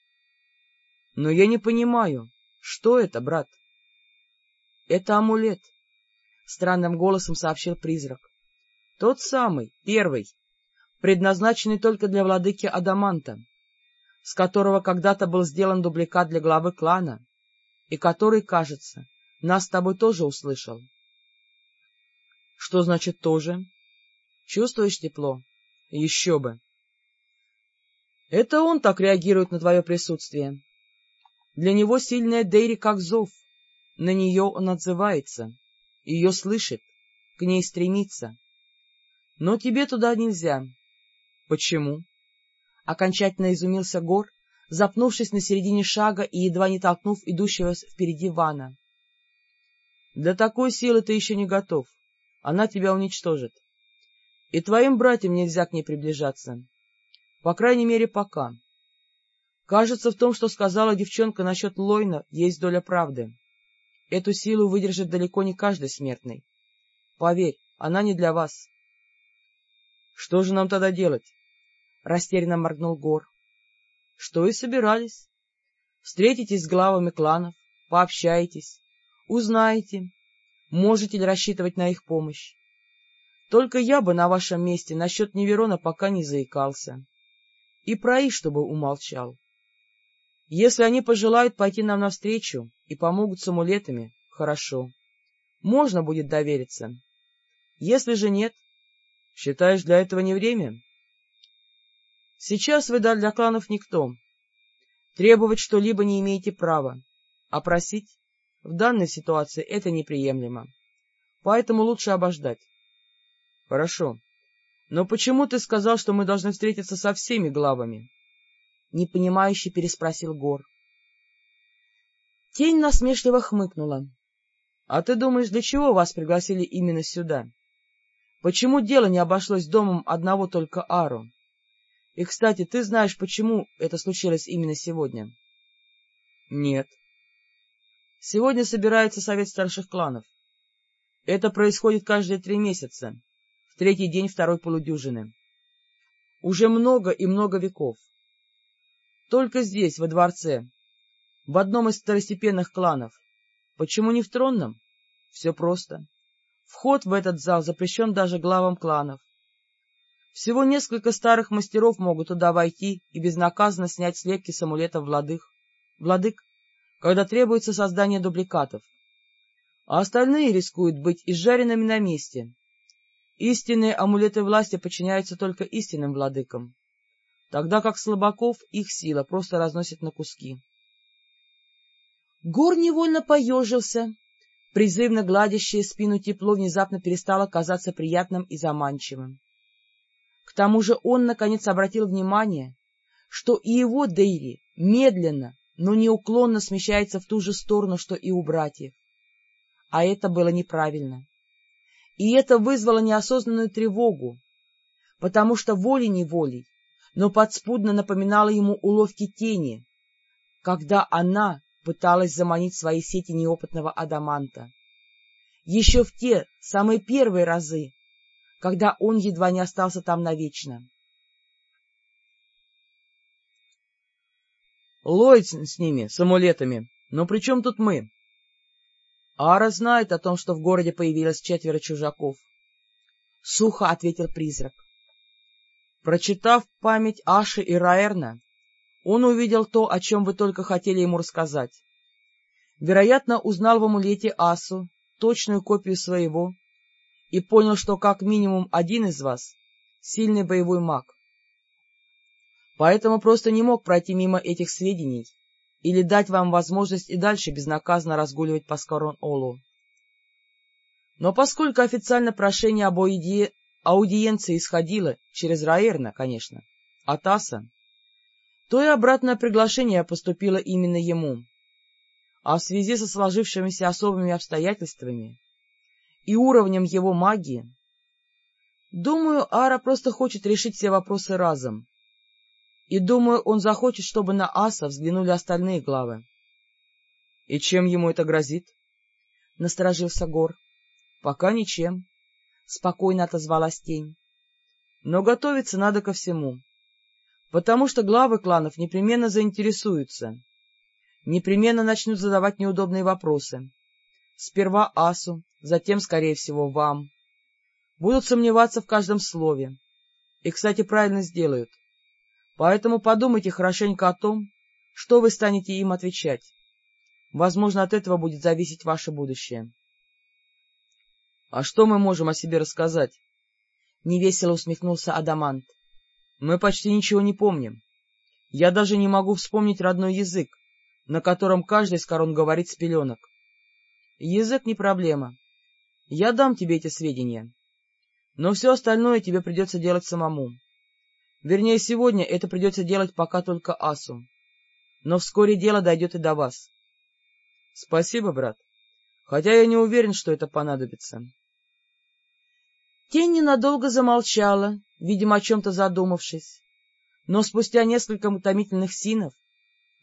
— Но я не понимаю, что это, брат? — Это амулет, странным голосом сообщил призрак. — Тот самый, первый, предназначенный только для владыки Адаманта, с которого когда-то был сделан дубликат для главы клана, и который, кажется, нас с тобой тоже услышал. — Что значит «тоже»? Чувствуешь тепло? Еще бы! Это он так реагирует на твое присутствие. Для него сильная Дейри как зов, на нее он отзывается ее слышит, к ней стремится. Но тебе туда нельзя. Почему? Окончательно изумился Гор, запнувшись на середине шага и едва не толкнув идущего впереди Вана. Для такой силы ты еще не готов. Она тебя уничтожит. И твоим братьям нельзя к ней приближаться. По крайней мере, пока. Кажется, в том, что сказала девчонка насчет Лойна, есть доля правды. Эту силу выдержит далеко не каждый смертный. Поверь, она не для вас. — Что же нам тогда делать? — растерянно моргнул Гор. — Что и собирались. Встретитесь с главами кланов, пообщаетесь, узнаете, можете ли рассчитывать на их помощь. Только я бы на вашем месте насчет Неверона пока не заикался. И про их, чтобы умолчал. Если они пожелают пойти нам навстречу и помогут с амулетами, хорошо. Можно будет довериться. Если же нет, считаешь, для этого не время? Сейчас вы для кланов никто. Требовать что-либо не имеете права, а просить в данной ситуации это неприемлемо. Поэтому лучше обождать. Хорошо. Но почему ты сказал, что мы должны встретиться со всеми главами? — непонимающе переспросил Гор. Тень насмешливо хмыкнула. — А ты думаешь, для чего вас пригласили именно сюда? Почему дело не обошлось домом одного только Ару? И, кстати, ты знаешь, почему это случилось именно сегодня? — Нет. Сегодня собирается совет старших кланов. Это происходит каждые три месяца, в третий день второй полудюжины. Уже много и много веков. Только здесь, во дворце, в одном из второстепенных кланов. Почему не в тронном? Все просто. Вход в этот зал запрещен даже главам кланов. Всего несколько старых мастеров могут туда войти и безнаказанно снять слепки с амулетов владык, владык, когда требуется создание дубликатов. А остальные рискуют быть изжаренными на месте. Истинные амулеты власти подчиняются только истинным владыкам тогда как слабаков их сила просто разносит на куски. Гор невольно поежился. Призывно гладящее спину тепло внезапно перестало казаться приятным и заманчивым. К тому же он, наконец, обратил внимание, что и его Дейри медленно, но неуклонно смещается в ту же сторону, что и у братьев. А это было неправильно. И это вызвало неосознанную тревогу, потому что волей-неволей, но подспудно напоминало ему уловки тени, когда она пыталась заманить свои сети неопытного адаманта. Еще в те самые первые разы, когда он едва не остался там навечно. — Лойд с ними, с амулетами. Но при чем тут мы? Ара знает о том, что в городе появилось четверо чужаков. Сухо ответил призрак. Прочитав память Аши и Раэрна, он увидел то, о чем вы только хотели ему рассказать. Вероятно, узнал в амулете Асу, точную копию своего, и понял, что как минимум один из вас — сильный боевой маг. Поэтому просто не мог пройти мимо этих сведений или дать вам возможность и дальше безнаказанно разгуливать по Скорон-Олу. Но поскольку официально прошение об аудиенции исходило через Раэрна, конечно, от Аса, то и обратное приглашение поступило именно ему. А в связи со сложившимися особыми обстоятельствами и уровнем его магии, думаю, Ара просто хочет решить все вопросы разом. И думаю, он захочет, чтобы на Аса взглянули остальные главы. — И чем ему это грозит? — насторожился Гор. — Пока ничем, — спокойно отозвалась тень. — Но готовиться надо ко всему потому что главы кланов непременно заинтересуются, непременно начнут задавать неудобные вопросы. Сперва Асу, затем, скорее всего, вам. Будут сомневаться в каждом слове. И, кстати, правильно сделают. Поэтому подумайте хорошенько о том, что вы станете им отвечать. Возможно, от этого будет зависеть ваше будущее. — А что мы можем о себе рассказать? — невесело усмехнулся Адамант. Мы почти ничего не помним. Я даже не могу вспомнить родной язык, на котором каждый из корон говорит с пеленок. Язык не проблема. Я дам тебе эти сведения. Но все остальное тебе придется делать самому. Вернее, сегодня это придется делать пока только Асу. Но вскоре дело дойдет и до вас. Спасибо, брат. Хотя я не уверен, что это понадобится. Тень ненадолго замолчала, видимо, о чем-то задумавшись, но спустя несколько утомительных синов,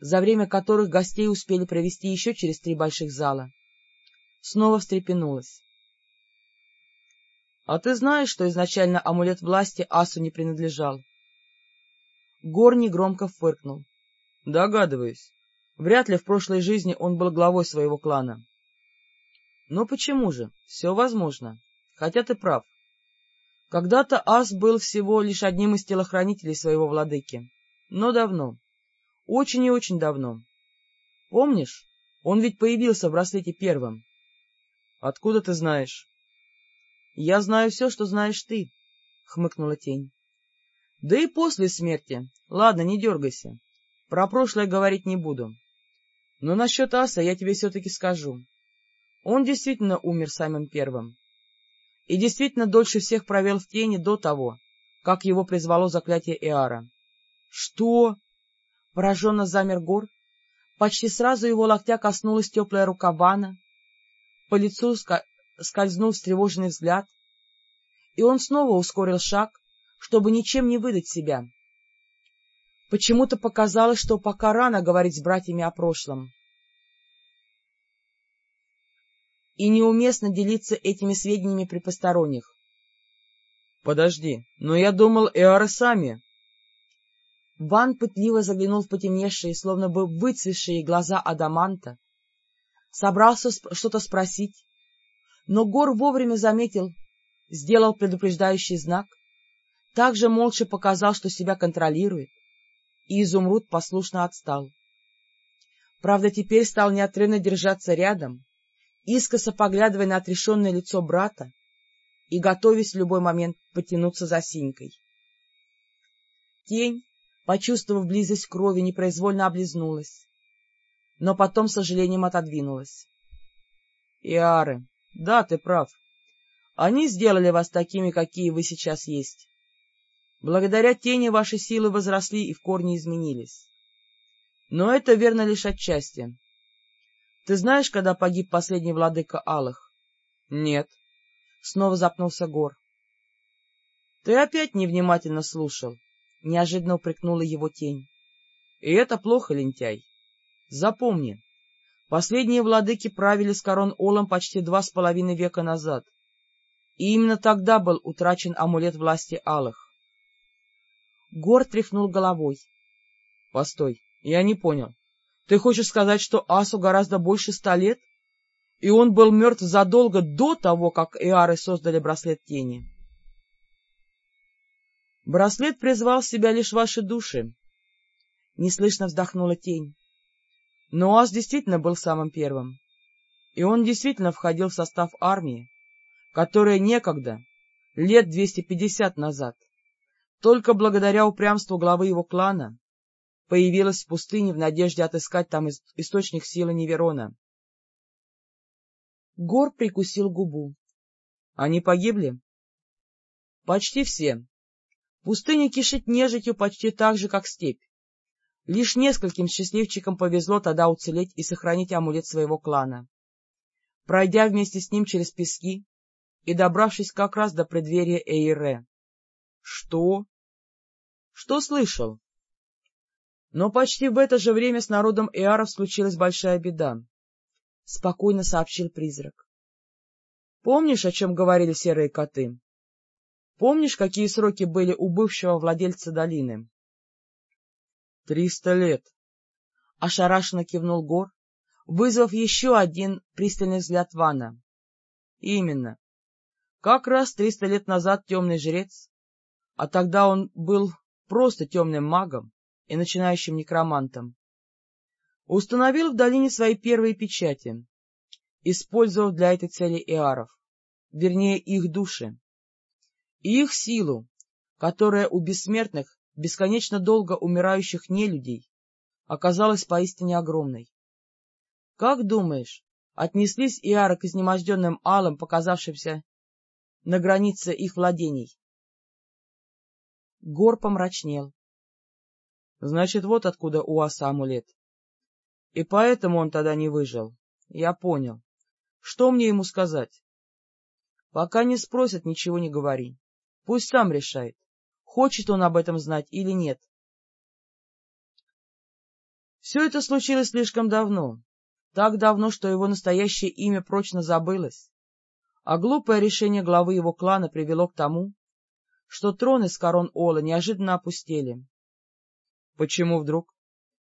за время которых гостей успели провести еще через три больших зала, снова встрепенулась. — А ты знаешь, что изначально амулет власти Асу не принадлежал? Гор негромко фыркнул. — Догадываюсь. Вряд ли в прошлой жизни он был главой своего клана. — Ну почему же? Все возможно. Хотя ты прав. Когда-то Ас был всего лишь одним из телохранителей своего владыки. Но давно. Очень и очень давно. Помнишь, он ведь появился в браслете первым. — Откуда ты знаешь? — Я знаю все, что знаешь ты, — хмыкнула тень. — Да и после смерти. Ладно, не дергайся. Про прошлое говорить не буду. Но насчет Аса я тебе все-таки скажу. Он действительно умер самым первым и действительно дольше всех провел в тени до того, как его призвало заклятие Эара. — Что? — пораженно замер Гор. Почти сразу его локтя коснулась теплая рука Бана, по лицу скользнул встревоженный взгляд, и он снова ускорил шаг, чтобы ничем не выдать себя. Почему-то показалось, что пока рано говорить с братьями о прошлом. и неуместно делиться этими сведениями при посторонних. — Подожди, но я думал, Эары сами. Ван пытливо заглянул в потемневшие, словно бы выцветшие глаза Адаманта, собрался что-то спросить, но Гор вовремя заметил, сделал предупреждающий знак, также молча показал, что себя контролирует, и Изумруд послушно отстал. Правда, теперь стал неотрывно держаться рядом, искоса поглядывая на отрешенное лицо брата и готовясь в любой момент потянуться за синькой. Тень, почувствовав близость крови, непроизвольно облизнулась. но потом с сожалением отодвинулась. — Иары, да, ты прав. Они сделали вас такими, какие вы сейчас есть. Благодаря тени ваши силы возросли и в корне изменились. Но это верно лишь отчасти. Ты знаешь, когда погиб последний владыка Алых? — Нет. Снова запнулся Гор. — Ты опять невнимательно слушал, — неожиданно упрекнула его тень. — И это плохо, лентяй. Запомни, последние владыки правили с корон Олом почти два с половиной века назад, и именно тогда был утрачен амулет власти Алых. Гор тряхнул головой. — Постой, я не понял. Ты хочешь сказать, что Асу гораздо больше ста лет? И он был мертв задолго до того, как Эары создали браслет тени? Браслет призвал себя лишь ваши души. Неслышно вздохнула тень. Но Ас действительно был самым первым. И он действительно входил в состав армии, которая некогда, лет двести пятьдесят назад, только благодаря упрямству главы его клана, появилась в пустыне в надежде отыскать там источник силы Неверона. Гор прикусил губу. — Они погибли? — Почти все. Пустыня кишит нежитью почти так же, как степь. Лишь нескольким счастливчикам повезло тогда уцелеть и сохранить амулет своего клана. Пройдя вместе с ним через пески и добравшись как раз до преддверия Эйре. — Что? — Что слышал? Но почти в это же время с народом Эаров случилась большая беда, — спокойно сообщил призрак. — Помнишь, о чем говорили серые коты? Помнишь, какие сроки были у бывшего владельца долины? — Триста лет. Ошарашенно кивнул Гор, вызвав еще один пристальный взгляд Вана. — Именно. Как раз триста лет назад темный жрец, а тогда он был просто темным магом, и начинающим некромантом, установил в долине свои первые печати, использовав для этой цели иаров, вернее их души, и их силу, которая у бессмертных, бесконечно долго умирающих нелюдей, оказалась поистине огромной. Как думаешь, отнеслись иары к изнеможденным алам, показавшимся на границе их владений? Гор помрачнел. Значит, вот откуда у аса амулет. И поэтому он тогда не выжил. Я понял. Что мне ему сказать? Пока не спросят, ничего не говори. Пусть сам решает, хочет он об этом знать или нет. Все это случилось слишком давно, так давно, что его настоящее имя прочно забылось, а глупое решение главы его клана привело к тому, что троны с корон Ола неожиданно опустели, Почему вдруг?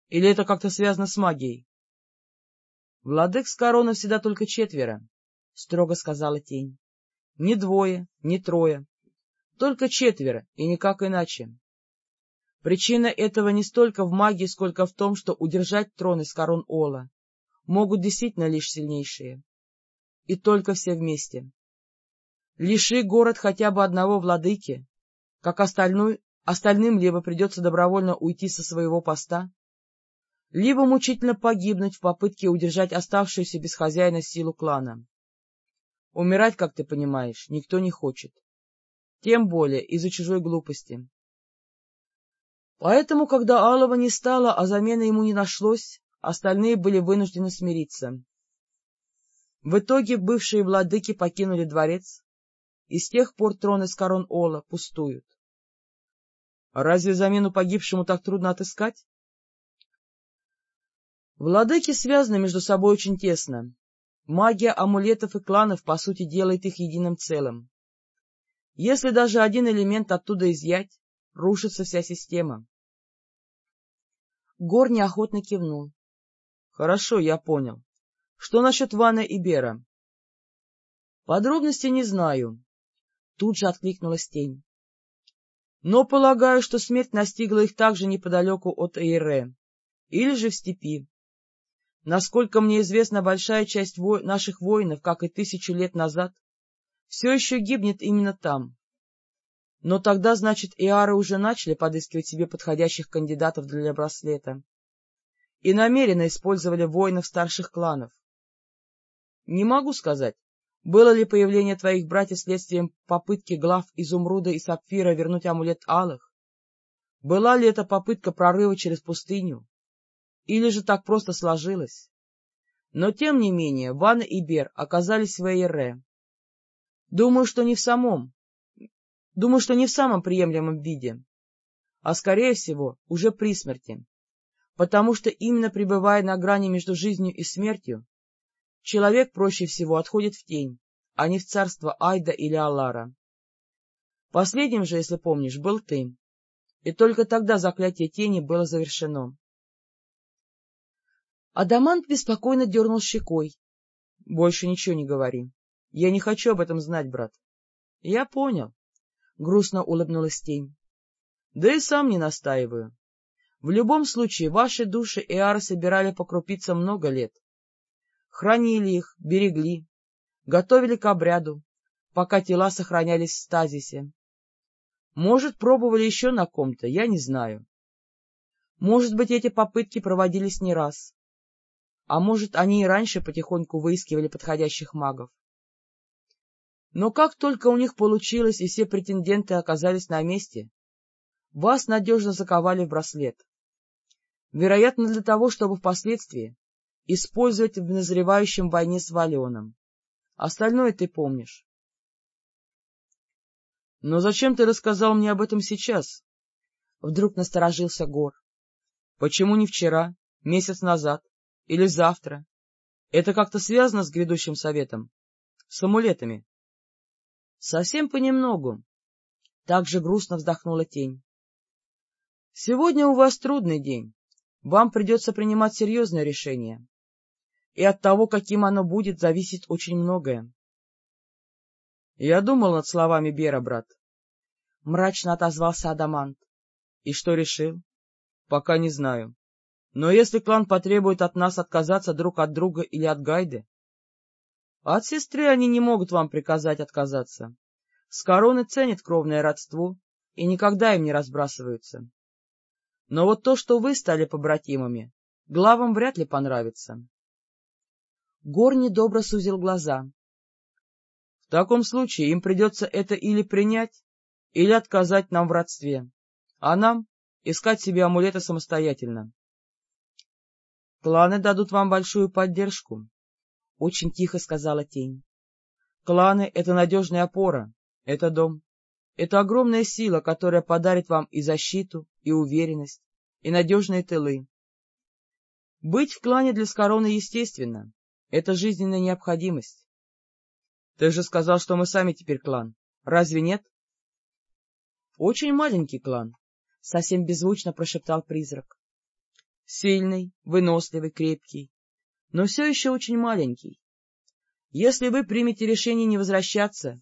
Или это как-то связано с магией? — Владык с короной всегда только четверо, — строго сказала тень. — Не двое, не трое. Только четверо, и никак иначе. Причина этого не столько в магии, сколько в том, что удержать трон из корон Ола могут действительно лишь сильнейшие. И только все вместе. Лиши город хотя бы одного владыки, как остальной остальным либо придется добровольно уйти со своего поста, либо мучительно погибнуть в попытке удержать оставшуюся без хозяина силу клана. Умирать, как ты понимаешь, никто не хочет. Тем более из-за чужой глупости. Поэтому, когда Алова не стало, а замены ему не нашлось, остальные были вынуждены смириться. В итоге бывшие владыки покинули дворец, и с тех пор троны с корон Ола пустуют. Разве замену погибшему так трудно отыскать? Владыки связаны между собой очень тесно. Магия амулетов и кланов, по сути, делает их единым целым. Если даже один элемент оттуда изъять, рушится вся система. Гор неохотно кивнул. — Хорошо, я понял. Что насчет Вана и Бера? — Подробностей не знаю. Тут же откликнулась тень. Но полагаю, что смерть настигла их также неподалеку от Эйре, или же в степи. Насколько мне известно, большая часть во... наших воинов, как и тысячу лет назад, все еще гибнет именно там. Но тогда, значит, Иары уже начали подыскивать себе подходящих кандидатов для браслета. и намеренно использовали воинов старших кланов. Не могу сказать, было ли появление твоих братьев следствием попытки глав Изумруда и Сапфира вернуть амулет Алых? Была ли это попытка прорыва через пустыню? Или же так просто сложилось? Но, тем не менее, Ван и Бер оказались в Эйре. Думаю, что не в самом, думаю, что не в самом приемлемом виде, а, скорее всего, уже при смерти, потому что именно пребывая на грани между жизнью и смертью, человек проще всего отходит в тень, а не в царство Айда или Алара. Последним же, если помнишь, был ты, и только тогда заклятие тени было завершено. Адамант беспокойно дернул щекой. — Больше ничего не говори. Я не хочу об этом знать, брат. — Я понял. — грустно улыбнулась тень. — Да и сам не настаиваю. В любом случае, ваши души Эары собирали по крупицам много лет. Хранили их, берегли, готовили к обряду, пока тела сохранялись в стазисе. Может, пробовали еще на ком-то, я не знаю. Может быть, эти попытки проводились не раз. А может, они и раньше потихоньку выискивали подходящих магов. Но как только у них получилось и все претенденты оказались на месте, вас надежно заковали в браслет. Вероятно, для того, чтобы впоследствии использовать в назревающем войне с Валеном. Остальное ты помнишь. — Но зачем ты рассказал мне об этом сейчас? Вдруг насторожился Гор. — Почему не вчера, месяц назад? Или завтра? Это как-то связано с грядущим советом? С амулетами? — Совсем понемногу. Так же грустно вздохнула тень. — Сегодня у вас трудный день. Вам придется принимать серьезное решение. И от того, каким оно будет, зависит очень многое. — Я думал над словами Бера, брат. Мрачно отозвался Адамант. — И что решил? — Пока не знаю. Но если клан потребует от нас отказаться друг от друга или от Гайды... От сестры они не могут вам приказать отказаться. С короны ценят кровное родство и никогда им не разбрасываются. Но вот то, что вы стали побратимами, главам вряд ли понравится. Гор недобро сузил глаза. — В таком случае им придется это или принять, или отказать нам в родстве, а нам искать себе амулеты самостоятельно. — Кланы дадут вам большую поддержку, — очень тихо сказала тень. — Кланы — это надежная опора, это дом, это огромная сила, которая подарит вам и защиту, и уверенность, и надежные тылы. Быть в клане для Скороны естественно, это жизненная необходимость. Ты же сказал, что мы сами теперь клан, разве нет? — Очень маленький клан, — совсем беззвучно прошептал призрак. Сильный, выносливый, крепкий, но все еще очень маленький. Если вы примете решение не возвращаться,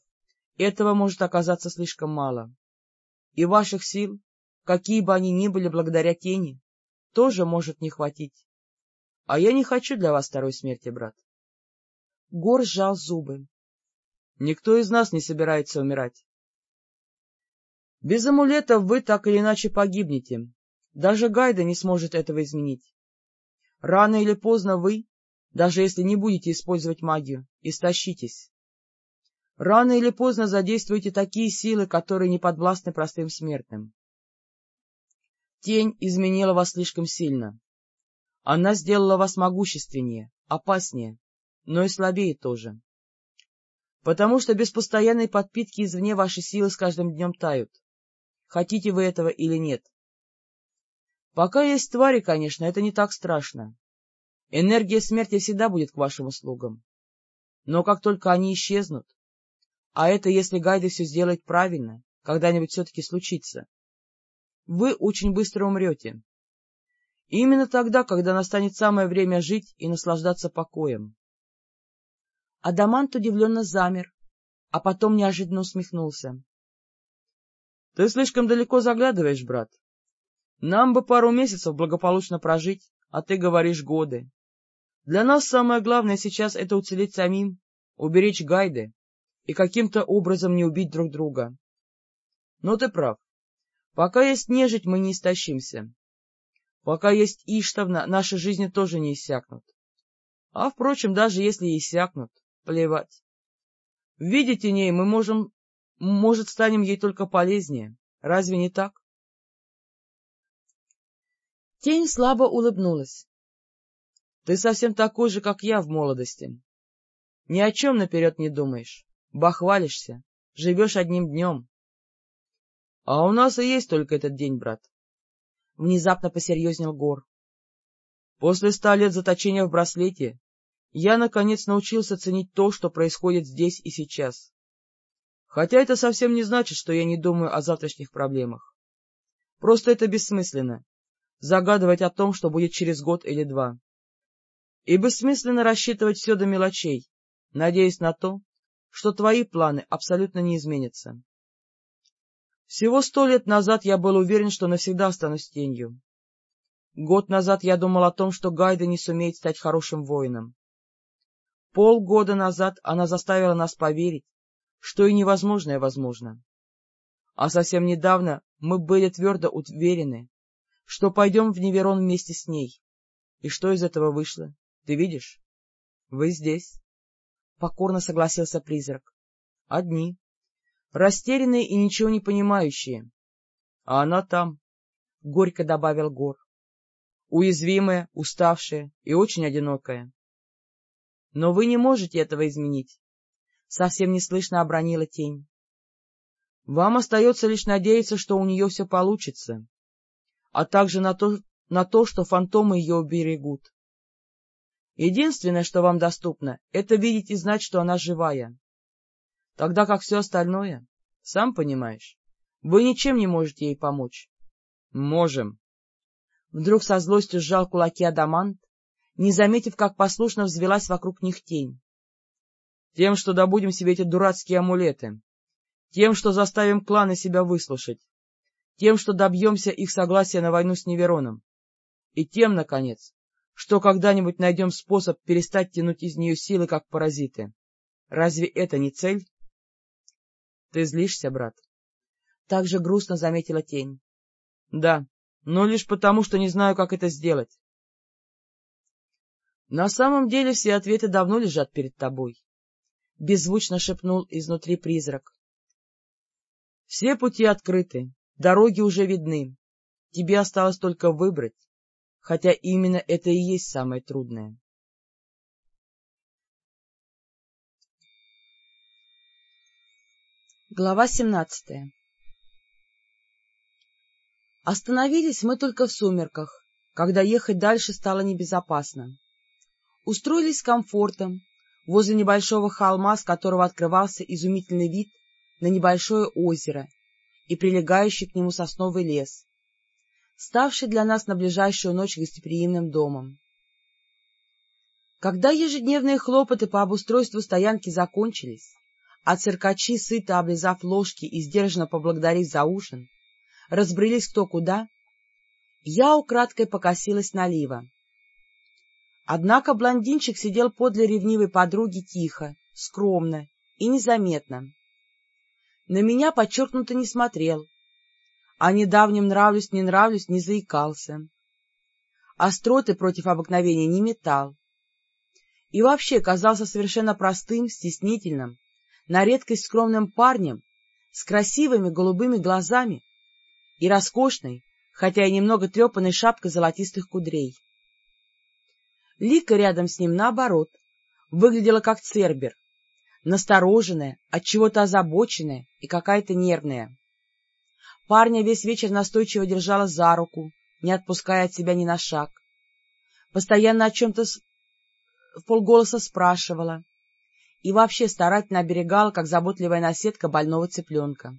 этого может оказаться слишком мало. И ваших сил, какие бы они ни были благодаря тени, тоже может не хватить. А я не хочу для вас второй смерти, брат. Гор сжал зубы. Никто из нас не собирается умирать. Без амулетов вы так или иначе погибнете, даже Гайда не сможет этого изменить. Рано или поздно вы, даже если не будете использовать магию, истощитесь. Рано или поздно задействуете такие силы, которые не подвластны простым смертным. Тень изменила вас слишком сильно. Она сделала вас могущественнее, опаснее, но и слабее тоже. Потому что без постоянной подпитки извне ваши силы с каждым днем тают. Хотите вы этого или нет. Пока есть твари, конечно, это не так страшно. Энергия смерти всегда будет к вашим услугам. Но как только они исчезнут, а это если Гайда все сделает правильно, когда-нибудь все-таки случится, вы очень быстро умрете. И именно тогда, когда настанет самое время жить и наслаждаться покоем. Адамант удивленно замер, а потом неожиданно усмехнулся. — Ты слишком далеко заглядываешь, брат. Нам бы пару месяцев благополучно прожить, а ты говоришь годы. Для нас самое главное сейчас — это уцелеть самим, уберечь гайды и каким-то образом не убить друг друга. Но ты прав. Пока есть нежить, мы не истощимся. Пока есть Иштовна, наши жизни тоже не иссякнут. А, впрочем, даже если иссякнут, плевать. В виде теней мы можем, может, станем ей только полезнее. Разве не так? Тень слабо улыбнулась. — Ты совсем такой же, как я в молодости. Ни о чем наперед не думаешь, бахвалишься, живешь одним днем. — А у нас и есть только этот день, брат. Внезапно посерьезнел Гор. После ста лет заточения в браслете я, наконец, научился ценить то, что происходит здесь и сейчас. Хотя это совсем не значит, что я не думаю о завтрашних проблемах. Просто это бессмысленно — загадывать о том, что будет через год или два. И бессмысленно рассчитывать все до мелочей, надеясь на то, что твои планы абсолютно не изменятся. Всего сто лет назад я был уверен, что навсегда останусь тенью. Год назад я думал о том, что Гайда не сумеет стать хорошим воином. Полгода назад она заставила нас поверить, что и невозможное возможно. А совсем недавно мы были твердо уверены, что пойдем в Неверон вместе с ней. И что из этого вышло? Ты видишь? Вы здесь. — покорно согласился призрак. — Одни. Растерянные и ничего не понимающие. — А она там, — горько добавил Гор. — Уязвимая, уставшая и очень одинокая. — Но вы не можете этого изменить. Совсем неслышно обронила тень. Вам остается лишь надеяться, что у нее все получится, а также на то, на то, что фантомы ее уберегут. Единственное, что вам доступно, это видеть и знать, что она живая. Тогда как все остальное, сам понимаешь, вы ничем не можете ей помочь. — Можем. Вдруг со злостью сжал кулаки Адамант, не заметив, как послушно взвелась вокруг них тень. — Тем, что добудем себе эти дурацкие амулеты, тем, что заставим кланы себя выслушать, тем, что добьемся их согласия на войну с Невероном, и тем, наконец, что когда-нибудь найдем способ перестать тянуть из нее силы, как паразиты. Разве это не цель? — Ты злишься, брат? Так же грустно заметила тень. — Да, но лишь потому, что не знаю, как это сделать. — На самом деле все ответы давно лежат перед тобой, — беззвучно шепнул изнутри призрак. — Все пути открыты, дороги уже видны. Тебе осталось только выбрать, хотя именно это и есть самое трудное. Глава семнадцатая Остановились мы только в сумерках, когда ехать дальше стало небезопасно. Устроились с комфортом возле небольшого холма, с которого открывался изумительный вид на небольшое озеро и прилегающий к нему сосновый лес, ставший для нас на ближайшую ночь гостеприимным домом. Когда ежедневные хлопоты по обустройству стоянки закончились, а циркачи, сыто облизав ложки и сдержанно поблагодарив за ужин, разбрелись кто куда, я украдкой покосилась налива. Однако блондинчик сидел подле ревнивой подруги тихо, скромно и незаметно. На меня подчеркнуто не смотрел, о недавнем нравлюсь, не нравлюсь не заикался. Остроты против обыкновения не метал. И вообще казался совершенно простым, стеснительным, на редкость скромным парнем, с красивыми голубыми глазами и роскошной, хотя и немного трепанной шапкой золотистых кудрей. Лика рядом с ним, наоборот, выглядела как цербер, настороженная, отчего-то озабоченная и какая-то нервная. Парня весь вечер настойчиво держала за руку, не отпуская от себя ни на шаг. Постоянно о чем-то с... в полголоса спрашивала и вообще старательно оберегала, как заботливая наседка больного цыпленка.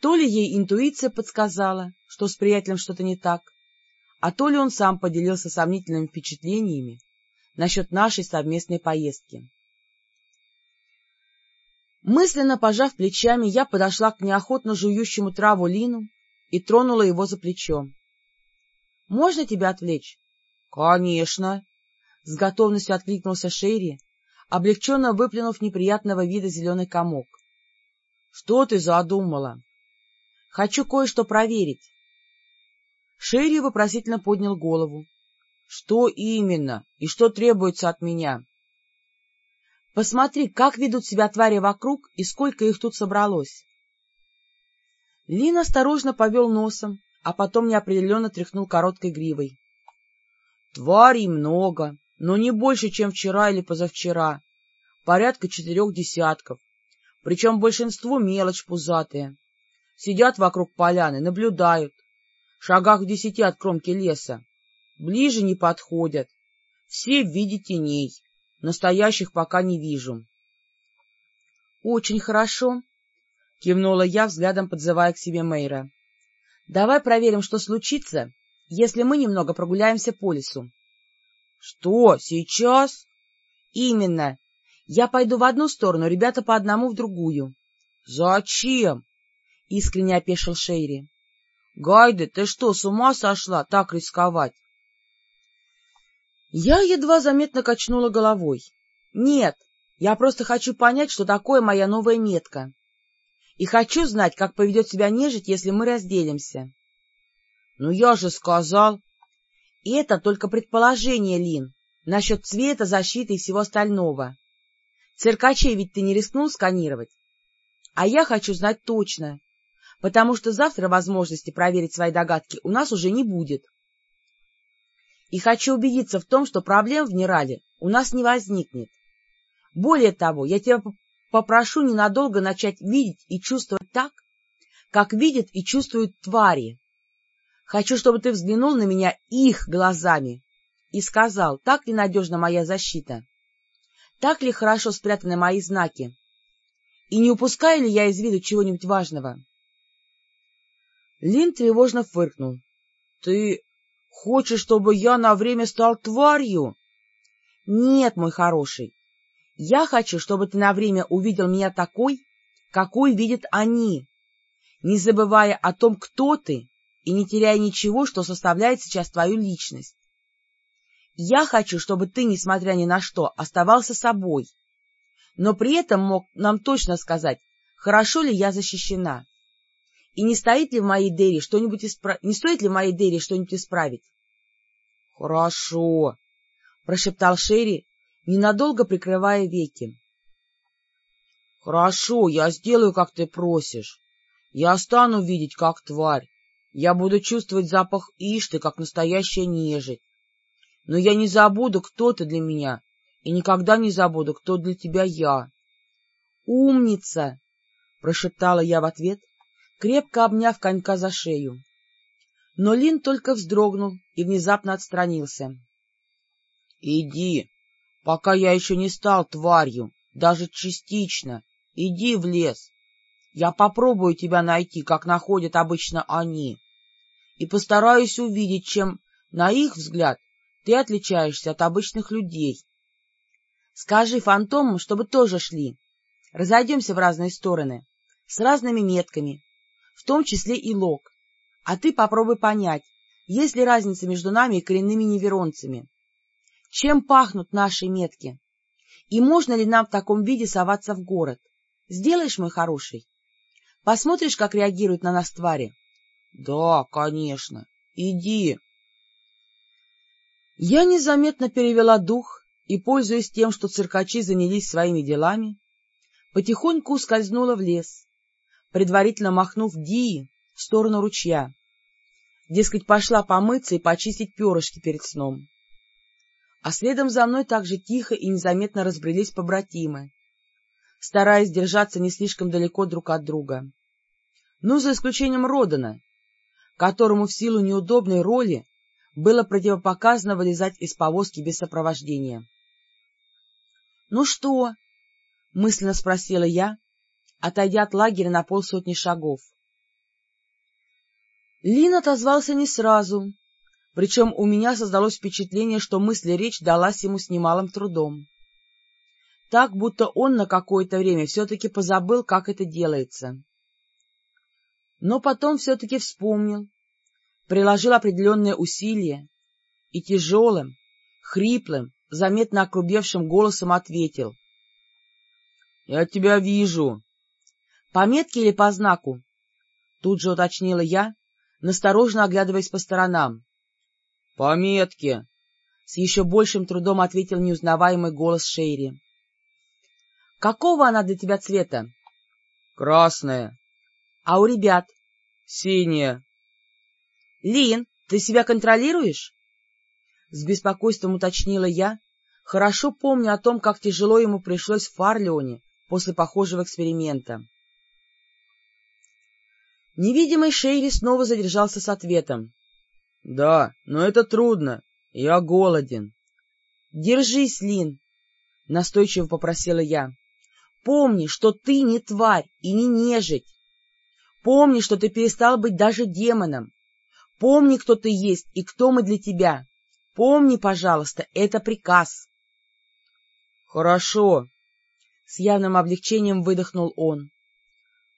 То ли ей интуиция подсказала, что с приятелем что-то не так, а то ли он сам поделился сомнительными впечатлениями насчет нашей совместной поездки. Мысленно пожав плечами, я подошла к неохотно жующему траву Лину и тронула его за плечо. — Можно тебя отвлечь? — Конечно! — с готовностью откликнулся Шерри, облегченно выплюнув неприятного вида зеленый комок. — Что ты задумала? — Хочу кое-что проверить. Шерри вопросительно поднял голову. — Что именно? И что требуется от меня? — Посмотри, как ведут себя твари вокруг и сколько их тут собралось. Лин осторожно повел носом, а потом неопределенно тряхнул короткой гривой. — Тварей много, но не больше, чем вчера или позавчера. Порядка четырех десятков. Причем большинство мелочь пузатые. Сидят вокруг поляны, наблюдают. Шагах в десяти от кромки леса. Ближе не подходят. Все в виде теней. Настоящих пока не вижу. — Очень хорошо, — кивнула я, взглядом подзывая к себе Мейра. — Давай проверим, что случится, если мы немного прогуляемся по лесу. — Что, сейчас? — Именно. Я пойду в одну сторону, ребята по одному в другую. — Зачем? — искренне опешил Шейри. — Гайде, ты что, с ума сошла так рисковать? Я едва заметно качнула головой. — Нет, я просто хочу понять, что такое моя новая метка. И хочу знать, как поведет себя нежить, если мы разделимся. — Ну я же сказал... — Это только предположение, Лин, насчет цвета, защиты и всего остального. Циркачей ведь ты не рискнул сканировать? А я хочу знать точно, потому что завтра возможности проверить свои догадки у нас уже не будет. И хочу убедиться в том, что проблем в Нерале у нас не возникнет. Более того, я тебя попрошу ненадолго начать видеть и чувствовать так, как видят и чувствуют твари. Хочу, чтобы ты взглянул на меня их глазами и сказал, так ли надежна моя защита, так ли хорошо спрятаны мои знаки, и не упускаю ли я из виду чего-нибудь важного. Лин тревожно фыркнул. — Ты хочешь, чтобы я на время стал тварью? — Нет, мой хороший, я хочу, чтобы ты на время увидел меня такой, какой видят они, не забывая о том, кто ты, и не теряя ничего, что составляет сейчас твою личность. Я хочу, чтобы ты, несмотря ни на что, оставался собой, но при этом мог нам точно сказать, хорошо ли я защищена, и не стоит ли в моей Дере что-нибудь исправить, не стоит ли в моей Дере что-нибудь исправить. — Хорошо, — прошептал Шерри, ненадолго прикрывая веки. — Хорошо, я сделаю, как ты просишь. Я стану видеть, как тварь. Я буду чувствовать запах ишты, как настоящая нежить. Но я не забуду, кто ты для меня, и никогда не забуду, кто для тебя я. — Умница! — прошептала я в ответ, крепко обняв конька за шею. Но Лин только вздрогнул и внезапно отстранился. — Иди, пока я еще не стал тварью, даже частично. Иди в лес. Я попробую тебя найти, как находят обычно они, и постараюсь увидеть, чем, на их взгляд, ты отличаешься от обычных людей. Скажи фантомам, чтобы тоже шли. Разойдемся в разные стороны, с разными метками, в том числе и лог. А ты попробуй понять, есть ли разница между нами и коренными неверонцами. Чем пахнут наши метки? И можно ли нам в таком виде соваться в город? Сделаешь, мой хороший? Посмотришь, как реагируют на нас твари? — Да, конечно. Иди. Я незаметно перевела дух и, пользуясь тем, что циркачи занялись своими делами, потихоньку ускользнула в лес, предварительно махнув Дии в сторону ручья. Дескать, пошла помыться и почистить перышки перед сном а следом за мной также тихо и незаметно разбрелись побратимы, стараясь держаться не слишком далеко друг от друга. Ну, за исключением Родана, которому в силу неудобной роли было противопоказано вылезать из повозки без сопровождения. — Ну что? — мысленно спросила я, отойдя от лагеря на полсотни шагов. Лин отозвался не сразу, причем у меня создалось впечатление, что мысль и речь далась ему с немалым трудом. Так, будто он на какое-то время все-таки позабыл, как это делается. Но потом все-таки вспомнил, приложил определенные усилия и тяжелым, хриплым, заметно окрубевшим голосом ответил. — Я тебя вижу. — По метке или по знаку? — тут же уточнила я, насторожно оглядываясь по сторонам. — Пометки! — с еще большим трудом ответил неузнаваемый голос Шейри. — Какого она для тебя цвета? — Красная. — А у ребят? — Синяя. — Лин, ты себя контролируешь? С беспокойством уточнила я, хорошо помня о том, как тяжело ему пришлось в Фарлеоне после похожего эксперимента. Невидимый Шейри снова задержался с ответом. — Да, но это трудно. Я голоден. — Держись, Лин, — настойчиво попросила я. — Помни, что ты не тварь и не нежить. Помни, что ты перестал быть даже демоном. Помни, кто ты есть и кто мы для тебя. Помни, пожалуйста, это приказ. — Хорошо, — с явным облегчением выдохнул он. —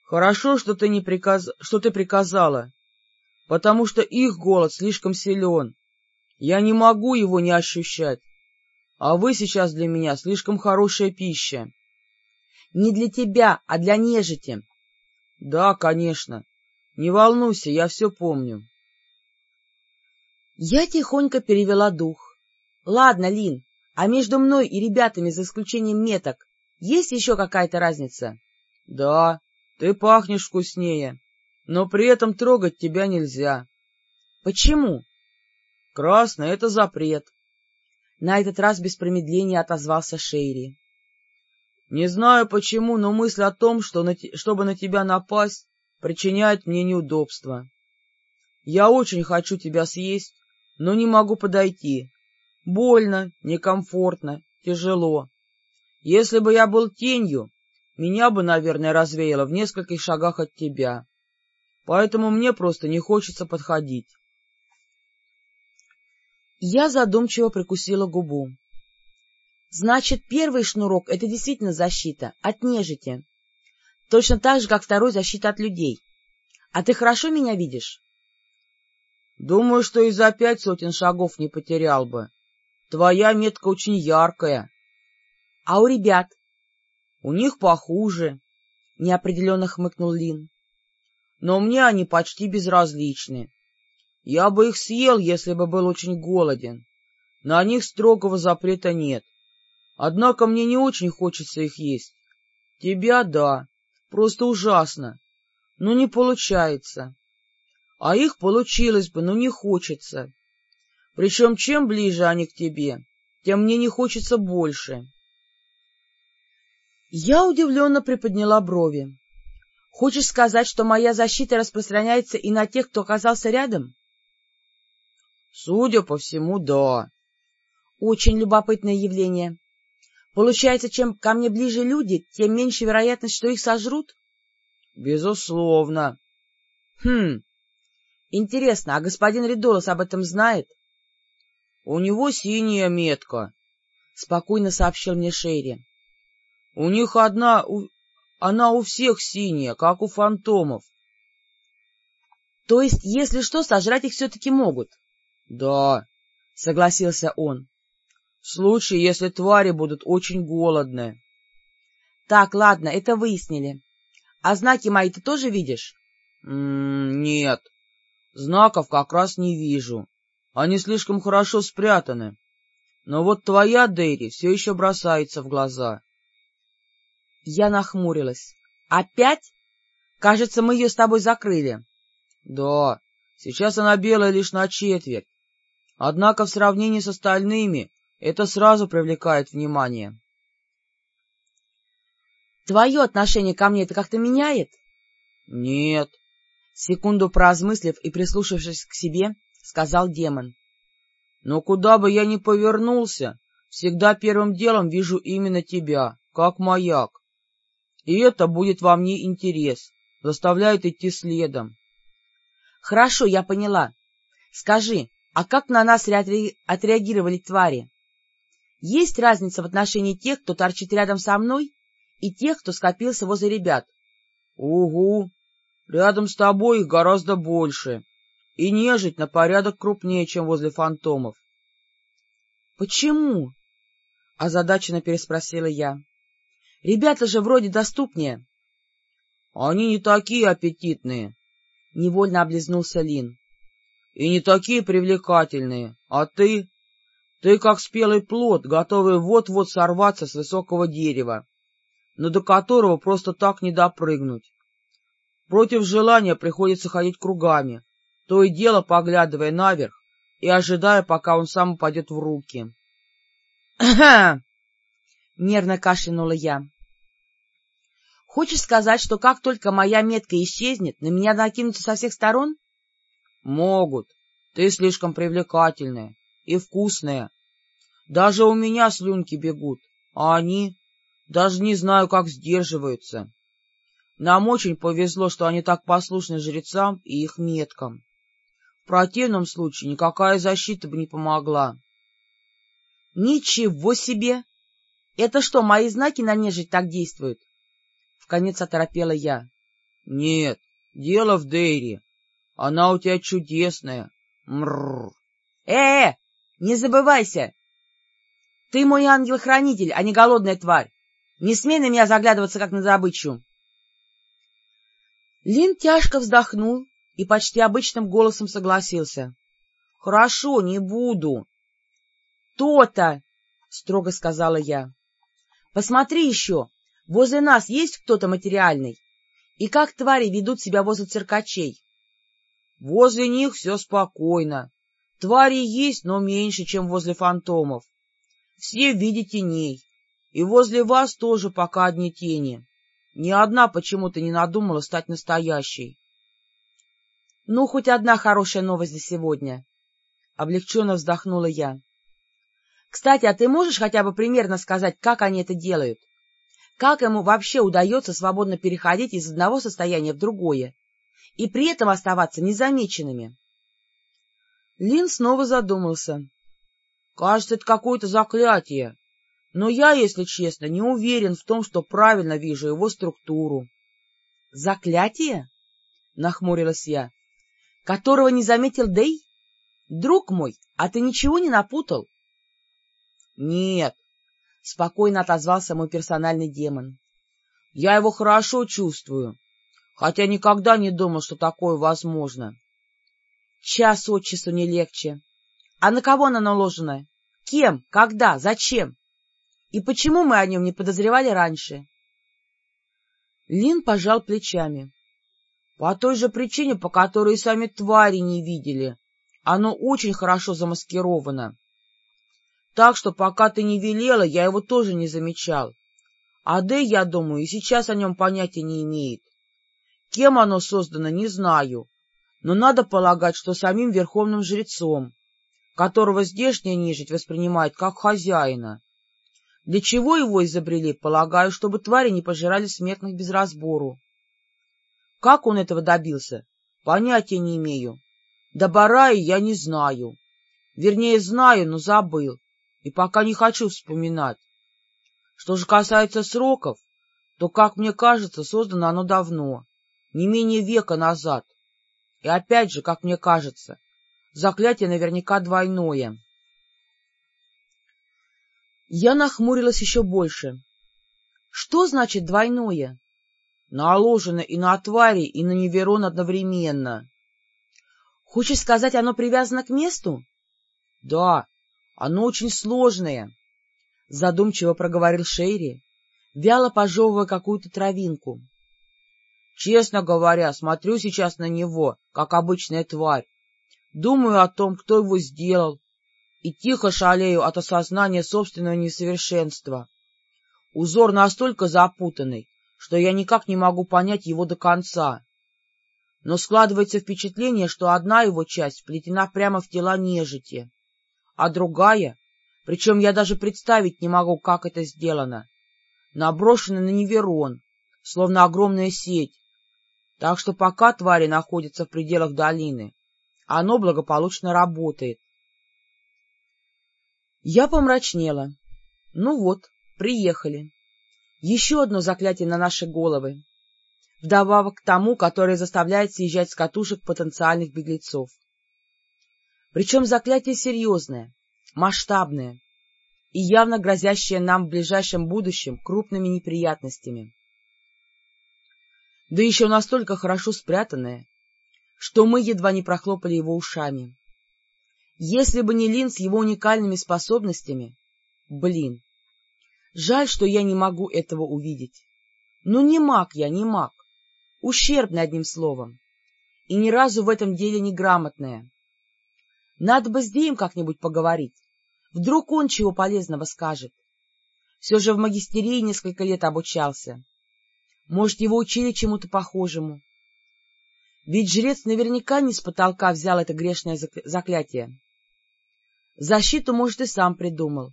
Хорошо, что ты, не приказ... что ты приказала, потому что их голод слишком силен. Я не могу его не ощущать. А вы сейчас для меня слишком хорошая пища. — Не для тебя, а для нежити. — Да, конечно. Не волнуйся, я все помню. Я тихонько перевела дух. — Ладно, Лин, а между мной и ребятами, за исключением меток, есть еще какая-то разница? — Да, ты пахнешь вкуснее, но при этом трогать тебя нельзя. — Почему? — Красный — это запрет. На этот раз без промедления отозвался Шейри. — Не знаю почему, но мысль о том, что на чтобы на тебя напасть, причиняет мне неудобства. Я очень хочу тебя съесть, но не могу подойти. Больно, некомфортно, тяжело. Если бы я был тенью, меня бы, наверное, развеяло в нескольких шагах от тебя. Поэтому мне просто не хочется подходить. Я задумчиво прикусила губу. Значит, первый шнурок — это действительно защита от нежити. Точно так же, как второй — защита от людей. А ты хорошо меня видишь? Думаю, что и за пять сотен шагов не потерял бы. Твоя метка очень яркая. — А у ребят? — У них похуже, — неопределенно хмыкнул Лин. — Но мне они почти безразличны. Я бы их съел, если бы был очень голоден. На них строгого запрета нет. Однако мне не очень хочется их есть. Тебя — да, просто ужасно. Но не получается. А их получилось бы, но не хочется. Причем чем ближе они к тебе, тем мне не хочется больше. Я удивленно приподняла брови. Хочешь сказать, что моя защита распространяется и на тех, кто оказался рядом? Судя по всему, да. Очень любопытное явление. Получается, чем ко мне ближе люди, тем меньше вероятность, что их сожрут? Безусловно. Хм, Интересно, а господин Ридолос об этом знает? — У него синяя метка, — спокойно сообщил мне Шерри. — У них одна... У... Она у всех синяя, как у фантомов. — То есть, если что, сожрать их все-таки могут? — Да, — согласился он. — В случае, если твари будут очень голодны. — Так, ладно, это выяснили. А знаки мои ты тоже видишь? — Нет. Знаков как раз не вижу. Они слишком хорошо спрятаны. Но вот твоя, Дэри, все еще бросается в глаза. Я нахмурилась. — Опять? Кажется, мы ее с тобой закрыли. — Да, сейчас она белая лишь на четверть. Однако в сравнении с остальными это сразу привлекает внимание. — Твое отношение ко мне это как-то меняет? — Нет. Секунду поразмыслив и прислушавшись к себе, сказал демон. — Но куда бы я ни повернулся, всегда первым делом вижу именно тебя, как маяк. И это будет во мне интерес, заставляет идти следом. — Хорошо, я поняла. Скажи, а как на нас отреагировали твари? Есть разница в отношении тех, кто торчит рядом со мной, и тех, кто скопился возле ребят? — Угу, Рядом с тобой их гораздо больше, и нежить на порядок крупнее, чем возле фантомов. — Почему? — озадаченно переспросила я. — Ребята же вроде доступнее. — Они не такие аппетитные. — невольно облизнулся Лин. и не такие привлекательные, а ты... Ты как спелый плод, готовый вот-вот сорваться с высокого дерева, но до которого просто так не допрыгнуть. Против желания приходится ходить кругами, то и дело поглядывая наверх и ожидая, пока он сам упадет в руки. — нервно кашлянула я. — Хочешь сказать, что как только моя метка исчезнет, на меня накинутся со всех сторон? — Могут. Ты слишком привлекательная и вкусная. Даже у меня слюнки бегут, а они... Даже не знаю, как сдерживаются. Нам очень повезло, что они так послушны жрецам и их меткам. В противном случае никакая защита бы не помогла. — Ничего себе! Это что, мои знаки на нежить так действуют? Вконец оторопела я. — Нет, дело в Дейре. Она у тебя чудесная. Мрррр. Э, -э, не забывайся! Ты мой ангел-хранитель, а не голодная тварь. Не смей на меня заглядываться, как на добычу. Лин тяжко вздохнул и почти обычным голосом согласился. — Хорошо, не буду. То — То-то, — строго сказала я. — Посмотри еще, возле нас есть кто-то материальный? И как твари ведут себя возле циркачей? — Возле них все спокойно. Твари есть, но меньше, чем возле фантомов. Все в виде теней. И возле вас тоже пока одни тени. Ни одна почему-то не надумала стать настоящей. — Ну, хоть одна хорошая новость за сегодня. Облегченно вздохнула я. — Кстати, а ты можешь хотя бы примерно сказать, как они это делают? Как ему вообще удается свободно переходить из одного состояния в другое и при этом оставаться незамеченными? Лин снова задумался. — Кажется, это какое-то заклятие. Но я, если честно, не уверен в том, что правильно вижу его структуру. — Заклятие? — нахмурилась я. — Которого не заметил Дэй? Друг мой, а ты ничего не напутал? — Нет, — спокойно отозвался мой персональный демон. — Я его хорошо чувствую, хотя никогда не думал, что такое возможно. — Час от часу не легче. А на кого оно наложено? Кем? Когда? Зачем? И почему мы о нем не подозревали раньше? Лин пожал плечами. — По той же причине, по которой и сами твари не видели. Оно очень хорошо замаскировано. Так что, пока ты не велела, я его тоже не замечал. А Дэй, я думаю, и сейчас о нем понятия не имеет. Кем оно создано, не знаю, но надо полагать, что самим верховным жрецом, которого здешняя нежить воспринимает как хозяина. Для чего его изобрели, полагаю, чтобы твари не пожирали смертных без разбору. Как он этого добился? Понятия не имею. До Бараи я не знаю. Вернее, знаю, но забыл, и пока не хочу вспоминать. Что же касается сроков, то, как мне кажется, создано оно давно, не менее века назад. И опять же, как мне кажется, заклятие наверняка двойное. Я нахмурилась еще больше. Что значит двойное? Наложено и на твари, и на неверон одновременно. Хочешь сказать, оно привязано к месту? Да, оно очень сложное, — задумчиво проговорил Шейри, вяло пожевывая какую-то травинку. Честно говоря, смотрю сейчас на него, как обычная тварь. Думаю о том, кто его сделал, и тихо шалею от осознания собственного несовершенства. Узор настолько запутанный, что я никак не могу понять его до конца. Но складывается впечатление, что одна его часть вплетена прямо в тела нежити, а другая, причем я даже представить не могу, как это сделано, наброшена на Неверон, словно огромная сеть, так что пока твари находятся в пределах долины, оно благополучно работает. Я помрачнела. Ну вот, приехали. Еще одно заклятие на наши головы. Вдобавок к тому, которое заставляет съезжать с катушек потенциальных беглецов. Причем заклятие серьезное, масштабное и явно грозящее нам в ближайшем будущем крупными неприятностями. Да еще настолько хорошо спрятанное, что мы едва не прохлопали его ушами. Если бы не Лин с его уникальными способностями... Блин, жаль, что я не могу этого увидеть. Ну не маг я, не маг. Ущербный, одним словом. И ни разу в этом деле не грамотная. Надо бы с Деем как-нибудь поговорить. Вдруг он чего полезного скажет. Все же в магистерии несколько лет обучался. Может, его учили чему-то похожему. Ведь жрец наверняка не с потолка взял это грешное заклятие. Защиту, может, и сам придумал,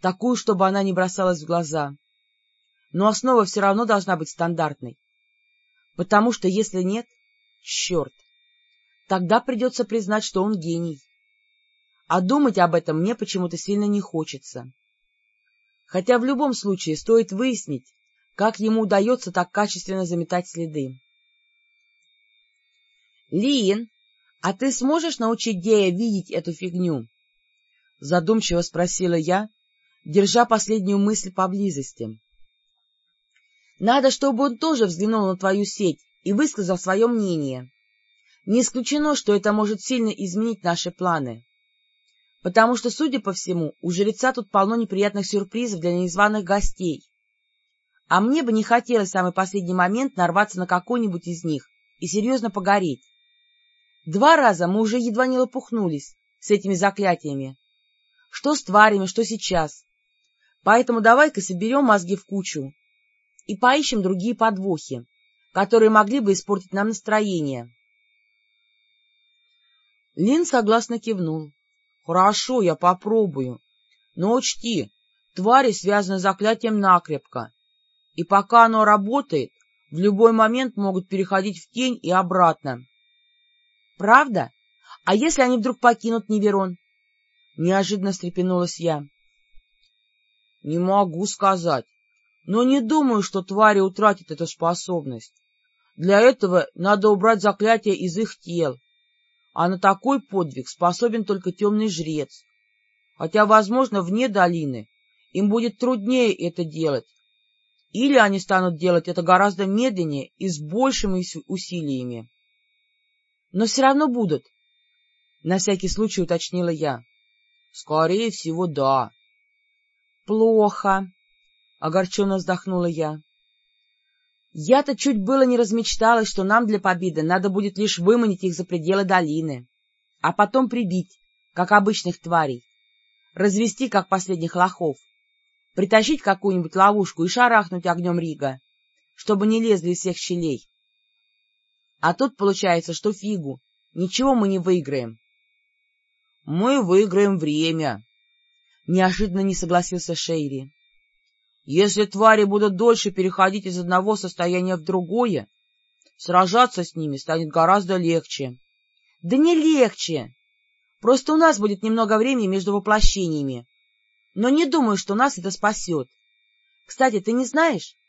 такую, чтобы она не бросалась в глаза. Но основа все равно должна быть стандартной. Потому что если нет, черт, тогда придется признать, что он гений. А думать об этом мне почему-то сильно не хочется. Хотя в любом случае стоит выяснить, как ему удается так качественно заметать следы. — Лин, а ты сможешь научить Дея видеть эту фигню? — задумчиво спросила я, держа последнюю мысль поблизости. — Надо, чтобы он тоже взглянул на твою сеть и высказал свое мнение. Не исключено, что это может сильно изменить наши планы. Потому что, судя по всему, у жреца тут полно неприятных сюрпризов для незваных гостей. А мне бы не хотелось в самый последний момент нарваться на какой-нибудь из них и серьезно погореть. Два раза мы уже едва не лопухнулись с этими заклятиями. Что с тварями, что сейчас. Поэтому давай-ка соберем мозги в кучу и поищем другие подвохи, которые могли бы испортить нам настроение. Лин согласно кивнул. — Хорошо, я попробую. Но учти, твари связаны заклятием накрепко, и пока оно работает, в любой момент могут переходить в тень и обратно. Правда? А если они вдруг покинут Неверон? Неожиданно встрепенулась я. — Не могу сказать, но не думаю, что твари утратят эту способность. Для этого надо убрать заклятие из их тел, а на такой подвиг способен только темный жрец. Хотя, возможно, вне долины им будет труднее это делать, или они станут делать это гораздо медленнее и с большими усилиями. Но все равно будут. На всякий случай уточнила я. — Скорее всего, да. — Плохо, — огорченно вздохнула я. Я-то чуть было не размечталась, что нам для победы надо будет лишь выманить их за пределы долины, а потом прибить, как обычных тварей, развести, как последних лохов, притащить какую-нибудь ловушку и шарахнуть огнем Рига, чтобы не лезли из всех щелей. А тут получается, что фигу. Ничего мы не выиграем. — Мы выиграем время. Неожиданно не согласился Шейри. — Если твари будут дольше переходить из одного состояния в другое, сражаться с ними станет гораздо легче. — Да не легче. Просто у нас будет немного времени между воплощениями. Но не думаю, что нас это спасет. Кстати, ты не знаешь,